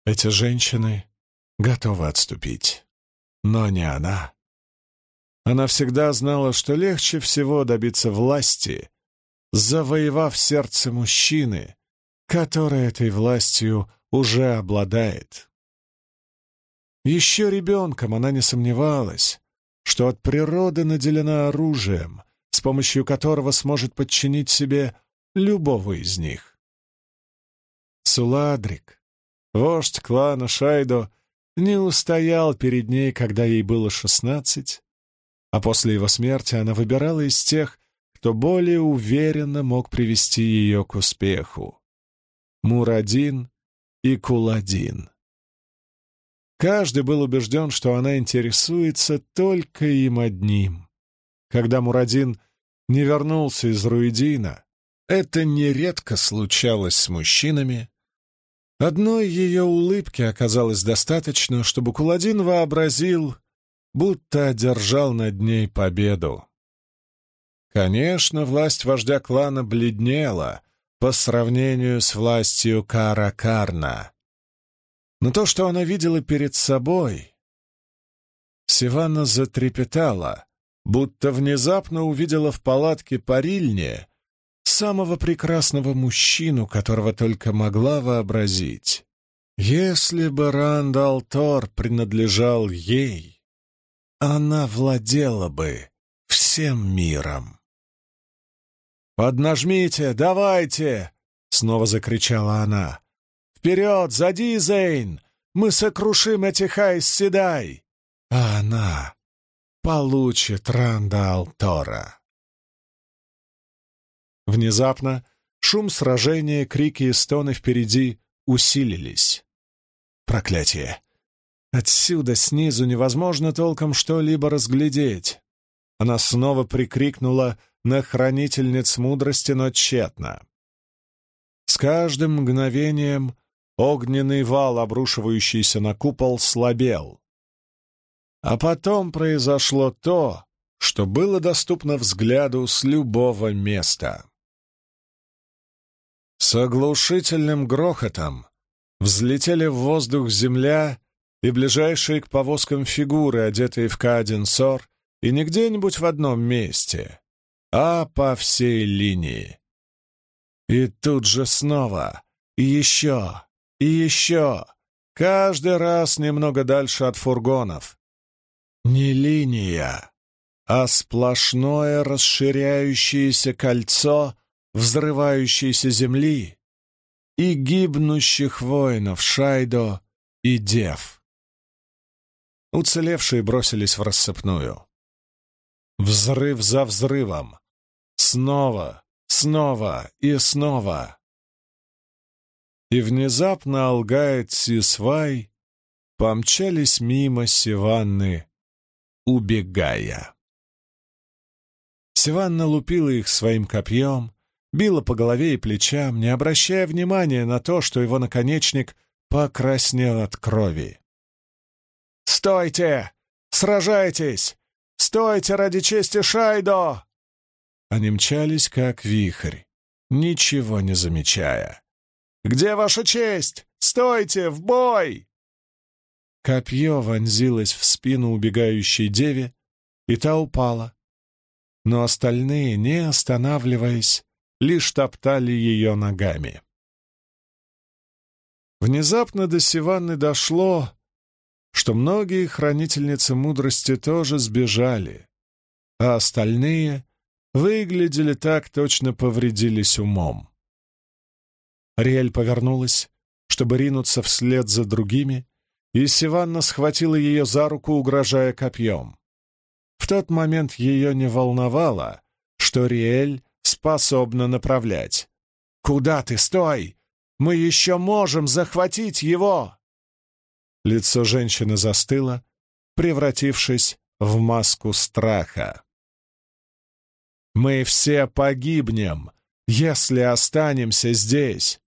Эти женщины готовы отступить, но не она. Она всегда знала, что легче всего добиться власти, завоевав сердце мужчины, который этой властью уже обладает. Еще ребенком она не сомневалась, что от природы наделена оружием, с помощью которого сможет подчинить себе любого из них. Суладрик, вождь клана Шайдо, не устоял перед ней, когда ей было шестнадцать, а после его смерти она выбирала из тех, кто более уверенно мог привести ее к успеху. Мурадин и Куладин. Каждый был убежден, что она интересуется только им одним. Когда Мурадин не вернулся из Руидина, это нередко случалось с мужчинами. Одной ее улыбки оказалось достаточно, чтобы Куладин вообразил, будто одержал над ней победу. Конечно, власть вождя клана бледнела по сравнению с властью Каракарна. Но то, что она видела перед собой... Сиванна затрепетала, будто внезапно увидела в палатке парильне самого прекрасного мужчину, которого только могла вообразить. Если бы Рандал Тор принадлежал ей, она владела бы всем миром. «Поднажмите, давайте!» — снова закричала она. «Вперед, зади, Зейн! Мы сокрушим этих Айс-Седай!» А она получит Ранда Алтора. Внезапно шум сражения, крики и стоны впереди усилились. Проклятие! Отсюда, снизу, невозможно толком что-либо разглядеть. Она снова прикрикнула на хранительниц мудрости, но тщетно. С каждым мгновением Огненный вал, обрушивающийся на купол, слабел. А потом произошло то, что было доступно взгляду с любого места. С оглушительным грохотом взлетели в воздух земля и ближайшие к повозкам фигуры, одетые в каденсор, и не где-нибудь в одном месте, а по всей линии. И тут же снова, и еще, и еще, каждый раз немного дальше от фургонов. Не линия, а сплошное расширяющееся кольцо взрывающейся земли и гибнущих воинов Шайдо и Дев. Уцелевшие бросились в рассыпную. Взрыв за взрывом. Снова, снова и снова. И внезапно Алгает Сисвай помчались мимо Сиванны, убегая. Сиванна лупила их своим копьем, била по голове и плечам, не обращая внимания на то, что его наконечник покраснел от крови. «Стойте! Сражайтесь! Стойте ради чести Шайдо!» Они мчались, как вихрь, ничего не замечая. Где ваша честь? Стойте! В бой!» Копье вонзилось в спину убегающей деве, и та упала. но остальные, не останавливаясь, лишь топтали ее ногами. Внезапно до Сиванны дошло, что многие хранительницы мудрости тоже сбежали, а остальные выглядели так, точно повредились умом. Риэль повернулась, чтобы ринуться вслед за другими, и Сиванна схватила ее за руку, угрожая копьем. В тот момент ее не волновало, что Риэль способна направлять. «Куда ты? Стой! Мы еще можем захватить его!» Лицо женщины застыло, превратившись в маску страха. «Мы все погибнем, если останемся здесь.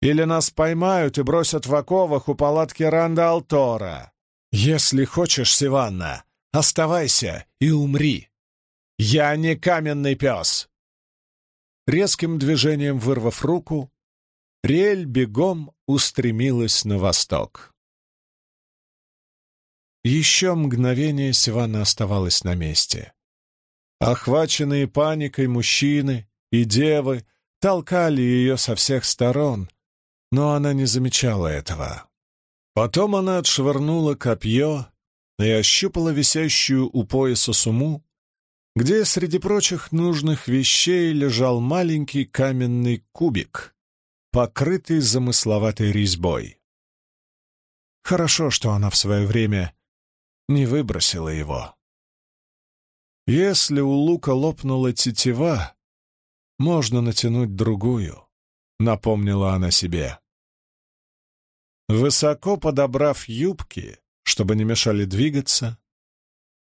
Или нас поймают и бросят в оковах у палатки Ранда Алтора. Если хочешь, Сиванна, оставайся и умри. Я не каменный пес!» Резким движением вырвав руку, Риэль бегом устремилась на восток. Еще мгновение Сивана оставалась на месте. Охваченные паникой мужчины и девы толкали ее со всех сторон, но она не замечала этого. Потом она отшвырнула копье и ощупала висящую у пояса суму, где среди прочих нужных вещей лежал маленький каменный кубик, покрытый замысловатой резьбой. Хорошо, что она в свое время не выбросила его. Если у лука лопнула тетива, можно натянуть другую, напомнила она себе. Высоко подобрав юбки, чтобы не мешали двигаться,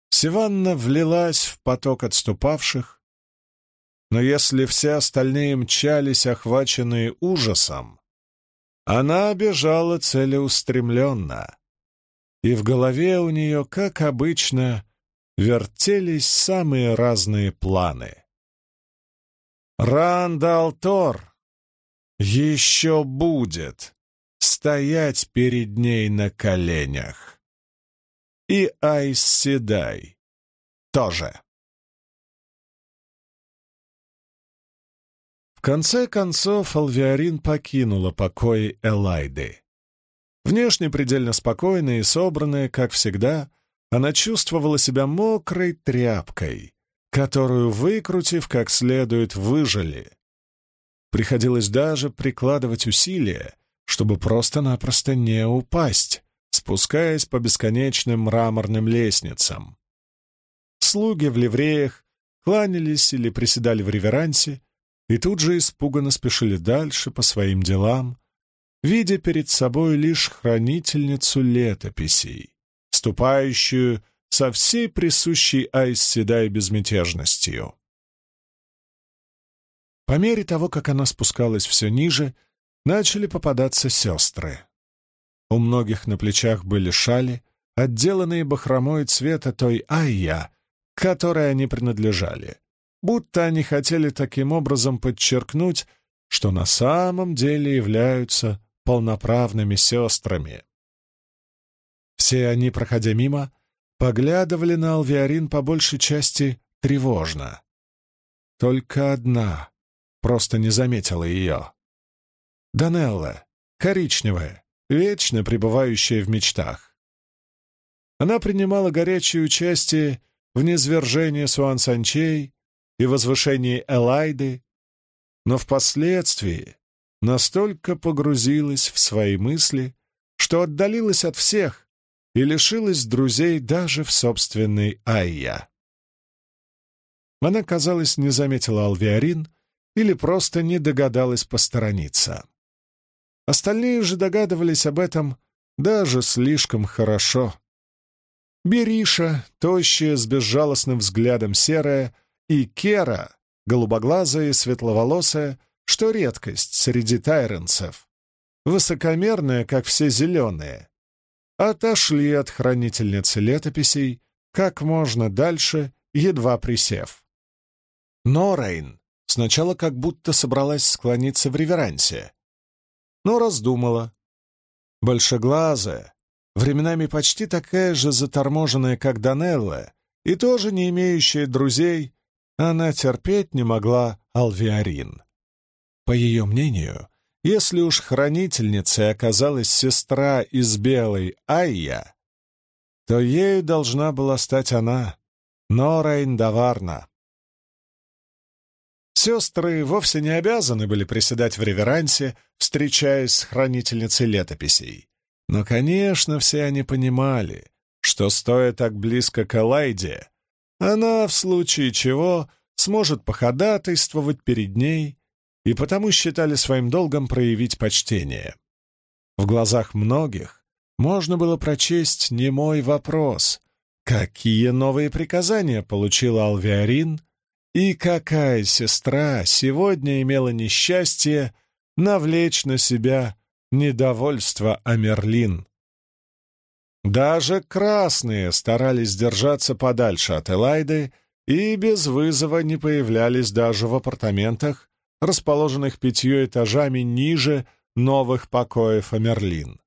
Сиванна влилась в поток отступавших, но если все остальные мчались, охваченные ужасом, она бежала целеустремленно, и в голове у нее, как обычно, вертелись самые разные планы. Рандалтор еще будет стоять перед ней на коленях. И Айс тоже. В конце концов, Алвиарин покинула покои Элайды. Внешне предельно спокойная и собранная, как всегда, она чувствовала себя мокрой тряпкой, которую, выкрутив как следует, выжили. Приходилось даже прикладывать усилия, чтобы просто-напросто не упасть, спускаясь по бесконечным мраморным лестницам. Слуги в ливреях кланялись или приседали в реверансе, и тут же испуганно спешили дальше по своим делам, видя перед собой лишь хранительницу летописей, ступающую со всей присущей Айсседай безмятежностью. По мере того, как она спускалась все ниже, начали попадаться сестры. У многих на плечах были шали, отделанные бахромой цвета той айя, которой они принадлежали, будто они хотели таким образом подчеркнуть, что на самом деле являются полноправными сестрами. Все они, проходя мимо, поглядывали на Алвиарин по большей части тревожно. Только одна просто не заметила ее. Данелла, коричневая, вечно пребывающая в мечтах. Она принимала горячее участие в низвержении Суан-Санчей и возвышении Элайды, но впоследствии настолько погрузилась в свои мысли, что отдалилась от всех и лишилась друзей даже в собственной Айя. Она, казалось, не заметила Алвиарин или просто не догадалась посторониться. Остальные же догадывались об этом даже слишком хорошо. Бериша, тощая, с безжалостным взглядом серая, и Кера, голубоглазая и светловолосая, что редкость среди тайренцев, высокомерная, как все зеленые, отошли от хранительницы летописей как можно дальше, едва присев. Но Рейн сначала как будто собралась склониться в реверансе, но раздумала. Большеглазая, временами почти такая же заторможенная, как Данелла, и тоже не имеющая друзей, она терпеть не могла Алвиарин. По ее мнению, если уж хранительницей оказалась сестра из белой Айя, то ею должна была стать она, Нора Индаварна. Сестры вовсе не обязаны были приседать в реверансе, встречаясь с хранительницей летописей. Но, конечно, все они понимали, что, стоя так близко к Элайде, она, в случае чего, сможет походатайствовать перед ней, и потому считали своим долгом проявить почтение. В глазах многих можно было прочесть немой вопрос, какие новые приказания получила Алвиарин и какая сестра сегодня имела несчастье навлечь на себя недовольство Амерлин. Даже красные старались держаться подальше от Элайды и без вызова не появлялись даже в апартаментах, расположенных пятью этажами ниже новых покоев Амерлин.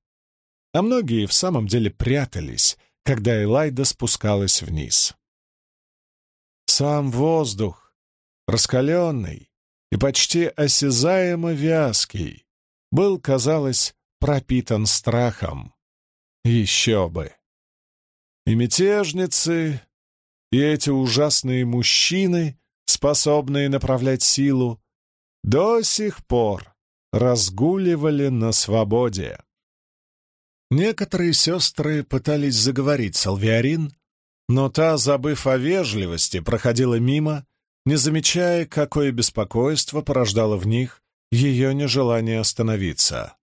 А многие в самом деле прятались, когда Элайда спускалась вниз. Сам воздух, раскаленный и почти осязаемо вязкий, был, казалось, пропитан страхом. Еще бы! И мятежницы, и эти ужасные мужчины, способные направлять силу, до сих пор разгуливали на свободе. Некоторые сестры пытались заговорить с Алвиарин, но та, забыв о вежливости, проходила мимо, не замечая, какое беспокойство порождало в них ее нежелание остановиться.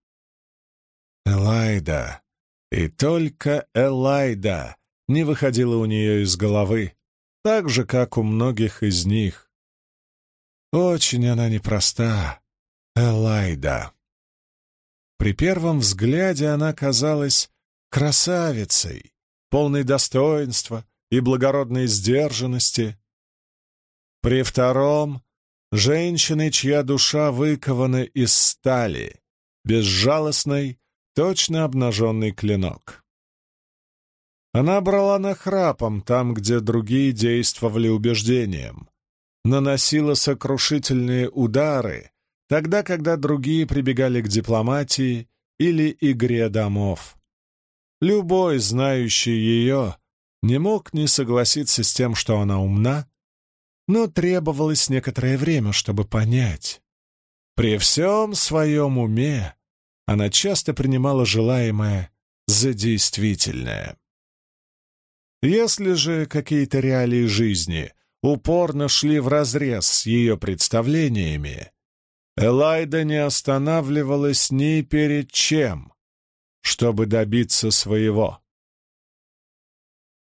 Элайда, и только Элайда не выходила у нее из головы, так же, как у многих из них. Очень она непроста, Элайда. При первом взгляде она казалась красавицей, полной достоинства и благородной сдержанности. При втором — женщиной, чья душа выкована из стали, безжалостной точно обнаженный клинок. Она брала нахрапом там, где другие действовали убеждением, наносила сокрушительные удары, тогда, когда другие прибегали к дипломатии или игре домов. Любой, знающий ее, не мог не согласиться с тем, что она умна, но требовалось некоторое время, чтобы понять. При всем своем уме она часто принимала желаемое за действительное. Если же какие-то реалии жизни упорно шли вразрез с ее представлениями, Элайда не останавливалась ни перед чем, чтобы добиться своего.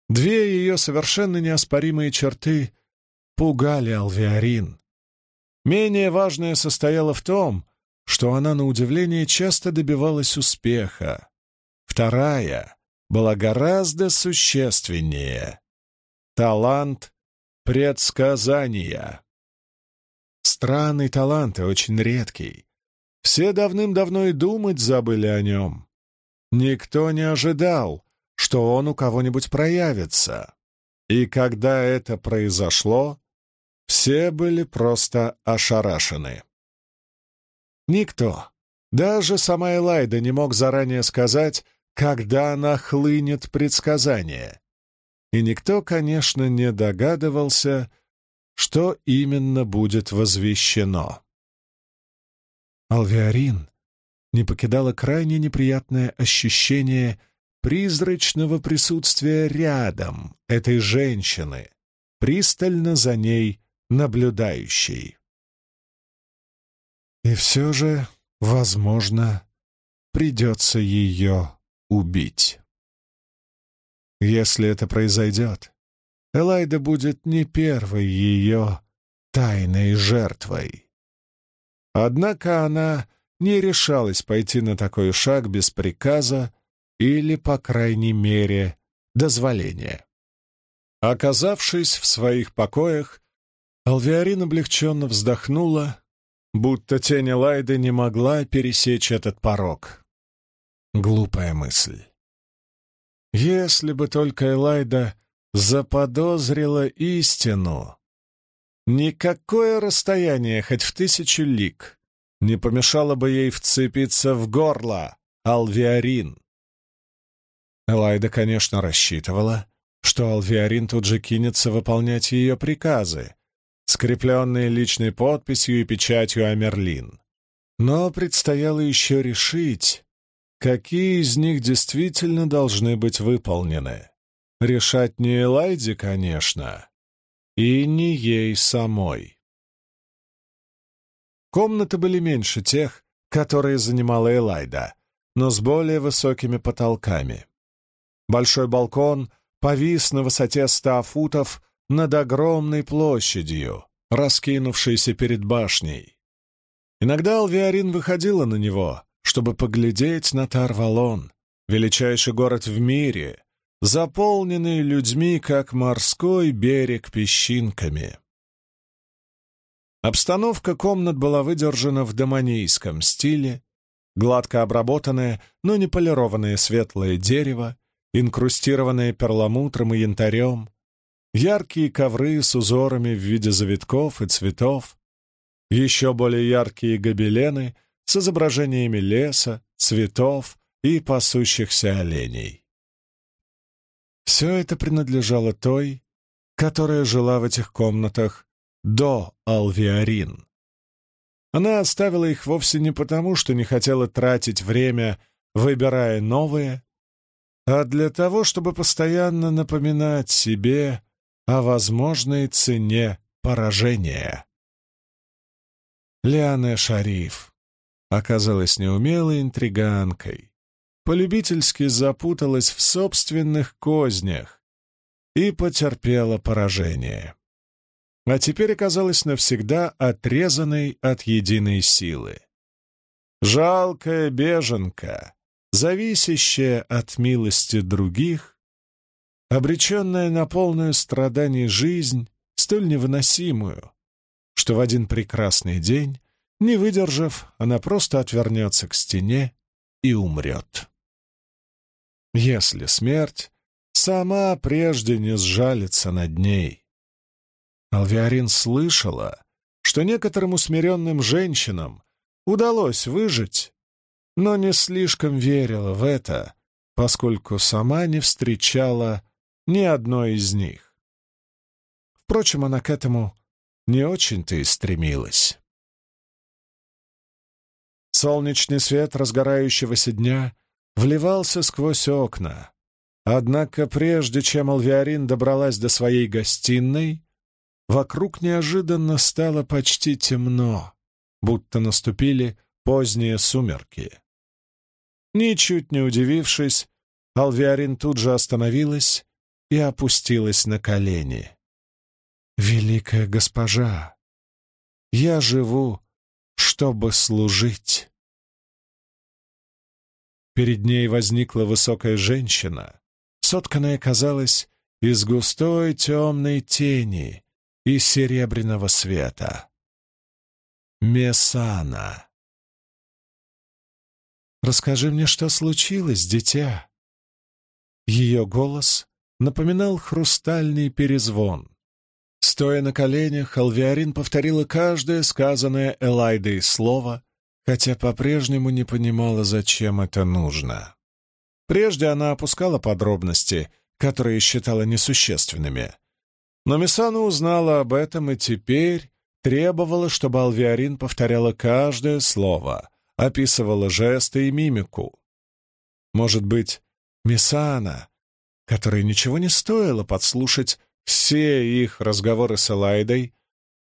Две ее совершенно неоспоримые черты пугали Алвиарин. Менее важное состояло в том, что она, на удивление, часто добивалась успеха. Вторая была гораздо существеннее. Талант предсказания. Странный талант и очень редкий. Все давным-давно и думать забыли о нем. Никто не ожидал, что он у кого-нибудь проявится. И когда это произошло, все были просто ошарашены. Никто, даже сама Элайда, не мог заранее сказать, когда нахлынет предсказание. И никто, конечно, не догадывался, что именно будет возвещено. Алвиарин не покидало крайне неприятное ощущение призрачного присутствия рядом этой женщины, пристально за ней наблюдающей. И все же, возможно, придется ее убить. Если это произойдет, Элайда будет не первой ее тайной жертвой. Однако она не решалась пойти на такой шаг без приказа или, по крайней мере, дозволения. Оказавшись в своих покоях, Алвиарин облегченно вздохнула будто тень Лайды не могла пересечь этот порог. Глупая мысль. Если бы только Элайда заподозрила истину, Никакое расстояние, хоть в тысячу лик, не помешало бы ей вцепиться в горло Алвиарин. Элайда, конечно, рассчитывала, что Алвиарин тут же кинется выполнять ее приказы, скрепленные личной подписью и печатью Амерлин. Но предстояло еще решить, какие из них действительно должны быть выполнены. Решать не Элайде, конечно, и не ей самой. Комнаты были меньше тех, которые занимала Элайда, но с более высокими потолками. Большой балкон повис на высоте ста футов над огромной площадью, раскинувшейся перед башней. Иногда Алвиарин выходила на него, чтобы поглядеть на Тарвалон, величайший город в мире, заполненный людьми, как морской берег песчинками. Обстановка комнат была выдержана в домонийском стиле, гладко обработанное, но не полированное светлое дерево, инкрустированное перламутром и янтарем, яркие ковры с узорами в виде завитков и цветов, еще более яркие гобелены с изображениями леса, цветов и пасущихся оленей. Все это принадлежало той, которая жила в этих комнатах до Алвиарин. Она оставила их вовсе не потому, что не хотела тратить время, выбирая новые, а для того, чтобы постоянно напоминать себе о возможной цене поражения. Лиане Шариф оказалась неумелой интриганкой, полюбительски запуталась в собственных кознях и потерпела поражение а теперь оказалась навсегда отрезанной от единой силы. Жалкая беженка, зависящая от милости других, обреченная на полную страданий жизнь, столь невыносимую, что в один прекрасный день, не выдержав, она просто отвернется к стене и умрет. Если смерть сама прежде не сжалится над ней, Алвиарин слышала, что некоторым усмиренным женщинам удалось выжить, но не слишком верила в это, поскольку сама не встречала ни одной из них. Впрочем, она к этому не очень-то и стремилась. Солнечный свет разгорающегося дня вливался сквозь окна, однако прежде чем Алвиарин добралась до своей гостиной, Вокруг неожиданно стало почти темно, будто наступили поздние сумерки. Ничуть не удивившись, Алвиарин тут же остановилась и опустилась на колени. «Великая госпожа, я живу, чтобы служить». Перед ней возникла высокая женщина, сотканная, казалось, из густой темной тени, и серебряного света. Месана. «Расскажи мне, что случилось, дитя?» Ее голос напоминал хрустальный перезвон. Стоя на коленях, Алвиарин повторила каждое сказанное Элайдой слово, хотя по-прежнему не понимала, зачем это нужно. Прежде она опускала подробности, которые считала несущественными, но Мисана узнала об этом и теперь требовала, чтобы Алвиарин повторяла каждое слово, описывала жесты и мимику. Может быть, Мисана, которой ничего не стоило подслушать все их разговоры с Элайдой,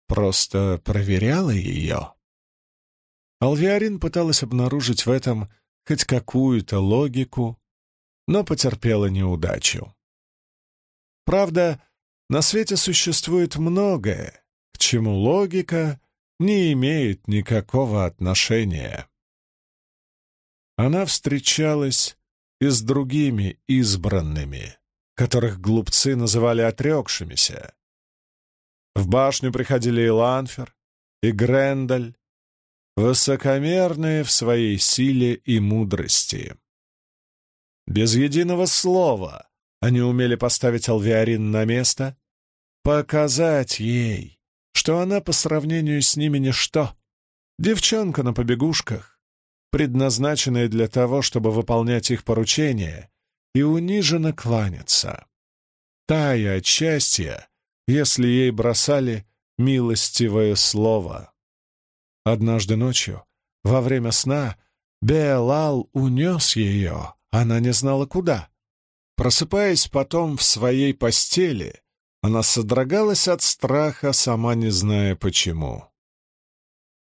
просто проверяла ее? Алвиарин пыталась обнаружить в этом хоть какую-то логику, но потерпела неудачу. Правда, на свете существует многое, к чему логика не имеет никакого отношения. Она встречалась и с другими избранными, которых глупцы называли отрекшимися. В башню приходили и Ланфер, и Грендаль, высокомерные в своей силе и мудрости. Без единого слова они умели поставить Алвиарин на место, показать ей, что она по сравнению с ними ничто. Девчонка на побегушках, предназначенная для того, чтобы выполнять их поручения, и униженно кланяться. Тая от счастья, если ей бросали милостивое слово. Однажды ночью, во время сна, Беалал унес ее, она не знала куда. Просыпаясь потом в своей постели, она содрогалась от страха, сама не зная почему.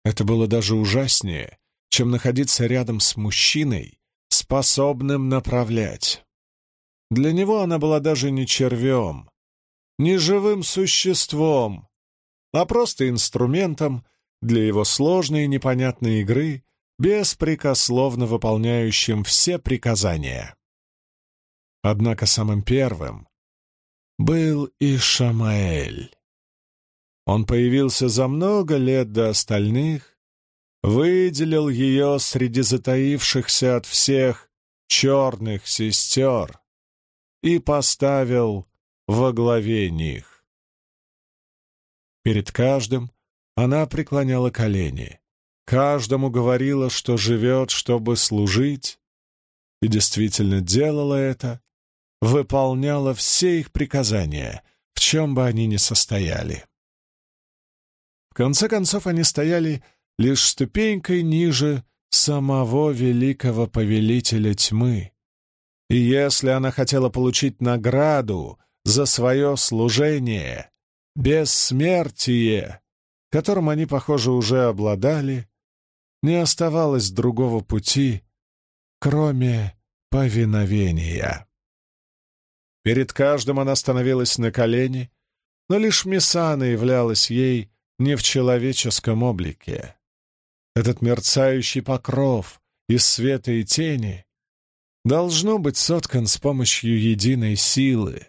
Это было даже ужаснее, чем находиться рядом с мужчиной, способным направлять. Для него она была даже не червем, не живым существом, а просто инструментом для его сложной и непонятной игры, беспрекословно выполняющим все приказания. Однако самым первым был Ишамаэль. Он появился за много лет до остальных, выделил ее среди затаившихся от всех черных сестер и поставил во главе них. Перед каждым она преклоняла колени, каждому говорила, что живет, чтобы служить, и действительно делала это, выполняла все их приказания, в чем бы они ни состояли. В конце концов, они стояли лишь ступенькой ниже самого великого повелителя тьмы. И если она хотела получить награду за свое служение, бессмертие, которым они, похоже, уже обладали, не оставалось другого пути, кроме повиновения. Перед каждым она становилась на колени, но лишь Мессана являлась ей не в человеческом облике. Этот мерцающий покров из света и тени должно быть соткан с помощью единой силы,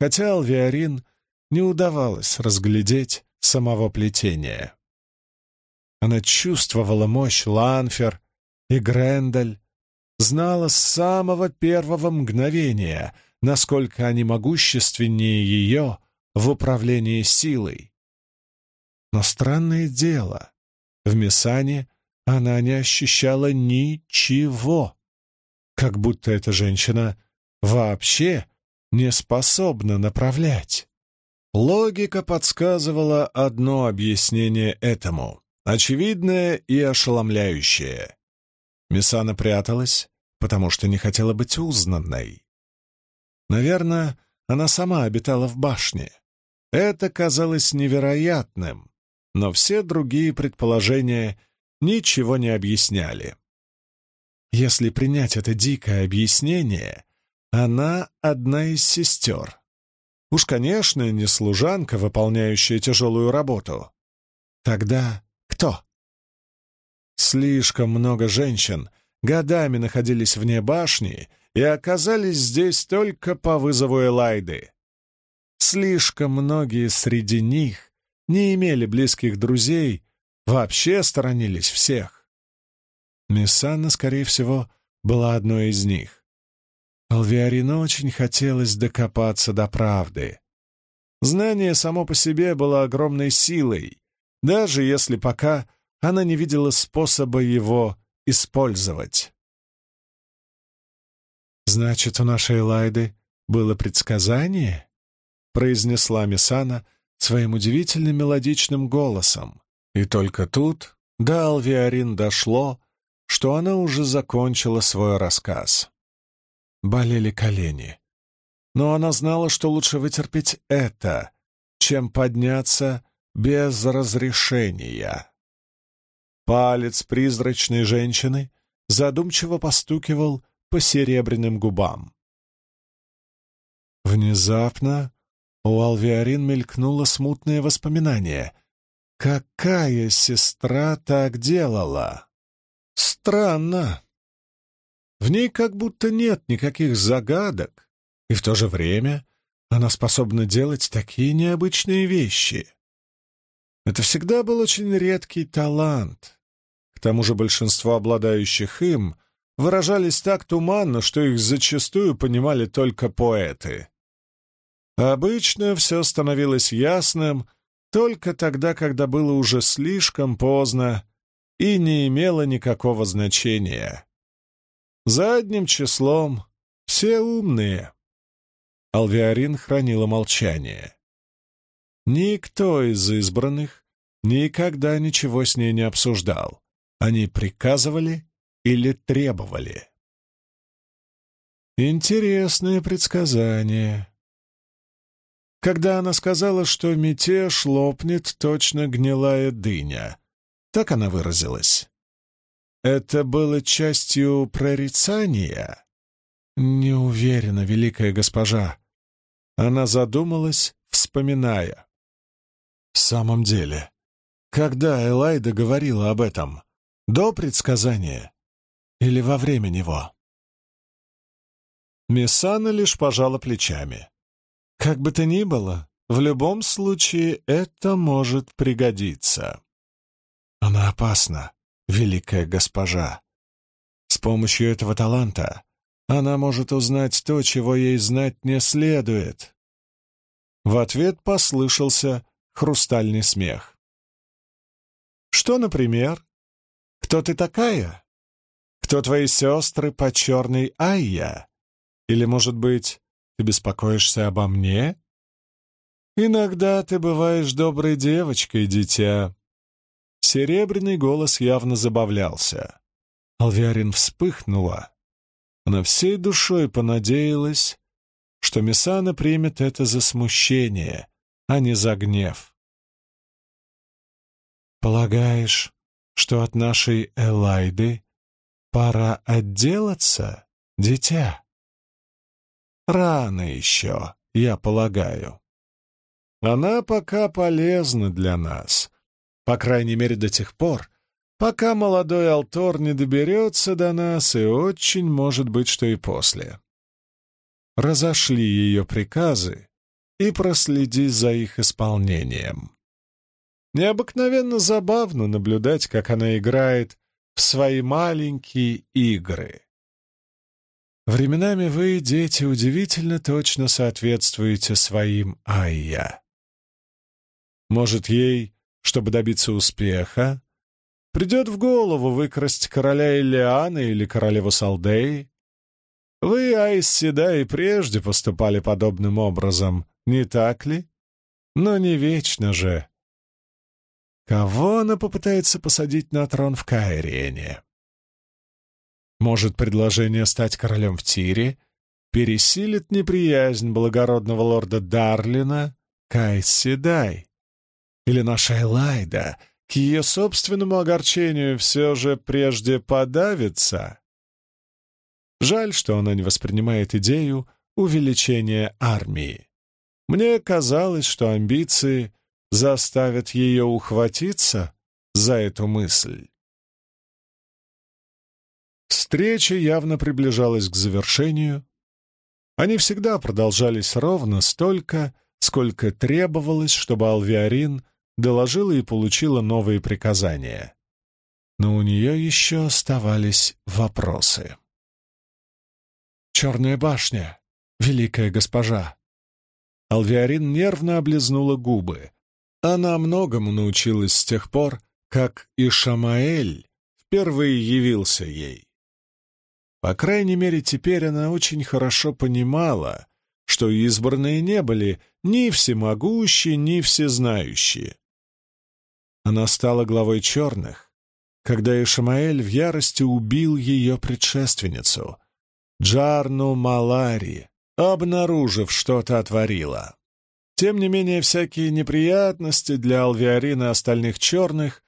хотя Алвиарин не удавалось разглядеть самого плетения. Она чувствовала мощь Ланфер и Грендель, знала с самого первого мгновения, насколько они могущественнее ее в управлении силой. Но странное дело, в Мессане она не ощущала ничего, как будто эта женщина вообще не способна направлять. Логика подсказывала одно объяснение этому, очевидное и ошеломляющее. Мессана пряталась, потому что не хотела быть узнанной. Наверное, она сама обитала в башне. Это казалось невероятным, но все другие предположения ничего не объясняли. Если принять это дикое объяснение, она одна из сестер. Уж, конечно, не служанка, выполняющая тяжелую работу. Тогда кто? Слишком много женщин годами находились вне башни и оказались здесь только по вызову Элайды. Слишком многие среди них не имели близких друзей, вообще сторонились всех. Миссанна, скорее всего, была одной из них. Алвиарину очень хотелось докопаться до правды. Знание само по себе было огромной силой, даже если пока она не видела способа его использовать. «Значит, у нашей Лайды было предсказание?» — произнесла Мисана своим удивительным мелодичным голосом. И только тут до Алвиарин дошло, что она уже закончила свой рассказ. Болели колени. Но она знала, что лучше вытерпеть это, чем подняться без разрешения. Палец призрачной женщины задумчиво постукивал по серебряным губам. Внезапно у Алвиарин мелькнуло смутное воспоминание. Какая сестра так делала? Странно. В ней как будто нет никаких загадок, и в то же время она способна делать такие необычные вещи. Это всегда был очень редкий талант. К тому же большинство обладающих им выражались так туманно, что их зачастую понимали только поэты. Обычно все становилось ясным, только тогда, когда было уже слишком поздно и не имело никакого значения. Задним числом все умные. Алвиарин хранила молчание. Никто из избранных никогда ничего с ней не обсуждал. Они приказывали или требовали. Интересное предсказание. Когда она сказала, что мятеж лопнет точно гнилая дыня, так она выразилась. Это было частью прорицания? Не уверена, великая госпожа. Она задумалась, вспоминая. В самом деле, когда Элайда говорила об этом? До предсказания или во время него? Миссана лишь пожала плечами. Как бы то ни было, в любом случае это может пригодиться. Она опасна, великая госпожа. С помощью этого таланта она может узнать то, чего ей знать не следует. В ответ послышался хрустальный смех. «Что, например? Кто ты такая? Кто твои сестры по черной Айя? Или, может быть, ты беспокоишься обо мне? Иногда ты бываешь доброй девочкой, дитя». Серебряный голос явно забавлялся. Алвиарин вспыхнула. Она всей душой понадеялась, что Мессана примет это за смущение, а не за гнев. «Полагаешь, что от нашей Элайды пора отделаться, дитя?» «Рано еще, я полагаю. Она пока полезна для нас, по крайней мере до тех пор, пока молодой Алтор не доберется до нас, и очень может быть, что и после. Разошли ее приказы и проследи за их исполнением. Необыкновенно забавно наблюдать, как она играет в свои маленькие игры. Временами вы, дети, удивительно точно соответствуете своим Айя. Может, ей, чтобы добиться успеха, придет в голову выкрасть короля Илиана или королеву Салдеи. Вы, Айсседа, и прежде поступали подобным образом, не так ли? Но не вечно же. Кого она попытается посадить на трон в Кайрене? Может, предложение стать королем в Тире пересилит неприязнь благородного лорда Дарлина Кайсседай? Или наша Элайда — к ее собственному огорчению все же прежде подавится. Жаль, что она не воспринимает идею увеличения армии. Мне казалось, что амбиции заставят ее ухватиться за эту мысль. Встреча явно приближалась к завершению. Они всегда продолжались ровно столько, сколько требовалось, чтобы Алвиарин доложила и получила новые приказания. Но у нее еще оставались вопросы. «Черная башня, великая госпожа!» Алвиарин нервно облизнула губы. Она многому научилась с тех пор, как Ишамаэль впервые явился ей. По крайней мере, теперь она очень хорошо понимала, что избранные не были ни всемогущие, ни всезнающие. Она стала главой черных, когда Ишмаэль в ярости убил ее предшественницу, Джарну Малари, обнаружив, что та творила. Тем не менее, всякие неприятности для Алвиарина и остальных черных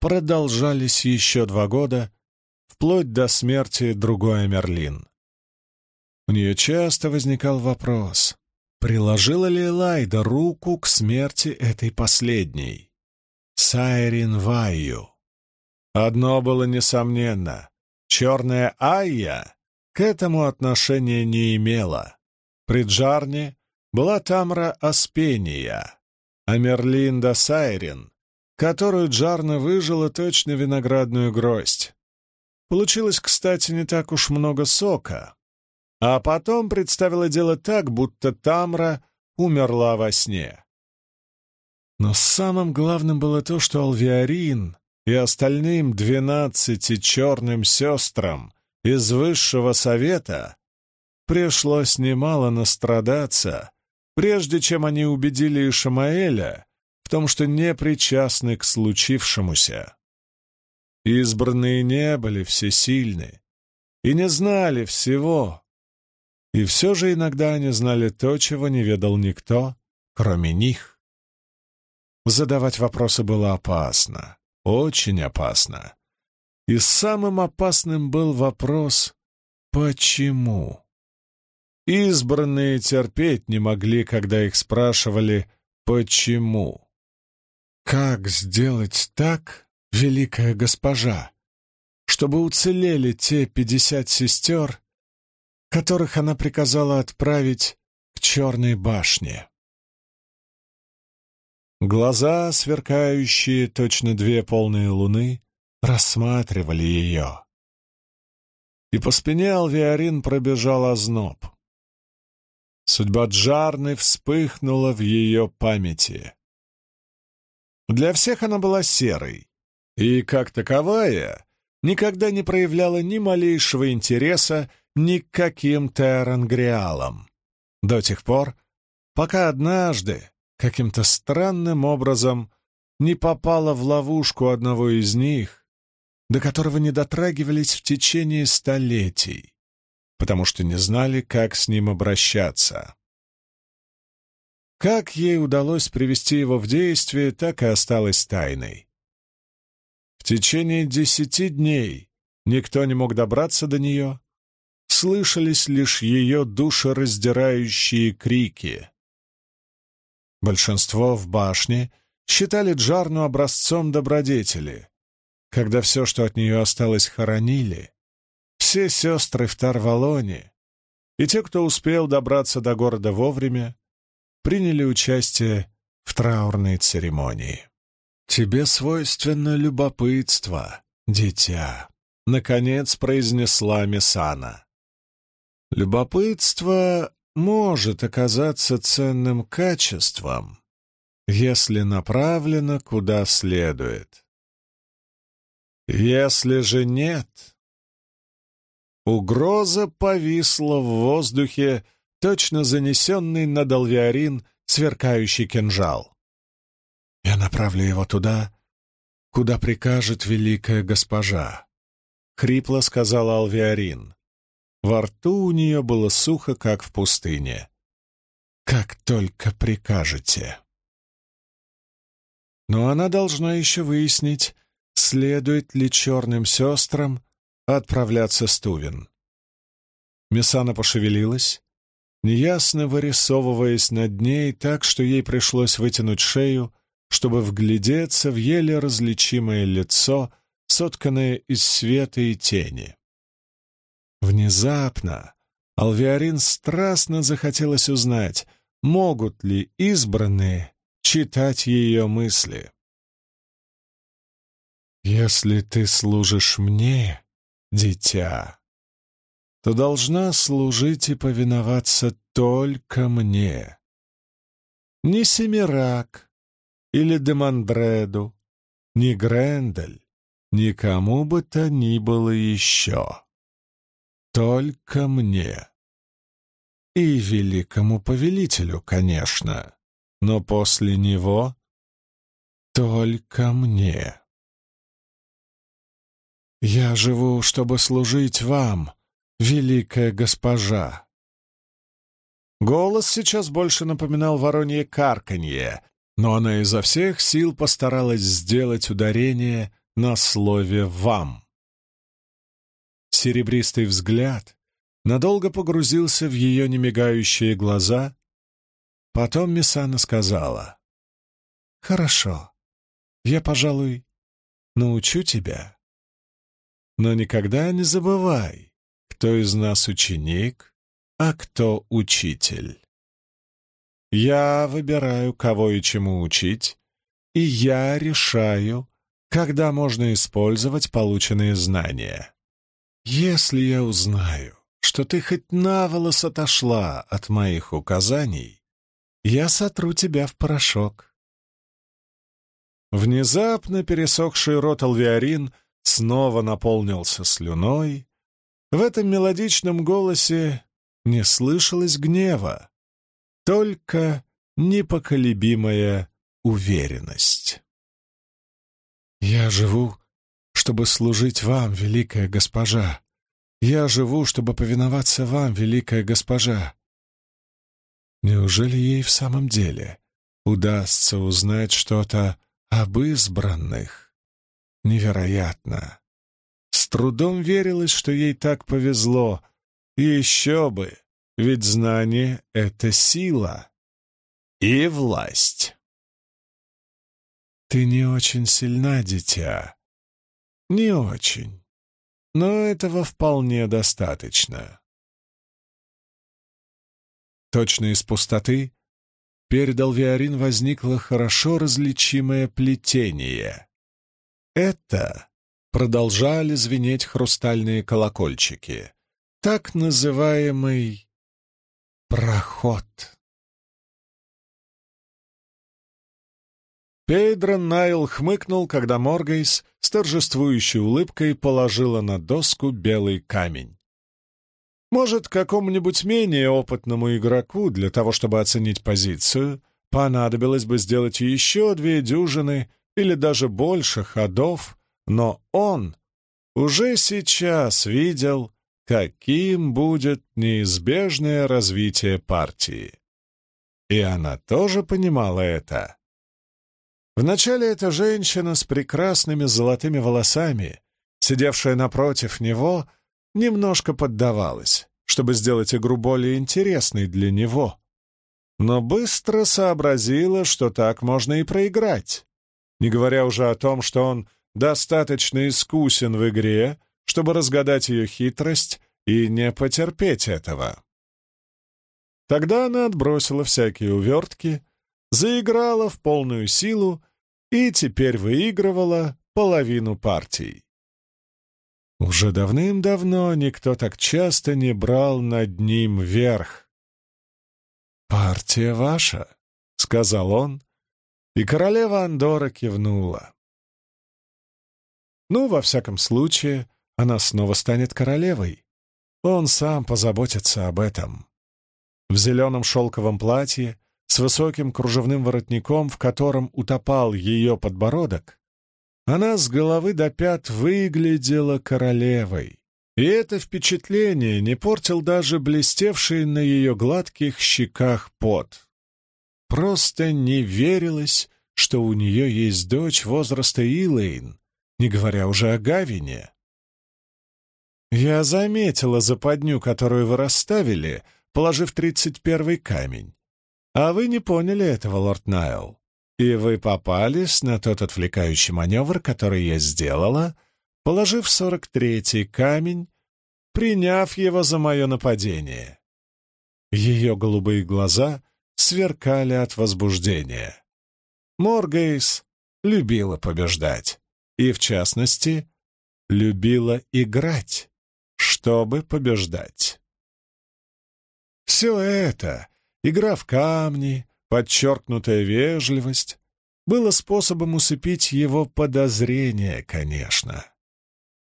продолжались еще два года, вплоть до смерти другой Мерлин. У нее часто возникал вопрос, приложила ли Лайда руку к смерти этой последней. Сайрин Вайю. Одно было несомненно. Черная Айя к этому отношения не имела. При Джарне была Тамра Аспения, а Мерлинда Сайрин, которую Джарна выжила точно виноградную гроздь. Получилось, кстати, не так уж много сока. А потом представила дело так, будто Тамра умерла во сне. Но самым главным было то, что Алвиарин и остальным двенадцати черным сестрам из Высшего Совета пришлось немало настрадаться, прежде чем они убедили Ишамаэля в том, что не причастны к случившемуся. Избранные не были всесильны и не знали всего, и все же иногда они знали то, чего не ведал никто, кроме них. Задавать вопросы было опасно, очень опасно. И самым опасным был вопрос «почему?». Избранные терпеть не могли, когда их спрашивали «почему?». Как сделать так, великая госпожа, чтобы уцелели те пятьдесят сестер, которых она приказала отправить к Черной башне? Глаза, сверкающие точно две полные луны, рассматривали ее. И по спине Алвиарин пробежал озноб. Судьба Джарны вспыхнула в ее памяти. Для всех она была серой, и, как таковая, никогда не проявляла ни малейшего интереса ни к каким терангриалам. До тех пор, пока однажды, каким-то странным образом, не попала в ловушку одного из них, до которого не дотрагивались в течение столетий, потому что не знали, как с ним обращаться. Как ей удалось привести его в действие, так и осталось тайной. В течение десяти дней никто не мог добраться до нее, слышались лишь ее душераздирающие крики. Большинство в башне считали Джарну образцом добродетели. Когда все, что от нее осталось, хоронили, все сестры в Тарвалоне и те, кто успел добраться до города вовремя, приняли участие в траурной церемонии. «Тебе свойственно любопытство, дитя», — наконец произнесла Мисана. «Любопытство может оказаться ценным качеством, если направлено куда следует. Если же нет...» Угроза повисла в воздухе, точно занесенный над Алвиарин сверкающий кинжал. «Я направлю его туда, куда прикажет великая госпожа», — хрипло сказала Алвиарин. Во рту у нее было сухо, как в пустыне. «Как только прикажете». Но она должна еще выяснить, следует ли черным сестрам отправляться с Тувин. Мессана пошевелилась, неясно вырисовываясь над ней так, что ей пришлось вытянуть шею, чтобы вглядеться в еле различимое лицо, сотканное из света и тени. Внезапно Алвиарин страстно захотелось узнать, могут ли избранные читать ее мысли. «Если ты служишь мне, дитя», то должна служить и повиноваться только мне. Ни Семирак или Демандреду, ни Грендель, никому бы то ни было еще. Только мне. И великому повелителю, конечно, но после него только мне. Я живу, чтобы служить вам, великая госпожа!» Голос сейчас больше напоминал воронье карканье, но она изо всех сил постаралась сделать ударение на слове «вам». Серебристый взгляд надолго погрузился в ее немигающие глаза. Потом Мисана сказала, «Хорошо, я, пожалуй, научу тебя. Но никогда не забывай, кто из нас ученик, а кто учитель. Я выбираю, кого и чему учить, и я решаю, когда можно использовать полученные знания. Если я узнаю, что ты хоть на волос отошла от моих указаний, я сотру тебя в порошок. Внезапно пересохший рот Алвиарин снова наполнился слюной. В этом мелодичном голосе не слышалось гнева, только непоколебимая уверенность. «Я живу, чтобы служить вам, великая госпожа. Я живу, чтобы повиноваться вам, великая госпожа». Неужели ей в самом деле удастся узнать что-то об избранных? Невероятно. С трудом верилось, что ей так повезло. Еще бы, ведь знание — это сила и власть. «Ты не очень сильна, дитя. Не очень. Но этого вполне достаточно». Точно из пустоты перед Алвиарин возникло хорошо различимое плетение. Это продолжали звенеть хрустальные колокольчики. Так называемый проход. Пейдрон Найл хмыкнул, когда Моргейс с торжествующей улыбкой положила на доску белый камень. Может, какому-нибудь менее опытному игроку для того, чтобы оценить позицию, понадобилось бы сделать еще две дюжины или даже больше ходов, но он уже сейчас видел, каким будет неизбежное развитие партии. И она тоже понимала это. Вначале эта женщина с прекрасными золотыми волосами, сидевшая напротив него, немножко поддавалась, чтобы сделать игру более интересной для него. Но быстро сообразила, что так можно и проиграть, не говоря уже о том, что он достаточно искусен в игре, чтобы разгадать ее хитрость и не потерпеть этого. Тогда она отбросила всякие увертки, заиграла в полную силу и теперь выигрывала половину партий. Уже давным-давно никто так часто не брал над ним верх. «Партия ваша», — сказал он, и королева Андора кивнула. Ну, во всяком случае, она снова станет королевой. Он сам позаботится об этом. В зеленом шелковом платье, с высоким кружевным воротником, в котором утопал ее подбородок, она с головы до пят выглядела королевой. И это впечатление не портил даже блестевший на ее гладких щеках пот. Просто не верилось, что у нее есть дочь возраста Илэйн, не говоря уже о Гавине. «Я заметила западню, которую вы расставили, положив тридцать первый камень. А вы не поняли этого, лорд Найл. И вы попались на тот отвлекающий маневр, который я сделала, положив сорок третий камень, приняв его за мое нападение. Ее голубые глаза сверкали от возбуждения. Моргейс любила побеждать, и, в частности, любила играть, чтобы побеждать. Все это Игра в камни, подчеркнутая вежливость было способом усыпить его подозрения, конечно.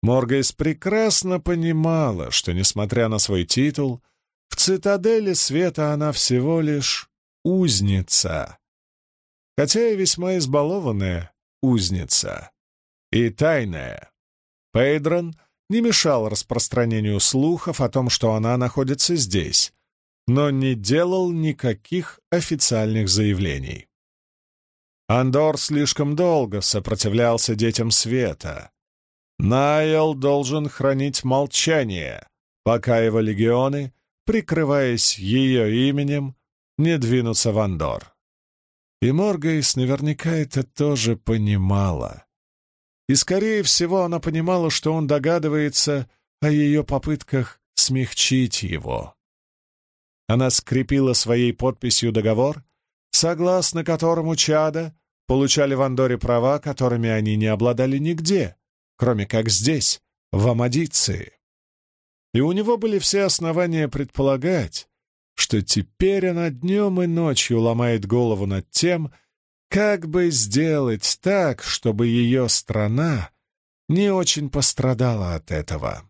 Моргейс прекрасно понимала, что, несмотря на свой титул, в цитадели света она всего лишь узница, хотя и весьма избалованная узница, и тайная. Пейдрон не мешал распространению слухов о том, что она находится здесь, но не делал никаких официальных заявлений. Андор слишком долго сопротивлялся детям света. Найл должен хранить молчание, пока его легионы, прикрываясь ее именем, не двинутся в Андор. И Моргейс наверняка это тоже понимала. И, скорее всего, она понимала, что он догадывается о ее попытках смягчить его. Она скрепила своей подписью договор, согласно которому чада получали в Андоре права, которыми они не обладали нигде, кроме как здесь, в Амадиции. И у него были все основания предполагать, что теперь она днем и ночью ломает голову над тем, как бы сделать так, чтобы ее страна не очень пострадала от этого.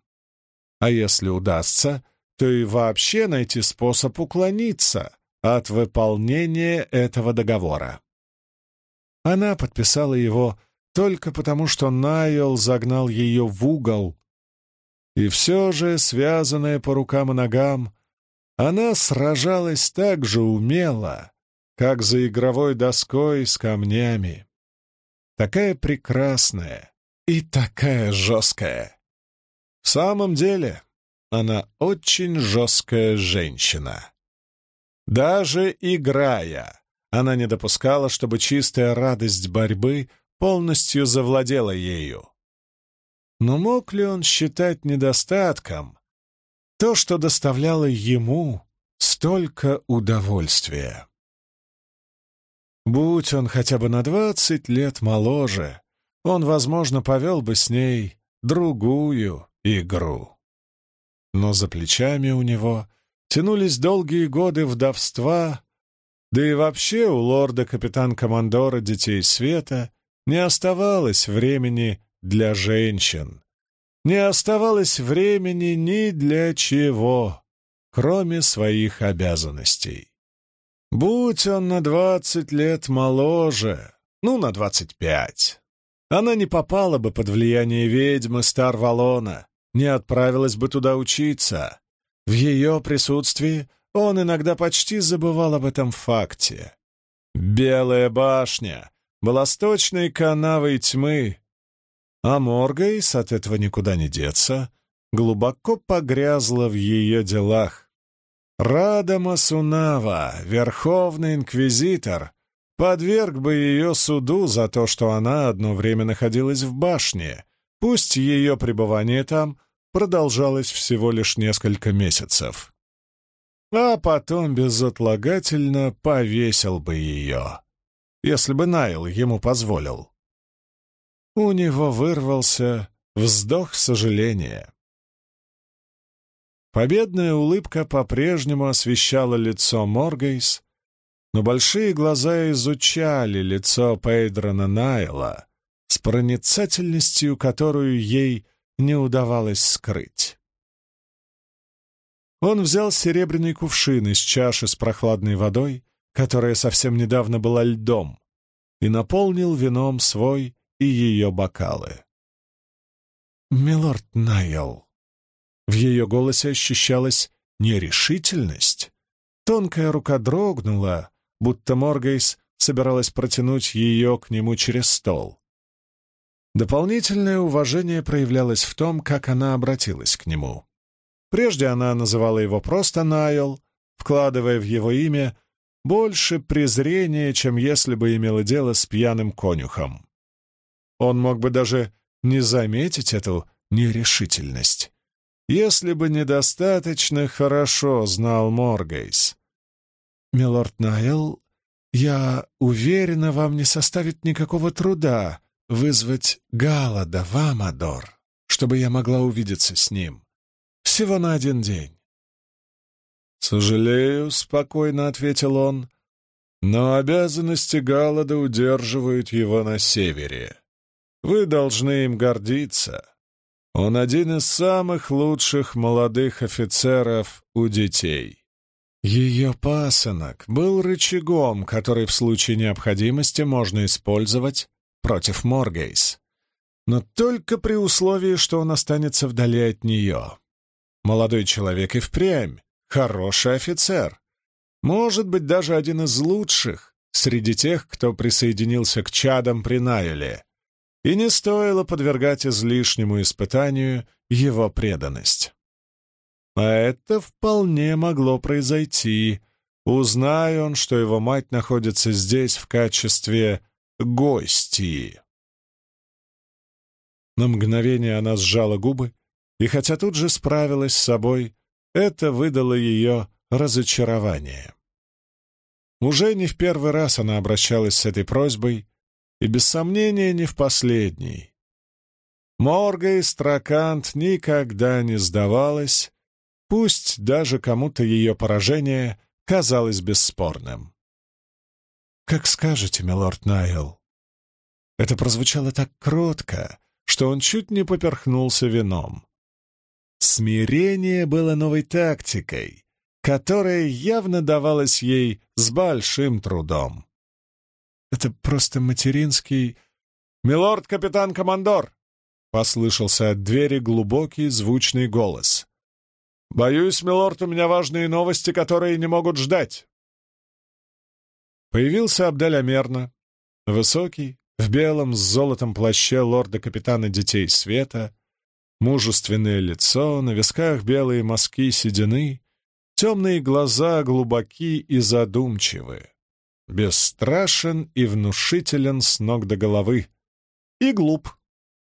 А если удастся, то и вообще найти способ уклониться от выполнения этого договора. Она подписала его только потому, что Найол загнал ее в угол. И все же, связанная по рукам и ногам, она сражалась так же умело, как за игровой доской с камнями. Такая прекрасная и такая жесткая. В самом деле, она очень жесткая женщина. Даже играя, она не допускала, чтобы чистая радость борьбы полностью завладела ею. Но мог ли он считать недостатком то, что доставляло ему столько удовольствия? Будь он хотя бы на двадцать лет моложе, он, возможно, повел бы с ней другую игру. Но за плечами у него тянулись долгие годы вдовства, да и вообще у лорда-капитан-командора Детей Света не оставалось времени для женщин. Не оставалось времени ни для чего, кроме своих обязанностей. Будь он на двадцать лет моложе, ну, на двадцать пять, она не попала бы под влияние ведьмы Старвалона, не отправилась бы туда учиться. В ее присутствии он иногда почти забывал об этом факте. Белая башня была сточной канавой тьмы, а Моргейс от этого никуда не деться, глубоко погрязла в ее делах. Рада Масунава, верховный инквизитор, подверг бы ее суду за то, что она одно время находилась в башне, пусть ее пребывание там продолжалось всего лишь несколько месяцев. А потом безотлагательно повесил бы ее, если бы Найл ему позволил. У него вырвался вздох сожаления. Победная улыбка по-прежнему освещала лицо Моргейс, но большие глаза изучали лицо Пейдрона Найла с проницательностью, которую ей не удавалось скрыть. Он взял серебряный кувшин из чаши с прохладной водой, которая совсем недавно была льдом, и наполнил вином свой и ее бокалы. «Милорд Найл», в ее голосе ощущалась нерешительность. Тонкая рука дрогнула, будто Моргейс собиралась протянуть ее к нему через стол. Дополнительное уважение проявлялось в том, как она обратилась к нему. Прежде она называла его просто Найл, вкладывая в его имя больше презрения, чем если бы имела дело с пьяным конюхом. Он мог бы даже не заметить эту нерешительность если бы недостаточно хорошо знал Моргейс. «Милорд Найл, я уверена, вам не составит никакого труда вызвать Галада в Амадор, чтобы я могла увидеться с ним. Всего на один день». «Сожалею», — спокойно ответил он, — «но обязанности Галада удерживают его на севере. Вы должны им гордиться». Он один из самых лучших молодых офицеров у детей. Ее пасынок был рычагом, который в случае необходимости можно использовать против Моргейс. Но только при условии, что он останется вдали от нее. Молодой человек и впрямь хороший офицер. Может быть, даже один из лучших среди тех, кто присоединился к чадам при Найле и не стоило подвергать излишнему испытанию его преданность. А это вполне могло произойти, узнай он, что его мать находится здесь в качестве гости. На мгновение она сжала губы, и хотя тут же справилась с собой, это выдало ее разочарование. Уже не в первый раз она обращалась с этой просьбой, и без сомнения не в последний. Морга и Стракант никогда не сдавалась, пусть даже кому-то ее поражение казалось бесспорным. «Как скажете, милорд Найл». Это прозвучало так кротко, что он чуть не поперхнулся вином. Смирение было новой тактикой, которая явно давалась ей с большим трудом. Это просто материнский... «Милорд-капитан-командор!» — послышался от двери глубокий звучный голос. «Боюсь, милорд, у меня важные новости, которые не могут ждать». Появился Абдель высокий, в белом с золотом плаще лорда-капитана Детей Света, мужественное лицо, на висках белые мазки седины, темные глаза глубоки и задумчивы, бесстрашен и внушителен с ног до головы, и глуп,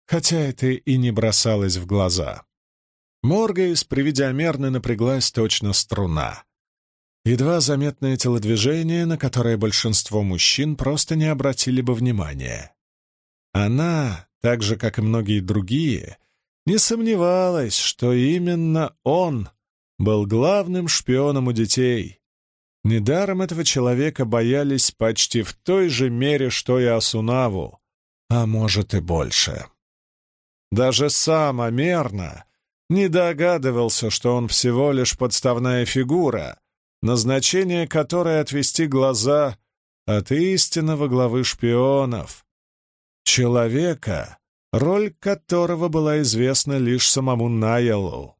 хотя это и не бросалось в глаза. Моргейс, приведя мерно, напряглась точно струна. Едва заметное телодвижение, на которое большинство мужчин просто не обратили бы внимания. Она, так же, как и многие другие, не сомневалась, что именно он был главным шпионом у детей. Недаром этого человека боялись почти в той же мере, что и Асунаву, а может и больше. Даже сам Амерна не догадывался, что он всего лишь подставная фигура, назначение которой — отвести глаза от истинного главы шпионов, человека, роль которого была известна лишь самому Найелу.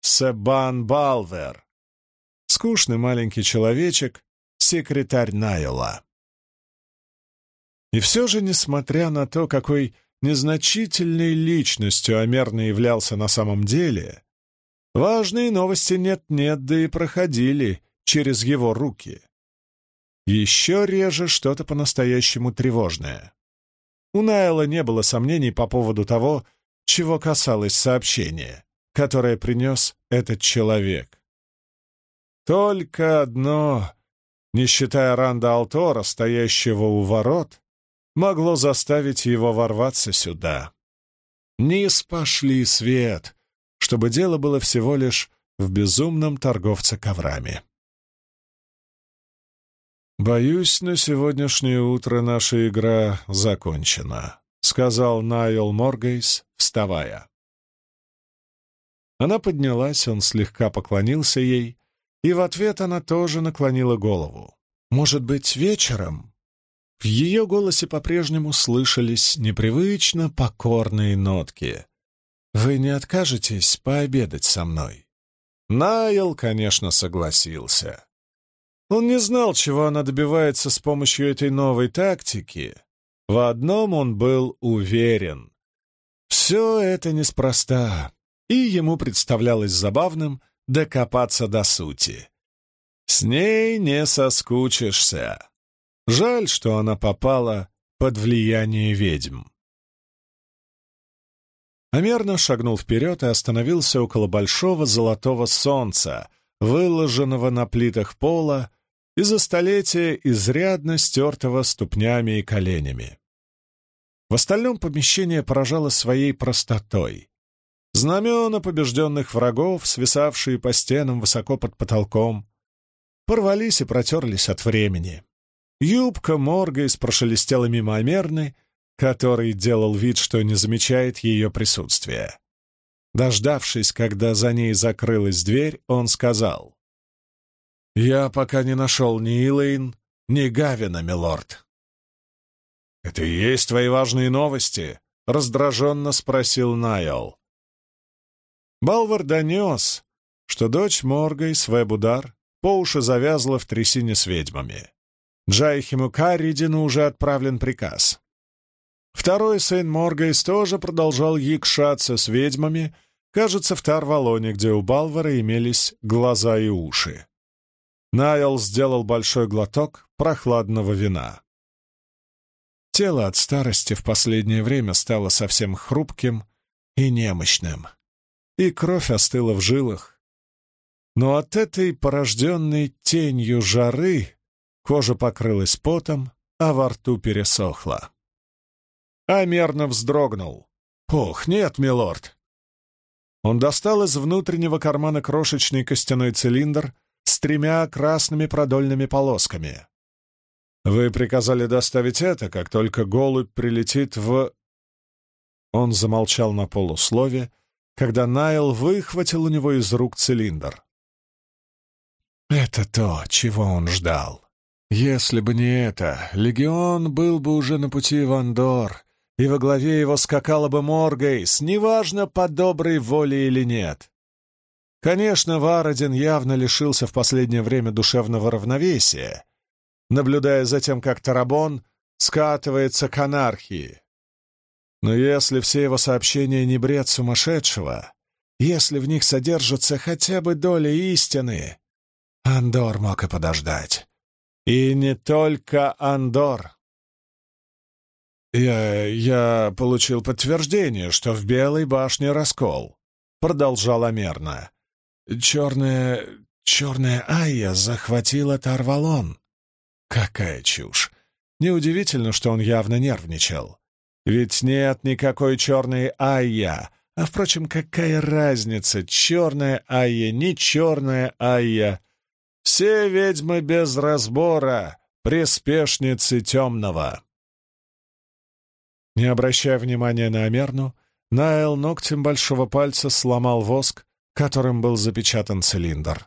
Себан Балвер, скучный маленький человечек, секретарь Найла. И все же, несмотря на то, какой незначительной личностью Амерна являлся на самом деле, важные новости нет-нет, да и проходили через его руки. Еще реже что-то по-настоящему тревожное. У Найла не было сомнений по поводу того, чего касалось сообщения, которое принес этот человек. Только одно, не считая Ранда Алтора, стоящего у ворот, могло заставить его ворваться сюда. Низ пошли свет, чтобы дело было всего лишь в безумном торговце коврами. «Боюсь, на сегодняшнее утро наша игра закончена», — сказал Найл Моргейс, вставая. Она поднялась, он слегка поклонился ей, и в ответ она тоже наклонила голову. «Может быть, вечером?» В ее голосе по-прежнему слышались непривычно покорные нотки. «Вы не откажетесь пообедать со мной?» Найл, конечно, согласился. Он не знал, чего она добивается с помощью этой новой тактики. В одном он был уверен. Все это неспроста, и ему представлялось забавным докопаться до сути. С ней не соскучишься. Жаль, что она попала под влияние ведьм. Амерно шагнул вперед и остановился около большого золотого солнца, выложенного на плитах пола и за столетия изрядно стертого ступнями и коленями. В остальном помещение поражало своей простотой. Знамена побежденных врагов, свисавшие по стенам высоко под потолком, порвались и протерлись от времени. Юбка Моргейс прошелестела мимо Амерны, который делал вид, что не замечает ее присутствия. Дождавшись, когда за ней закрылась дверь, он сказал. «Я пока не нашел ни Илэйн, ни Гавина, милорд». «Это и есть твои важные новости?» — раздраженно спросил Найл. Балвар донес, что дочь Моргой, Свебудар, по уши завязла в трясине с ведьмами. Джайхиму Карридину уже отправлен приказ. Второй сын Моргейс тоже продолжал якшаться с ведьмами, кажется, в Тарвалоне, где у Балвара имелись глаза и уши. Найл сделал большой глоток прохладного вина. Тело от старости в последнее время стало совсем хрупким и немощным, и кровь остыла в жилах. Но от этой порожденной тенью жары Кожа покрылась потом, а во рту пересохла. А мерно вздрогнул. «Ох, нет, милорд!» Он достал из внутреннего кармана крошечный костяной цилиндр с тремя красными продольными полосками. «Вы приказали доставить это, как только голубь прилетит в...» Он замолчал на полуслове, когда Найл выхватил у него из рук цилиндр. Это то, чего он ждал. Если бы не это, легион был бы уже на пути в Андор, и во главе его скакала бы Моргейс, неважно, по доброй воле или нет. Конечно, Вародин явно лишился в последнее время душевного равновесия, наблюдая за тем, как Тарабон скатывается к анархии. Но если все его сообщения не бред сумасшедшего, если в них содержится хотя бы доля истины, Андор мог и подождать. И не только Андор. «Я... я получил подтверждение, что в Белой башне раскол», — продолжала мерно. «Черная... черная Айя захватила Тарвалон». Какая чушь! Неудивительно, что он явно нервничал. Ведь нет никакой черной Айя. А, впрочем, какая разница, черная Айя, не черная Айя. Все ведьмы без разбора, приспешницы темного. Не обращая внимания на Амерну, Найл ногтем большого пальца сломал воск, которым был запечатан цилиндр.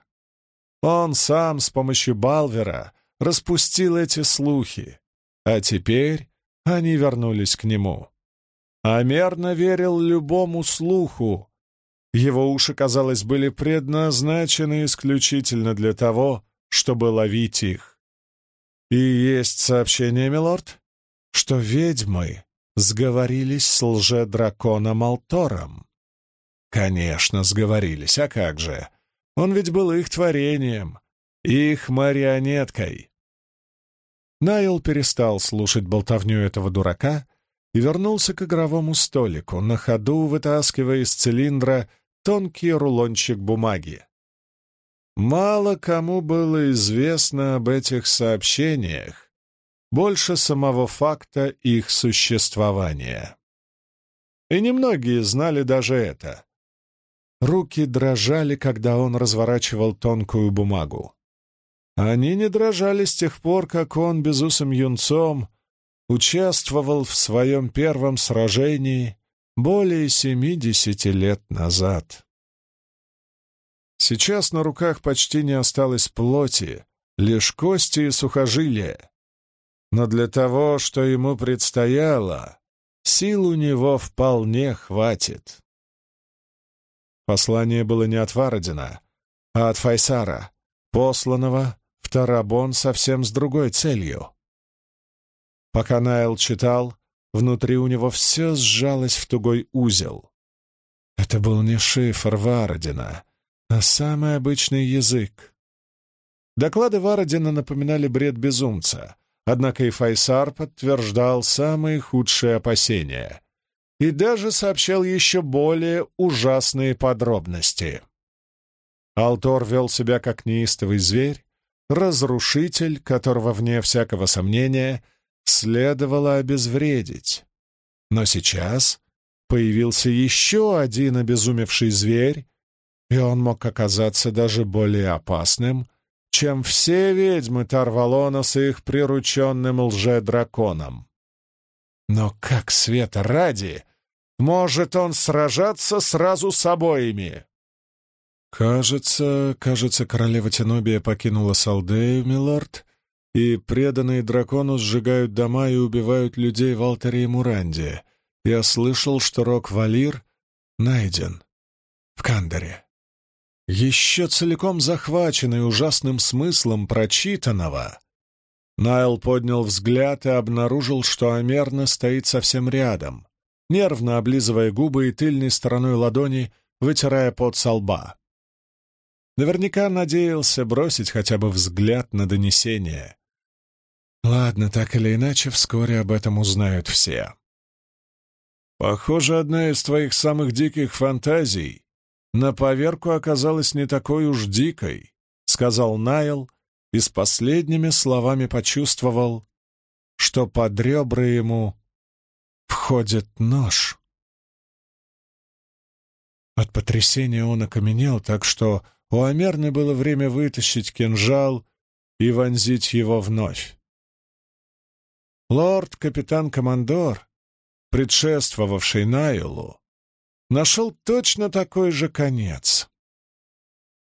Он сам с помощью Балвера распустил эти слухи, а теперь они вернулись к нему. Амерно верил любому слуху. Его уши, казалось, были предназначены исключительно для того, чтобы ловить их. И есть сообщение, милорд, что ведьмы сговорились с лже-драконом Алтором. Конечно, сговорились, а как же? Он ведь был их творением, их марионеткой. Найл перестал слушать болтовню этого дурака и вернулся к игровому столику, на ходу вытаскивая из цилиндра тонкий рулончик бумаги. Мало кому было известно об этих сообщениях, больше самого факта их существования. И немногие знали даже это. Руки дрожали, когда он разворачивал тонкую бумагу. Они не дрожали с тех пор, как он безусым юнцом участвовал в своем первом сражении более семидесяти лет назад. Сейчас на руках почти не осталось плоти, лишь кости и сухожилия. Но для того, что ему предстояло, сил у него вполне хватит. Послание было не от Вародина, а от Файсара, посланного в Тарабон совсем с другой целью. Пока Найл читал, внутри у него все сжалось в тугой узел. Это был не шифр Вародина, а самый обычный язык. Доклады Вародина напоминали бред безумца, однако и Файсар подтверждал самые худшие опасения и даже сообщал еще более ужасные подробности. Алтор вел себя как неистовый зверь, разрушитель, которого, вне всякого сомнения, следовало обезвредить. Но сейчас появился еще один обезумевший зверь, и он мог оказаться даже более опасным, чем все ведьмы Тарвалона с их прирученным лже-драконом. Но как света ради может он сражаться сразу с обоими? «Кажется, кажется, королева Тенобия покинула Салдею, милорд, и преданные дракону сжигают дома и убивают людей в Алтаре и Муранде. Я слышал, что Рок-Валир найден в Кандаре. Еще целиком захваченный ужасным смыслом прочитанного, Найл поднял взгляд и обнаружил, что Амерна стоит совсем рядом, нервно облизывая губы и тыльной стороной ладони, вытирая пот со лба. Наверняка надеялся бросить хотя бы взгляд на донесение. Ладно, так или иначе, вскоре об этом узнают все. Похоже, одна из твоих самых диких фантазий на поверку оказалась не такой уж дикой, сказал Найл и с последними словами почувствовал, что под ребра ему входит нож. От потрясения он окаменел так, что у Амерны было время вытащить кинжал и вонзить его вновь. Лорд-капитан-командор, предшествовавший Найлу, нашел точно такой же конец.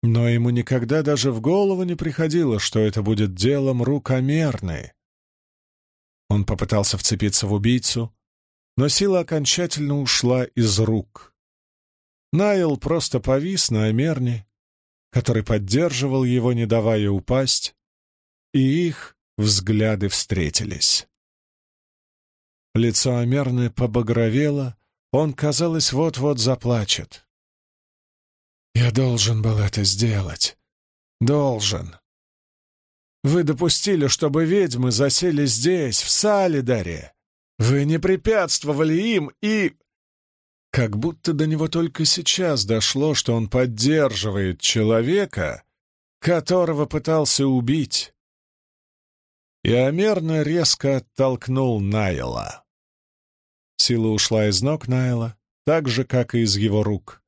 Но ему никогда даже в голову не приходило, что это будет делом рукомерной. Он попытался вцепиться в убийцу, но сила окончательно ушла из рук. Найл просто повис на Амерне, который поддерживал его, не давая упасть, и их взгляды встретились. Лицо Амерны побагровело, он, казалось, вот-вот заплачет. «Я должен был это сделать. Должен. Вы допустили, чтобы ведьмы засели здесь, в Салидаре. Вы не препятствовали им и...» Как будто до него только сейчас дошло, что он поддерживает человека, которого пытался убить. И Амерна резко оттолкнул Найла. Сила ушла из ног Найла, так же, как и из его рук.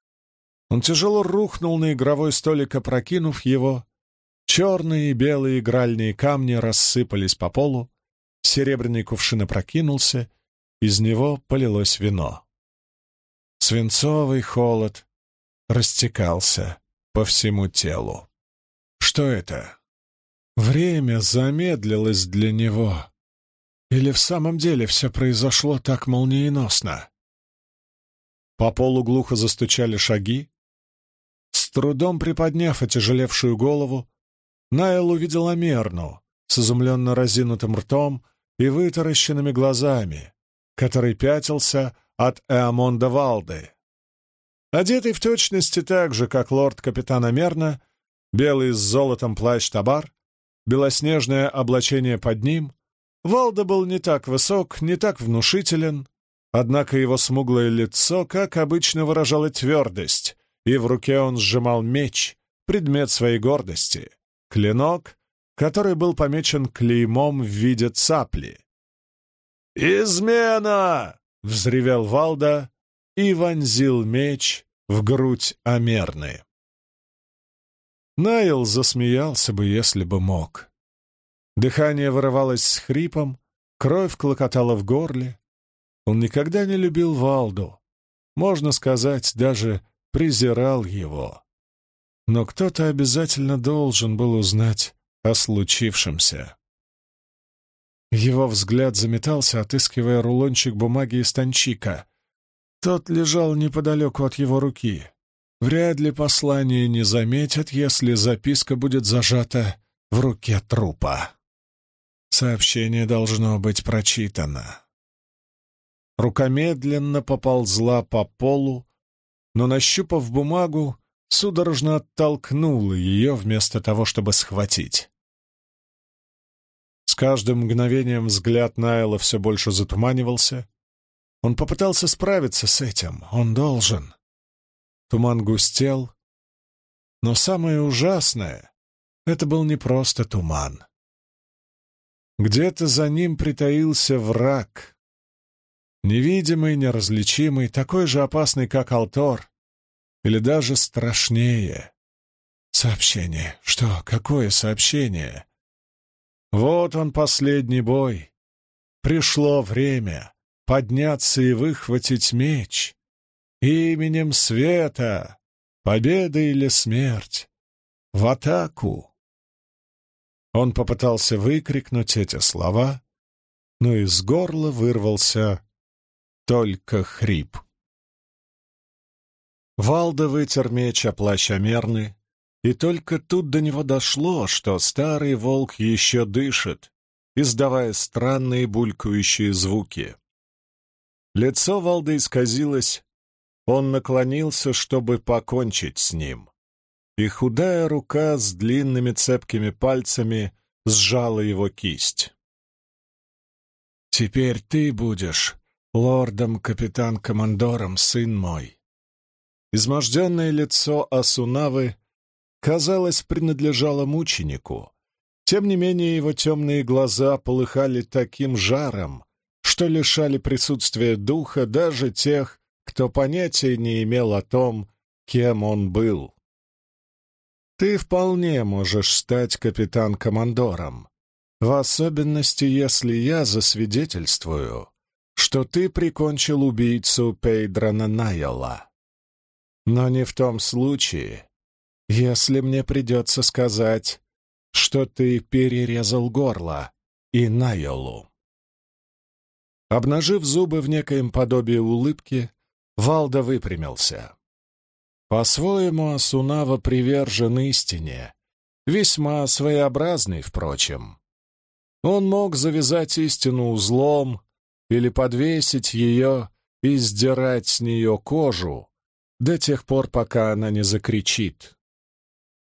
Он тяжело рухнул на игровой столик, опрокинув его. Черные и белые игральные камни рассыпались по полу, серебряный кувшин опрокинулся, из него полилось вино. Свинцовый холод растекался по всему телу. Что это? Время замедлилось для него. Или в самом деле все произошло так молниеносно? По полу глухо застучали шаги. С трудом приподняв отяжелевшую голову, Найл увидел Амерну с изумленно разинутым ртом и вытаращенными глазами, который пятился от Эамонда Валды. Одетый в точности так же, как лорд-капитан Амерна, белый с золотом плащ-табар, белоснежное облачение под ним, Валда был не так высок, не так внушителен, однако его смуглое лицо, как обычно, выражало твердость, и в руке он сжимал меч, предмет своей гордости, клинок, который был помечен клеймом в виде цапли. «Измена!» — взревел Валда и вонзил меч в грудь Амерны. Найл засмеялся бы, если бы мог. Дыхание вырывалось с хрипом, кровь клокотала в горле. Он никогда не любил Валду, можно сказать, даже презирал его. Но кто-то обязательно должен был узнать о случившемся. Его взгляд заметался, отыскивая рулончик бумаги из танчика. Тот лежал неподалеку от его руки. Вряд ли послание не заметят, если записка будет зажата в руке трупа. Сообщение должно быть прочитано. Рука медленно поползла по полу, но, нащупав бумагу, судорожно оттолкнула ее вместо того, чтобы схватить. С каждым мгновением взгляд Найла все больше затуманивался. Он попытался справиться с этим. Он должен. Туман густел. Но самое ужасное — это был не просто туман. Где-то за ним притаился враг. Невидимый, неразличимый, такой же опасный, как Алтор, или даже страшнее. Сообщение. Что? Какое сообщение? Вот он, последний бой. Пришло время подняться и выхватить меч. Именем света, победа или смерть. В атаку. Он попытался выкрикнуть эти слова, но из горла вырвался только хрип. Валда вытер меч о плащ Амерны, и только тут до него дошло, что старый волк еще дышит, издавая странные булькающие звуки. Лицо Валды исказилось, он наклонился, чтобы покончить с ним и худая рука с длинными цепкими пальцами сжала его кисть. «Теперь ты будешь лордом-капитан-командором, сын мой». Изможденное лицо Асунавы, казалось, принадлежало мученику. Тем не менее, его темные глаза полыхали таким жаром, что лишали присутствия духа даже тех, кто понятия не имел о том, кем он был. Ты вполне можешь стать капитан-командором. В особенности, если я засвидетельствую, что ты прикончил убийцу Пейдрана Найла. Но не в том случае, если мне придется сказать, что ты перерезал горло и Найлу. Обнажив зубы в некоем подобии улыбки, Валда выпрямился. По-своему Асунава привержен истине, весьма своеобразный, впрочем. Он мог завязать истину узлом или подвесить ее и сдирать с нее кожу до тех пор, пока она не закричит.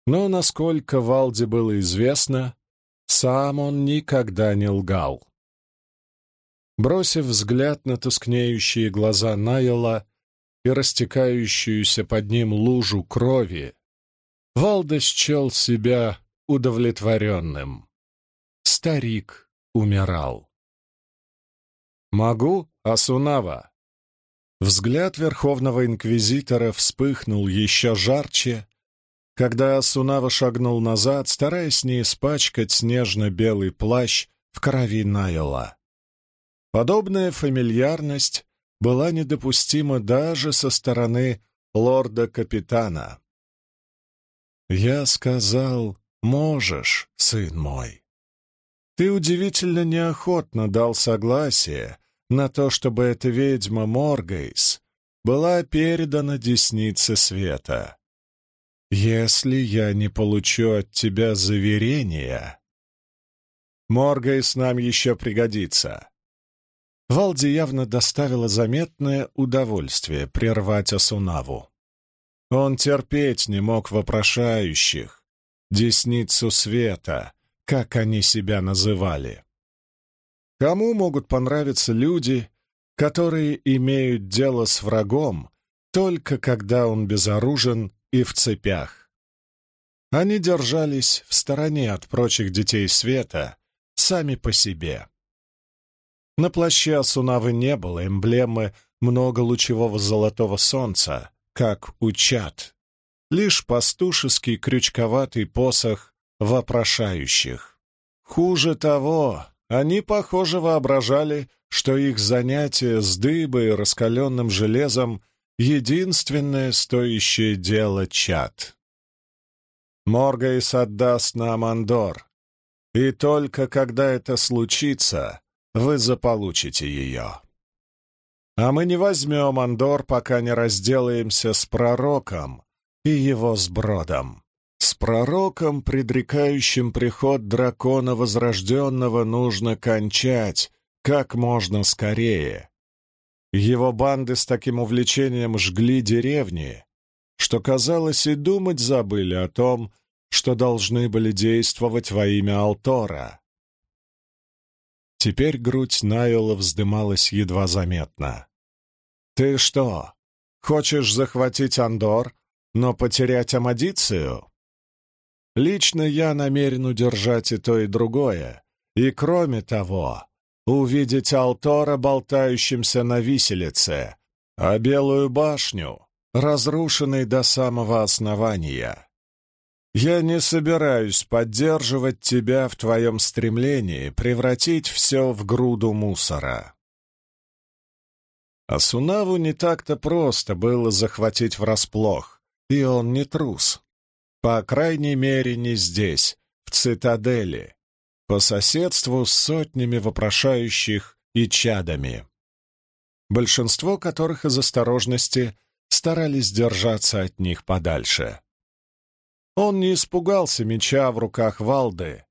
Но, насколько Валде было известно, сам он никогда не лгал. Бросив взгляд на тускнеющие глаза Найла и растекающуюся под ним лужу крови, Валда счел себя удовлетворенным. Старик умирал. «Могу, Асунава?» Взгляд Верховного Инквизитора вспыхнул еще жарче, когда Асунава шагнул назад, стараясь не испачкать снежно-белый плащ в крови Найла. Подобная фамильярность была недопустима даже со стороны лорда-капитана. «Я сказал, можешь, сын мой. Ты удивительно неохотно дал согласие на то, чтобы эта ведьма Моргейс была передана деснице света. Если я не получу от тебя заверения, Моргейс нам еще пригодится. Валди явно доставило заметное удовольствие прервать Асунаву. Он терпеть не мог вопрошающих, десницу света, как они себя называли. Кому могут понравиться люди, которые имеют дело с врагом, только когда он безоружен и в цепях? Они держались в стороне от прочих детей света, сами по себе. На плаще Асунавы не было эмблемы многолучевого золотого солнца, как у чад, лишь пастушеский крючковатый посох вопрошающих. Хуже того, они, похоже, воображали, что их занятие с дыбой и раскаленным железом — единственное стоящее дело чад. Моргейс отдаст нам Андор, и только когда это случится, вы заполучите ее. А мы не возьмем Андор, пока не разделаемся с пророком и его сбродом. С пророком, предрекающим приход дракона Возрожденного, нужно кончать как можно скорее. Его банды с таким увлечением жгли деревни, что, казалось, и думать забыли о том, что должны были действовать во имя Алтора. Теперь грудь Найла вздымалась едва заметно. «Ты что, хочешь захватить Андор, но потерять Амадицию?» «Лично я намерен удержать и то, и другое, и, кроме того, увидеть Алтора, болтающимся на виселице, а Белую башню, разрушенной до самого основания. Я не собираюсь поддерживать тебя в твоем стремлении превратить все в груду мусора. А Сунаву не так-то просто было захватить врасплох, и он не трус. По крайней мере, не здесь, в цитадели, по соседству с сотнями вопрошающих и чадами, большинство которых из осторожности старались держаться от них подальше. Он не испугался меча в руках Валды.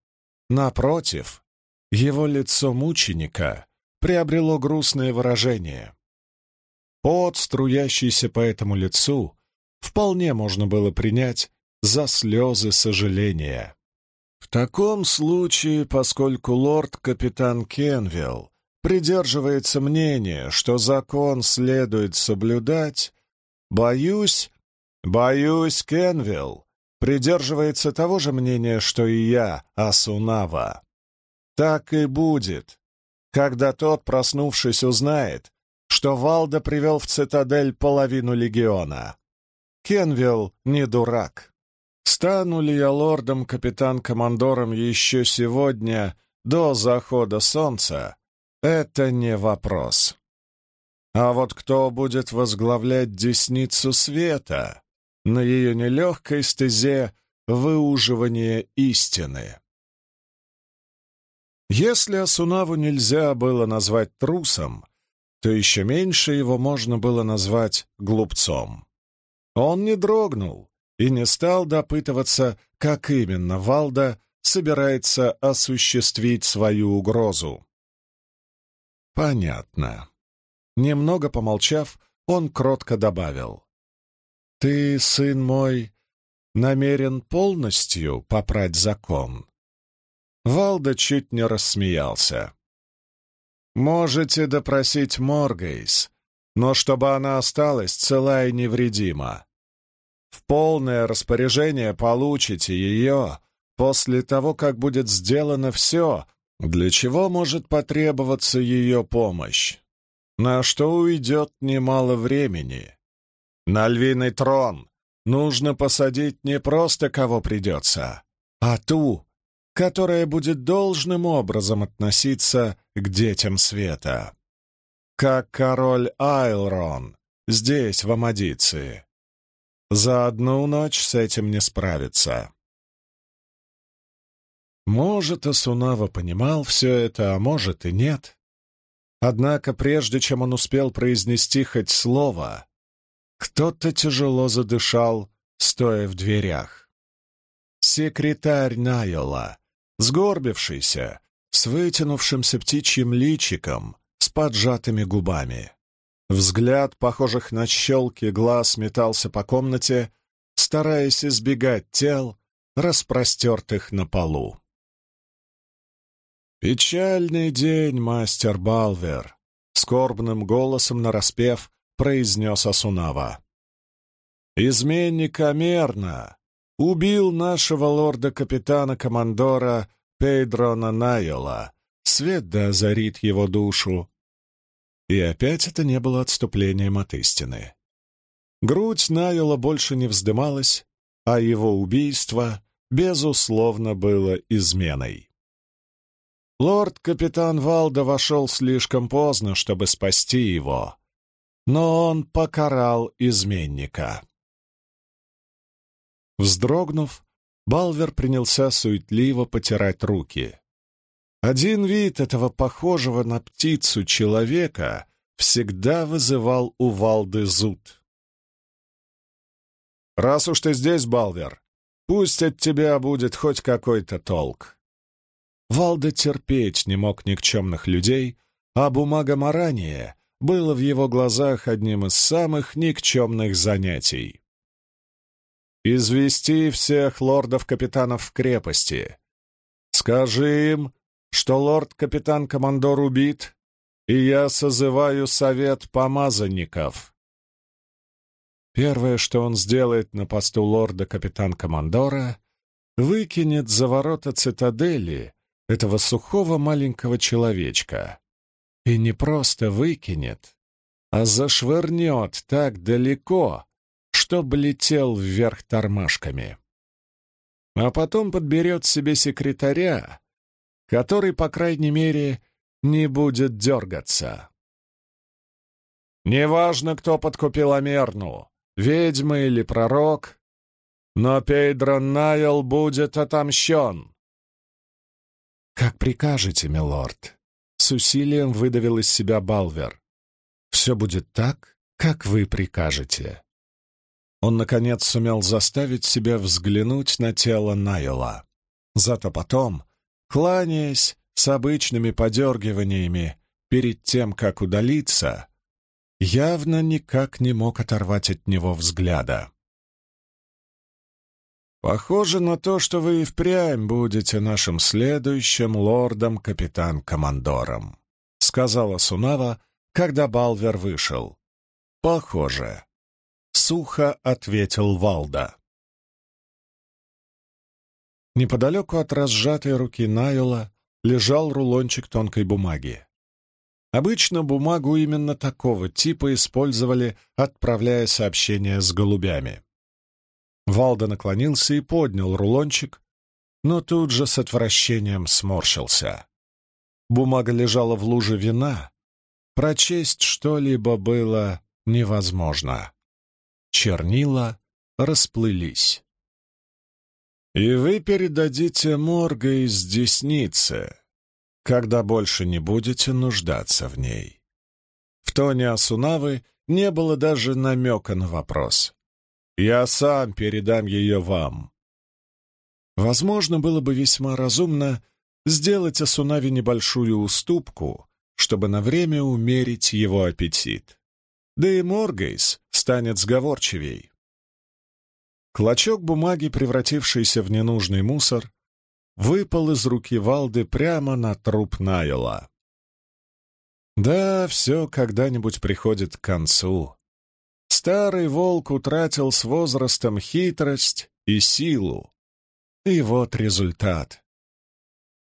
Напротив, его лицо мученика приобрело грустное выражение. Пот, струящийся по этому лицу, вполне можно было принять за слезы сожаления. В таком случае, поскольку лорд-капитан Кенвилл придерживается мнения, что закон следует соблюдать, боюсь, боюсь, Кенвилл придерживается того же мнения, что и я, Асунава. Так и будет, когда тот, проснувшись, узнает, что Валда привел в цитадель половину легиона. Кенвилл не дурак. Стану ли я лордом-капитан-командором еще сегодня, до захода солнца — это не вопрос. А вот кто будет возглавлять десницу света на ее нелегкой стезе выуживания истины? Если Асунаву нельзя было назвать трусом, то еще меньше его можно было назвать глупцом. Он не дрогнул и не стал допытываться, как именно Валда собирается осуществить свою угрозу. Понятно. Немного помолчав, он кротко добавил. «Ты, сын мой, намерен полностью попрать закон?» Валда чуть не рассмеялся. «Можете допросить Моргейс, но чтобы она осталась цела и невредима. В полное распоряжение получите ее после того, как будет сделано все, для чего может потребоваться ее помощь на что уйдет немало времени. На львиный трон нужно посадить не просто кого придется, а ту, которая будет должным образом относиться к детям света. Как король Айлрон здесь, в Амадиции. За одну ночь с этим не справиться. Может, Асунава понимал все это, а может и нет. Однако прежде чем он успел произнести хоть слово, кто-то тяжело задышал, стоя в дверях. Секретарь Найола, сгорбившийся, с вытянувшимся птичьим личиком, с поджатыми губами. Взгляд, похожих на щелки глаз, метался по комнате, стараясь избегать тел, распростертых на полу. «Печальный день, мастер Балвер!» — скорбным голосом нараспев произнес Асунава. «Изменник Амерна убил нашего лорда-капитана-командора Пейдрона Найола. Свет да озарит его душу». И опять это не было отступлением от истины. Грудь Найола больше не вздымалась, а его убийство, безусловно, было изменой. Лорд-капитан Валда вошел слишком поздно, чтобы спасти его, но он покарал изменника. Вздрогнув, Балвер принялся суетливо потирать руки. Один вид этого похожего на птицу человека всегда вызывал у Валды зуд. «Раз уж ты здесь, Балвер, пусть от тебя будет хоть какой-то толк. Валда терпеть не мог никчемных людей, а бумага Марания было в его глазах одним из самых никчемных занятий. «Извести всех лордов-капитанов в крепости. Скажи им, что лорд-капитан-командор убит, и я созываю совет помазанников». Первое, что он сделает на посту лорда-капитан-командора, выкинет за ворота цитадели этого сухого маленького человечка. И не просто выкинет, а зашвырнет так далеко, чтоб летел вверх тормашками. А потом подберет себе секретаря, который, по крайней мере, не будет дергаться. Неважно, кто подкупил Амерну, ведьма или пророк, но Пейдро Найл будет отомщен. «Как прикажете, милорд!» — с усилием выдавил из себя Балвер. «Все будет так, как вы прикажете». Он, наконец, сумел заставить себя взглянуть на тело Найла. Зато потом, кланяясь с обычными подергиваниями перед тем, как удалиться, явно никак не мог оторвать от него взгляда. «Похоже на то, что вы и впрямь будете нашим следующим лордом-капитан-командором», — сказала Сунава, когда Балвер вышел. «Похоже», — сухо ответил Валда. Неподалеку от разжатой руки Найола лежал рулончик тонкой бумаги. Обычно бумагу именно такого типа использовали, отправляя сообщения с голубями. Валда наклонился и поднял рулончик, но тут же с отвращением сморщился. бумага лежала в луже вина, прочесть что-либо было невозможно. Чернила расплылись. «И вы передадите Морга из десницы, когда больше не будете нуждаться в ней». В тоне Асунавы не было даже намека на вопрос. «Я сам передам ее вам». Возможно, было бы весьма разумно сделать Асунаве небольшую уступку, чтобы на время умерить его аппетит. Да и Моргейс станет сговорчивей. Клочок бумаги, превратившийся в ненужный мусор, выпал из руки Валды прямо на труп Найла. Да, все когда-нибудь приходит к концу. Старый волк утратил с возрастом хитрость и силу. И вот результат.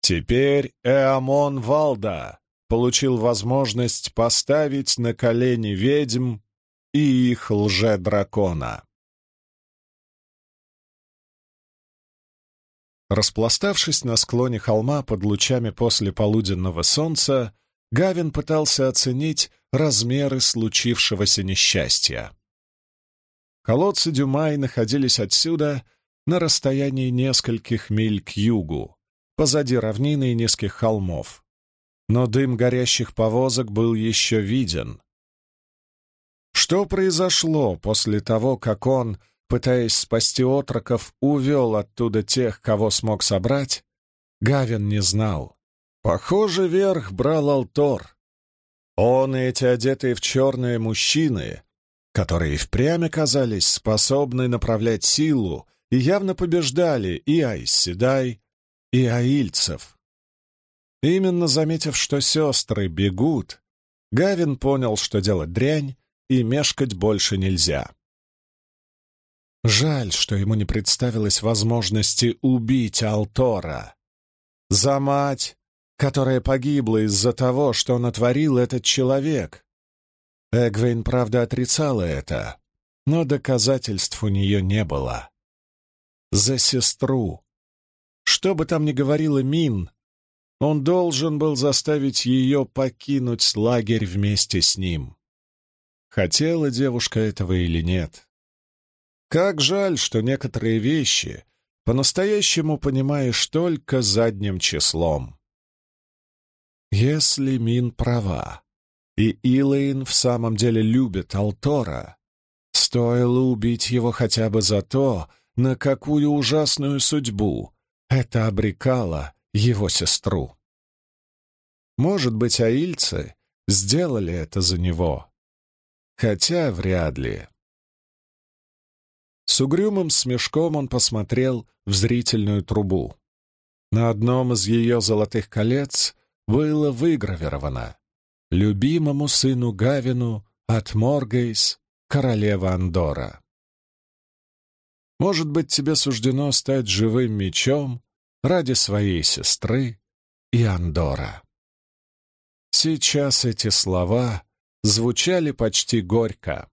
Теперь Эамон Валда получил возможность поставить на колени ведьм и их лже-дракона. Распластавшись на склоне холма под лучами после полуденного солнца, Гавин пытался оценить размеры случившегося несчастья. Колодцы Дюмай находились отсюда на расстоянии нескольких миль к югу, позади равнины и низких холмов. Но дым горящих повозок был еще виден. Что произошло после того, как он пытаясь спасти отроков, увел оттуда тех, кого смог собрать, Гавин не знал. Похоже, верх брал Алтор. Он и эти одетые в черные мужчины, которые впрямь оказались способны направлять силу и явно побеждали и Айсседай, и аильцев. Именно заметив, что сестры бегут, Гавин понял, что делать дрянь, и мешкать больше нельзя. Жаль, что ему не представилось возможности убить Алтора. За мать, которая погибла из-за того, что натворил этот человек. Эгвейн, правда, отрицала это, но доказательств у нее не было. За сестру. Что бы там ни говорила Мин, он должен был заставить ее покинуть лагерь вместе с ним. Хотела девушка этого или нет. Как жаль, что некоторые вещи по-настоящему понимаешь только задним числом. Если Мин права, и Илэйн в самом деле любит Алтора, стоило убить его хотя бы за то, на какую ужасную судьбу это обрекало его сестру. Может быть, аильцы сделали это за него, хотя вряд ли. С угрюмым смешком он посмотрел в зрительную трубу. На одном из ее золотых колец было выгравировано «Любимому сыну Гавину от Моргейс, королева Андора». Может быть, тебе суждено стать живым мечом ради своей сестры и Андора. Сейчас эти слова звучали почти горько.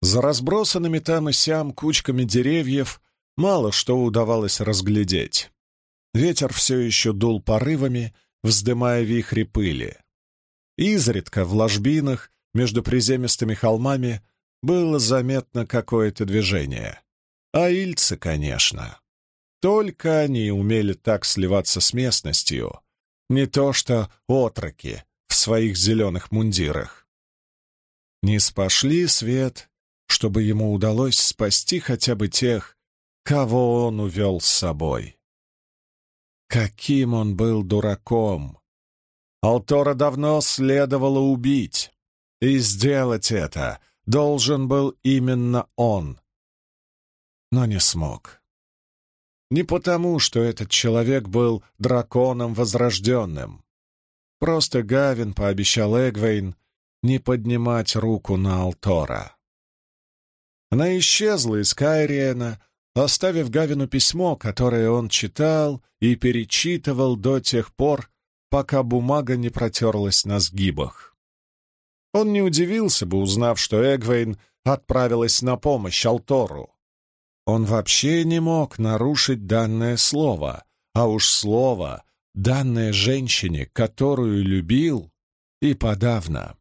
За разбросанными там и сям кучками деревьев мало что удавалось разглядеть. Ветер все еще дул порывами, вздымая вихри пыли. Изредка в ложбинах между приземистыми холмами было заметно какое-то движение. А ильцы, конечно. Только они умели так сливаться с местностью, не то что отроки в своих зеленых мундирах. Не спошли свет чтобы ему удалось спасти хотя бы тех, кого он увел с собой. Каким он был дураком! Алтора давно следовало убить, и сделать это должен был именно он. Но не смог. Не потому, что этот человек был драконом возрожденным. Просто Гавин пообещал Эгвейн не поднимать руку на Алтора. Она исчезла из Кайриена, оставив Гавину письмо, которое он читал и перечитывал до тех пор, пока бумага не протерлась на сгибах. Он не удивился бы, узнав, что Эгвейн отправилась на помощь Алтору. Он вообще не мог нарушить данное слово, а уж слово, данное женщине, которую любил, и подавно.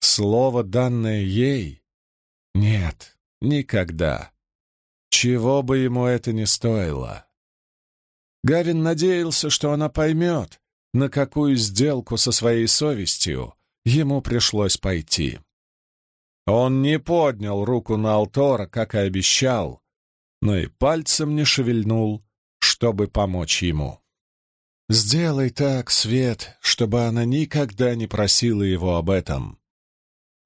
Слово, данное ей? Нет, никогда. Чего бы ему это ни стоило. Гавин надеялся, что она поймет, на какую сделку со своей совестью ему пришлось пойти. Он не поднял руку на Алтора, как и обещал, но и пальцем не шевельнул, чтобы помочь ему. «Сделай так, Свет, чтобы она никогда не просила его об этом.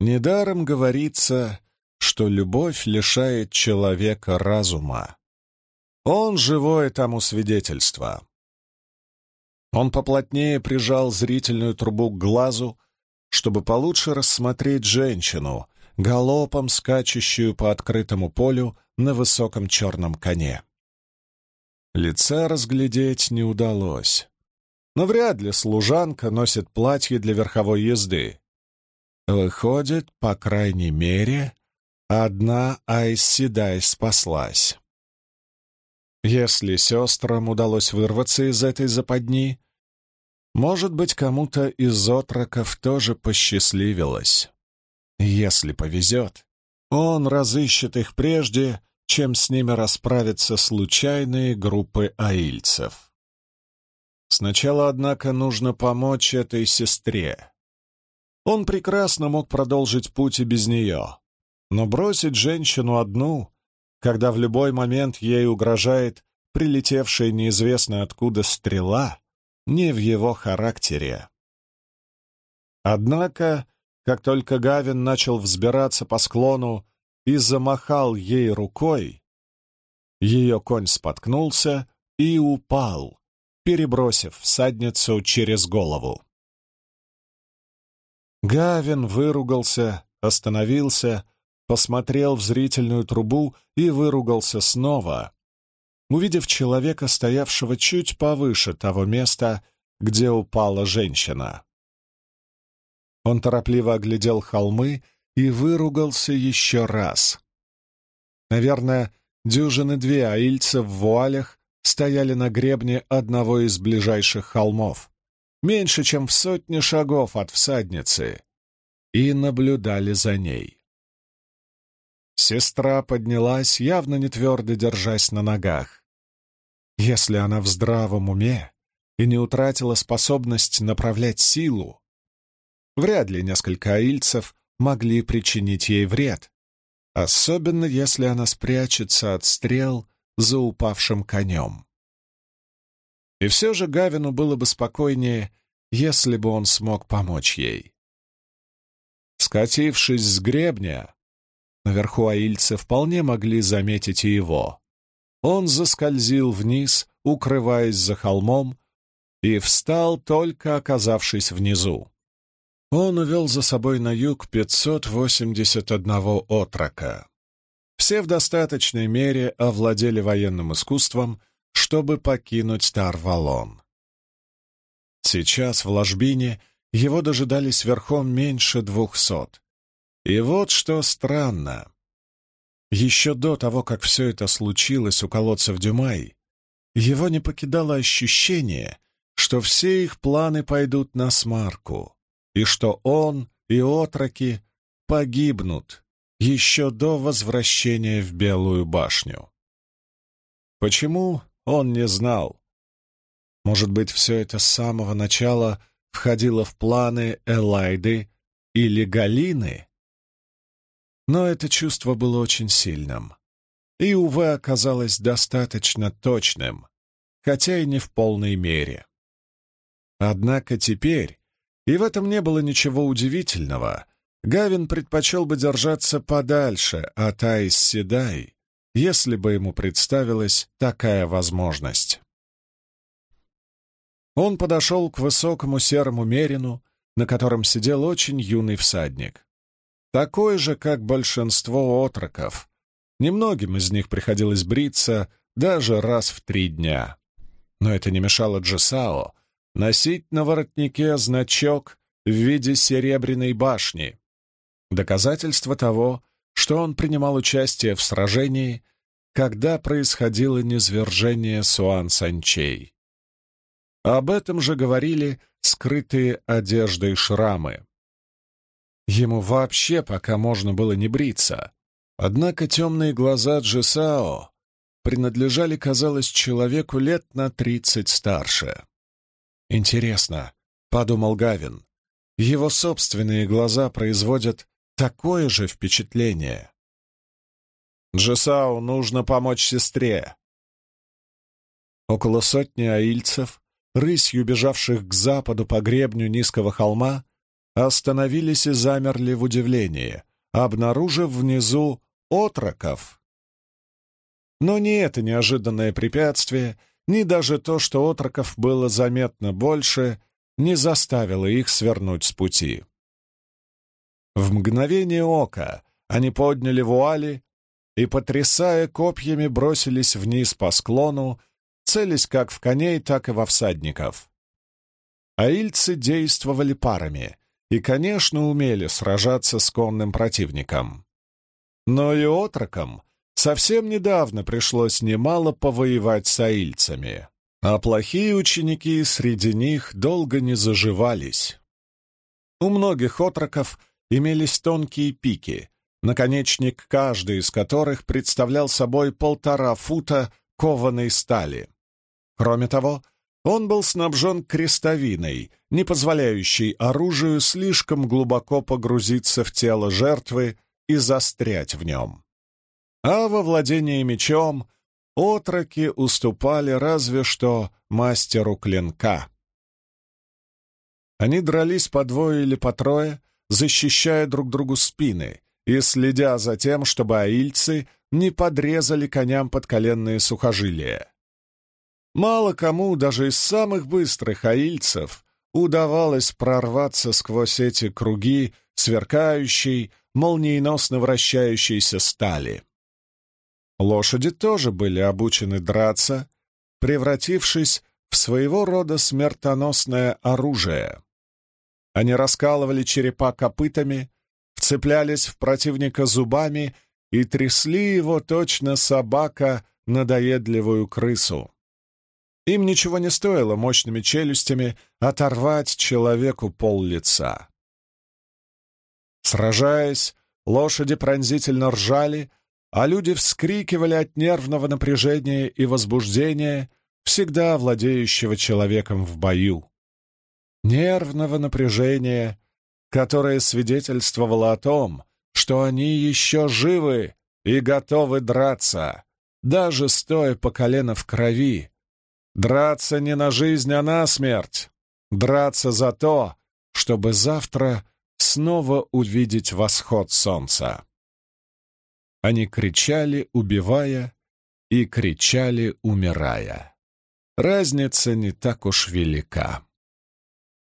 Недаром говорится, что любовь лишает человека разума. Он живое тому свидетельство». Он поплотнее прижал зрительную трубу к глазу, чтобы получше рассмотреть женщину, галопом скачущую по открытому полю на высоком черном коне. Лица разглядеть не удалось. Но вряд ли служанка носит платье для верховой езды. Выходит, по крайней мере, одна Айсседай спаслась. Если сестрам удалось вырваться из этой западни, может быть, кому-то из отроков тоже посчастливилось. Если повезет, он разыщет их прежде, чем с ними расправятся случайные группы аильцев. Сначала, однако, нужно помочь этой сестре. Он прекрасно мог продолжить путь и без нее, но бросить женщину одну, когда в любой момент ей угрожает прилетевшая неизвестно откуда стрела, не в его характере. Однако как только Гавин начал взбираться по склону и замахал ей рукой, ее конь споткнулся и упал, перебросив всадницу через голову. Гавин выругался, остановился, посмотрел в зрительную трубу и выругался снова, увидев человека, стоявшего чуть повыше того места, где упала женщина. Он торопливо оглядел холмы и выругался еще раз. Наверное, дюжины две аильца в вуалях стояли на гребне одного из ближайших холмов, меньше, чем в сотне шагов от всадницы, и наблюдали за ней. Сестра поднялась, явно не твердо держась на ногах. Если она в здравом уме и не утратила способность направлять силу, Вряд ли несколько аильцев могли причинить ей вред, особенно если она спрячется от стрел за упавшим конем. И все же Гавину было бы спокойнее, если бы он смог помочь ей. Скатившись с гребня, наверху аильцы вполне могли заметить и его. Он заскользил вниз, укрываясь за холмом, и встал, только оказавшись внизу. Он увел за собой на юг 581 отрока. Все в достаточной мере овладели военным искусством, чтобы покинуть Тарвалон. Сейчас в ложбине его дожидались верхом меньше двухсот. И вот что странно. Еще до того, как все это случилось у колодца в Дюмай, его не покидало ощущение, что все их планы пойдут на смарку и что он и отроки погибнут еще до возвращения в Белую башню. Почему, он не знал. Может быть, все это с самого начала входило в планы Элайды или Галины? Но это чувство было очень сильным. И, увы, оказалось достаточно точным, хотя и не в полной мере. Однако теперь, и в этом не было ничего удивительного. Гавин предпочел бы держаться подальше от Айс Седай, если бы ему представилась такая возможность. Он подошел к высокому серому мерину, на котором сидел очень юный всадник. Такой же, как большинство отроков. Немногим из них приходилось бриться даже раз в три дня. Но это не мешало Джесао носить на воротнике значок в виде серебряной башни. Доказательство того, что он принимал участие в сражении, когда происходило низвержение Суан-Санчей. Об этом же говорили скрытые одеждой шрамы. Ему вообще пока можно было не бриться. Однако темные глаза Джисао принадлежали, казалось, человеку лет на тридцать старше. «Интересно», — подумал Гавин, — «его собственные глаза производят такое же впечатление». «Джисао, нужно помочь сестре». Около сотни аильцев, рысью бежавших к западу по гребню низкого холма, остановились и замерли в удивлении, обнаружив внизу отроков. Но ни это неожиданное препятствие, ни даже то, что отроков было заметно больше, не заставило их свернуть с пути. В мгновение ока они подняли вуали и, потрясая копьями, бросились вниз по склону, целясь как в коней, так и во всадников. Аильцы действовали парами и, конечно, умели сражаться с конным противником. Но и отрокам совсем недавно пришлось немало повоевать с аильцами, а плохие ученики среди них долго не заживались. У многих отроков имелись тонкие пики, наконечник каждый из которых представлял собой полтора фута кованой стали. Кроме того, он был снабжен крестовиной, не позволяющей оружию слишком глубоко погрузиться в тело жертвы и застрять в нем. А во владении мечом отроки уступали разве что мастеру клинка. Они дрались по двое или по трое, защищая друг другу спины и следя за тем, чтобы аильцы не подрезали коням подколенные сухожилия. Мало кому, даже из самых быстрых аильцев, удавалось прорваться сквозь эти круги сверкающей, молниеносно вращающейся стали. Лошади тоже были обучены драться, превратившись в своего рода смертоносное оружие. Они раскалывали черепа копытами, вцеплялись в противника зубами и трясли его точно собака надоедливую крысу. Им ничего не стоило мощными челюстями оторвать человеку пол лица. Сражаясь, лошади пронзительно ржали, а люди вскрикивали от нервного напряжения и возбуждения, всегда владеющего человеком в бою. Нервного напряжения, которое свидетельствовало о том, что они еще живы и готовы драться, даже стоя по колено в крови. Драться не на жизнь, а на смерть. Драться за то, чтобы завтра снова увидеть восход солнца. Они кричали, убивая, и кричали, умирая. Разница не так уж велика.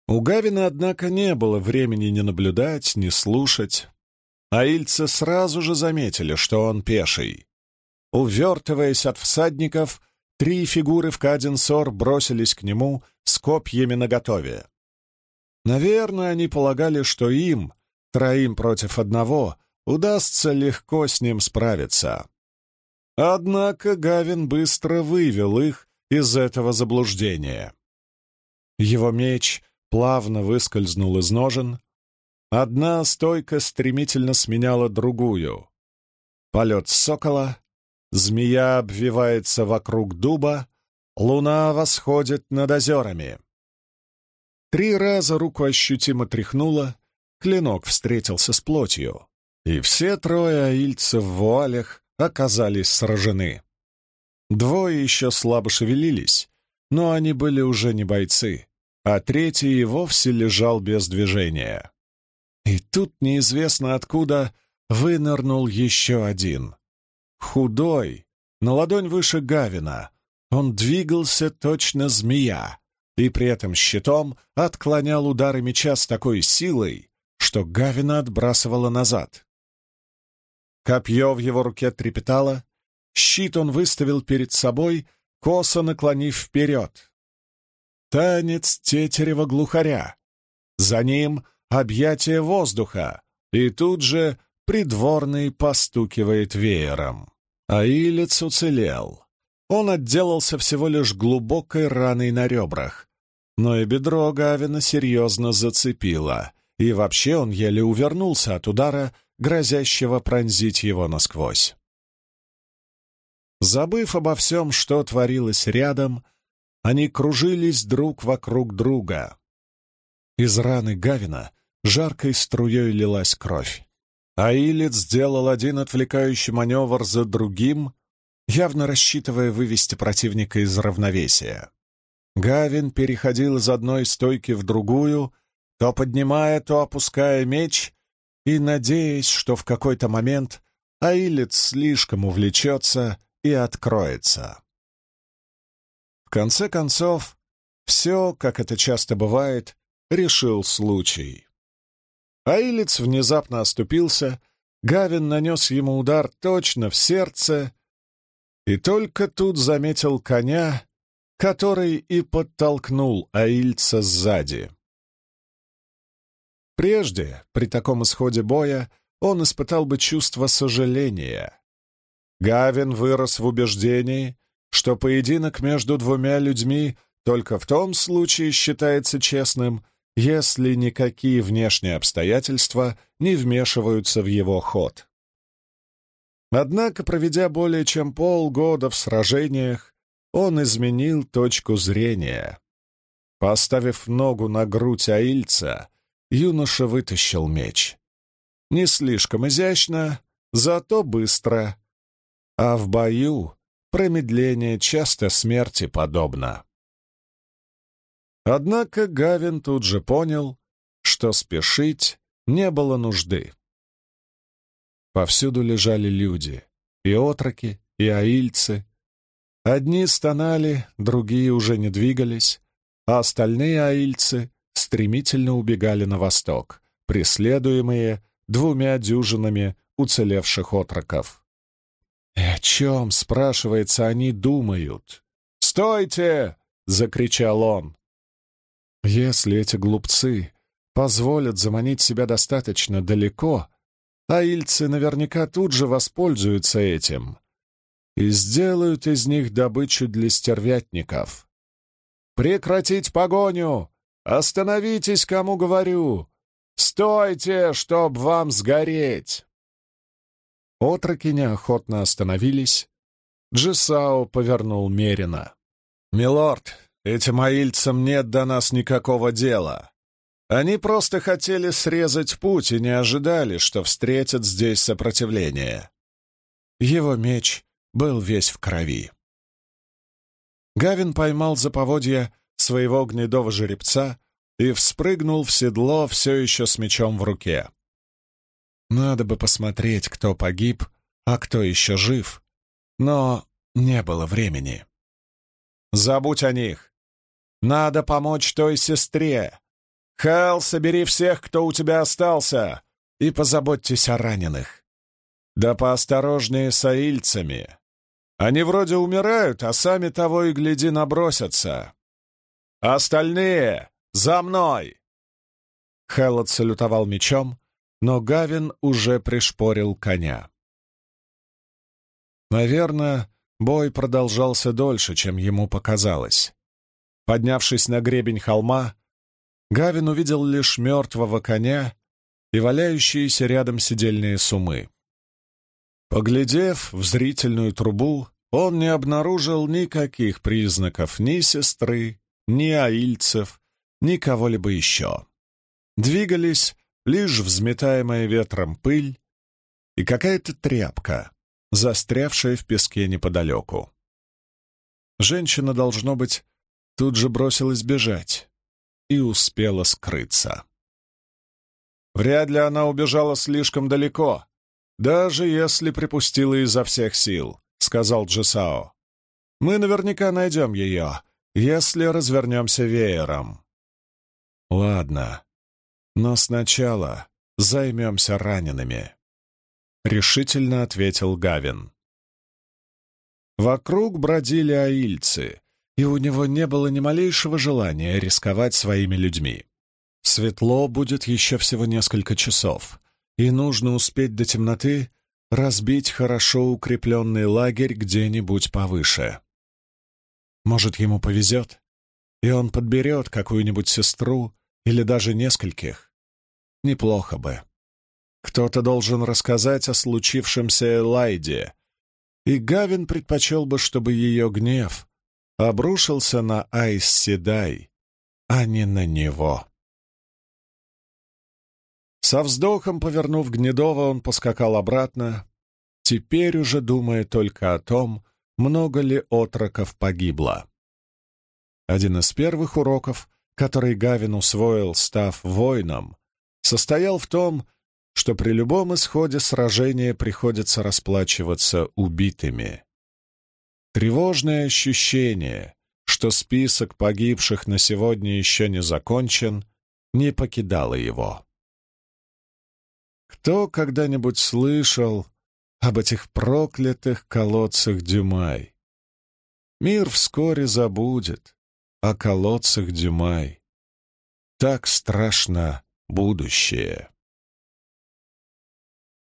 У Гавина, однако, не было времени ни наблюдать, ни слушать. Аильцы сразу же заметили, что он пеший. Увертываясь от всадников, три фигуры в Каденсор бросились к нему с копьями наготове. Наверное, они полагали, что им, троим против одного, удастся легко с ним справиться. Однако Гавин быстро вывел их из этого заблуждения. Его меч плавно выскользнул из ножен, одна стойка стремительно сменяла другую. Полет сокола, змея обвивается вокруг дуба, луна восходит над озерами. Три раза руку ощутимо тряхнуло, клинок встретился с плотью, и все трое аильцев в вуалях оказались сражены. Двое еще слабо шевелились, но они были уже не бойцы, а третий и вовсе лежал без движения. И тут неизвестно откуда вынырнул еще один. Худой, на ладонь выше Гавина, он двигался точно змея, и при этом щитом отклонял удары меча с такой силой, что Гавина отбрасывала назад. Копье в его руке трепетало, щит он выставил перед собой, косо наклонив вперед. Танец тетерева глухаря. За ним объятие воздуха, и тут же придворный постукивает веером. А Илец уцелел. Он отделался всего лишь глубокой раной на ребрах, но и бедро Гавина серьезно зацепило, и вообще он еле увернулся от удара, грозящего пронзить его насквозь. Забыв обо всем, что творилось рядом, они кружились друг вокруг друга. Из раны Гавина жаркой струей лилась кровь. Аилец сделал один отвлекающий маневр за другим, явно рассчитывая вывести противника из равновесия. Гавин переходил из одной стойки в другую, то поднимая, то опуская меч, и надеясь, что в какой-то момент Аилец слишком увлечется и откроется. В конце концов, все, как это часто бывает, решил случай. Аилец внезапно оступился, Гавин нанес ему удар точно в сердце, и только тут заметил коня, который и подтолкнул Аильца сзади. Прежде, при таком исходе боя, он испытал бы чувство сожаления. Гавин вырос в убеждении, что поединок между двумя людьми только в том случае считается честным, если никакие внешние обстоятельства не вмешиваются в его ход. Однако, проведя более чем полгода в сражениях, он изменил точку зрения. Поставив ногу на грудь Аильца, юноша вытащил меч. Не слишком изящно, зато быстро. А в бою промедление часто смерти подобно. Однако Гавин тут же понял, что спешить не было нужды. Повсюду лежали люди, и отроки, и аильцы. Одни стонали, другие уже не двигались, а остальные аильцы стремительно убегали на восток, преследуемые двумя дюжинами уцелевших отроков. И о чем, спрашивается, они думают? «Стойте!» — закричал он. Если эти глупцы позволят заманить себя достаточно далеко, аильцы наверняка тут же воспользуются этим и сделают из них добычу для стервятников. «Прекратить погоню! Остановитесь, кому говорю! Стойте, чтоб вам сгореть!» Отроки неохотно остановились. Джисао повернул Мерина. «Милорд, этим аильцам нет до нас никакого дела. Они просто хотели срезать путь и не ожидали, что встретят здесь сопротивление». Его меч был весь в крови. Гавин поймал за поводья своего гнедого жеребца и вспрыгнул в седло все еще с мечом в руке. Надо бы посмотреть, кто погиб, а кто еще жив, но не было времени. Забудь о них. Надо помочь той сестре. Хэл, собери всех, кто у тебя остался, и позаботьтесь о раненых. Да поосторожнее с аильцами. Они вроде умирают, а сами того и гляди набросятся. «Остальные! За мной!» Хэл отсалютовал мечом, но Гавин уже пришпорил коня. Наверное, бой продолжался дольше, чем ему показалось. Поднявшись на гребень холма, Гавин увидел лишь мертвого коня и валяющиеся рядом сидельные сумы. Поглядев в зрительную трубу, он не обнаружил никаких признаков ни сестры, ни аильцев, ни кого-либо еще. Двигались лишь взметаемая ветром пыль и какая-то тряпка, застрявшая в песке неподалеку. Женщина, должно быть, тут же бросилась бежать и успела скрыться. Вряд ли она убежала слишком далеко, даже если припустила изо всех сил, — сказал Джесао. Мы наверняка найдем ее, если развернемся веером. Ладно, но сначала займемся ранеными, — решительно ответил Гавин. Вокруг бродили аильцы, и у него не было ни малейшего желания рисковать своими людьми. Светло будет еще всего несколько часов, и нужно успеть до темноты разбить хорошо укрепленный лагерь где-нибудь повыше. Может, ему повезет, и он подберет какую-нибудь сестру или даже нескольких. Неплохо бы. Кто-то должен рассказать о случившемся Элайде, и Гавин предпочел бы, чтобы ее гнев обрушился на Айс Седай, а не на него. Со вздохом повернув Гнедова, он поскакал обратно, теперь уже думая только о том, много ли отроков погибло. Один из первых уроков, который Гавин усвоил, став воином, состоял в том, что при любом исходе сражения приходится расплачиваться убитыми. Тревожное ощущение, что список погибших на сегодня еще не закончен, не покидало его. Кто когда-нибудь слышал об этих проклятых колодцах Дюмай? Мир вскоре забудет о колодцах Дюмай. Так страшно будущее.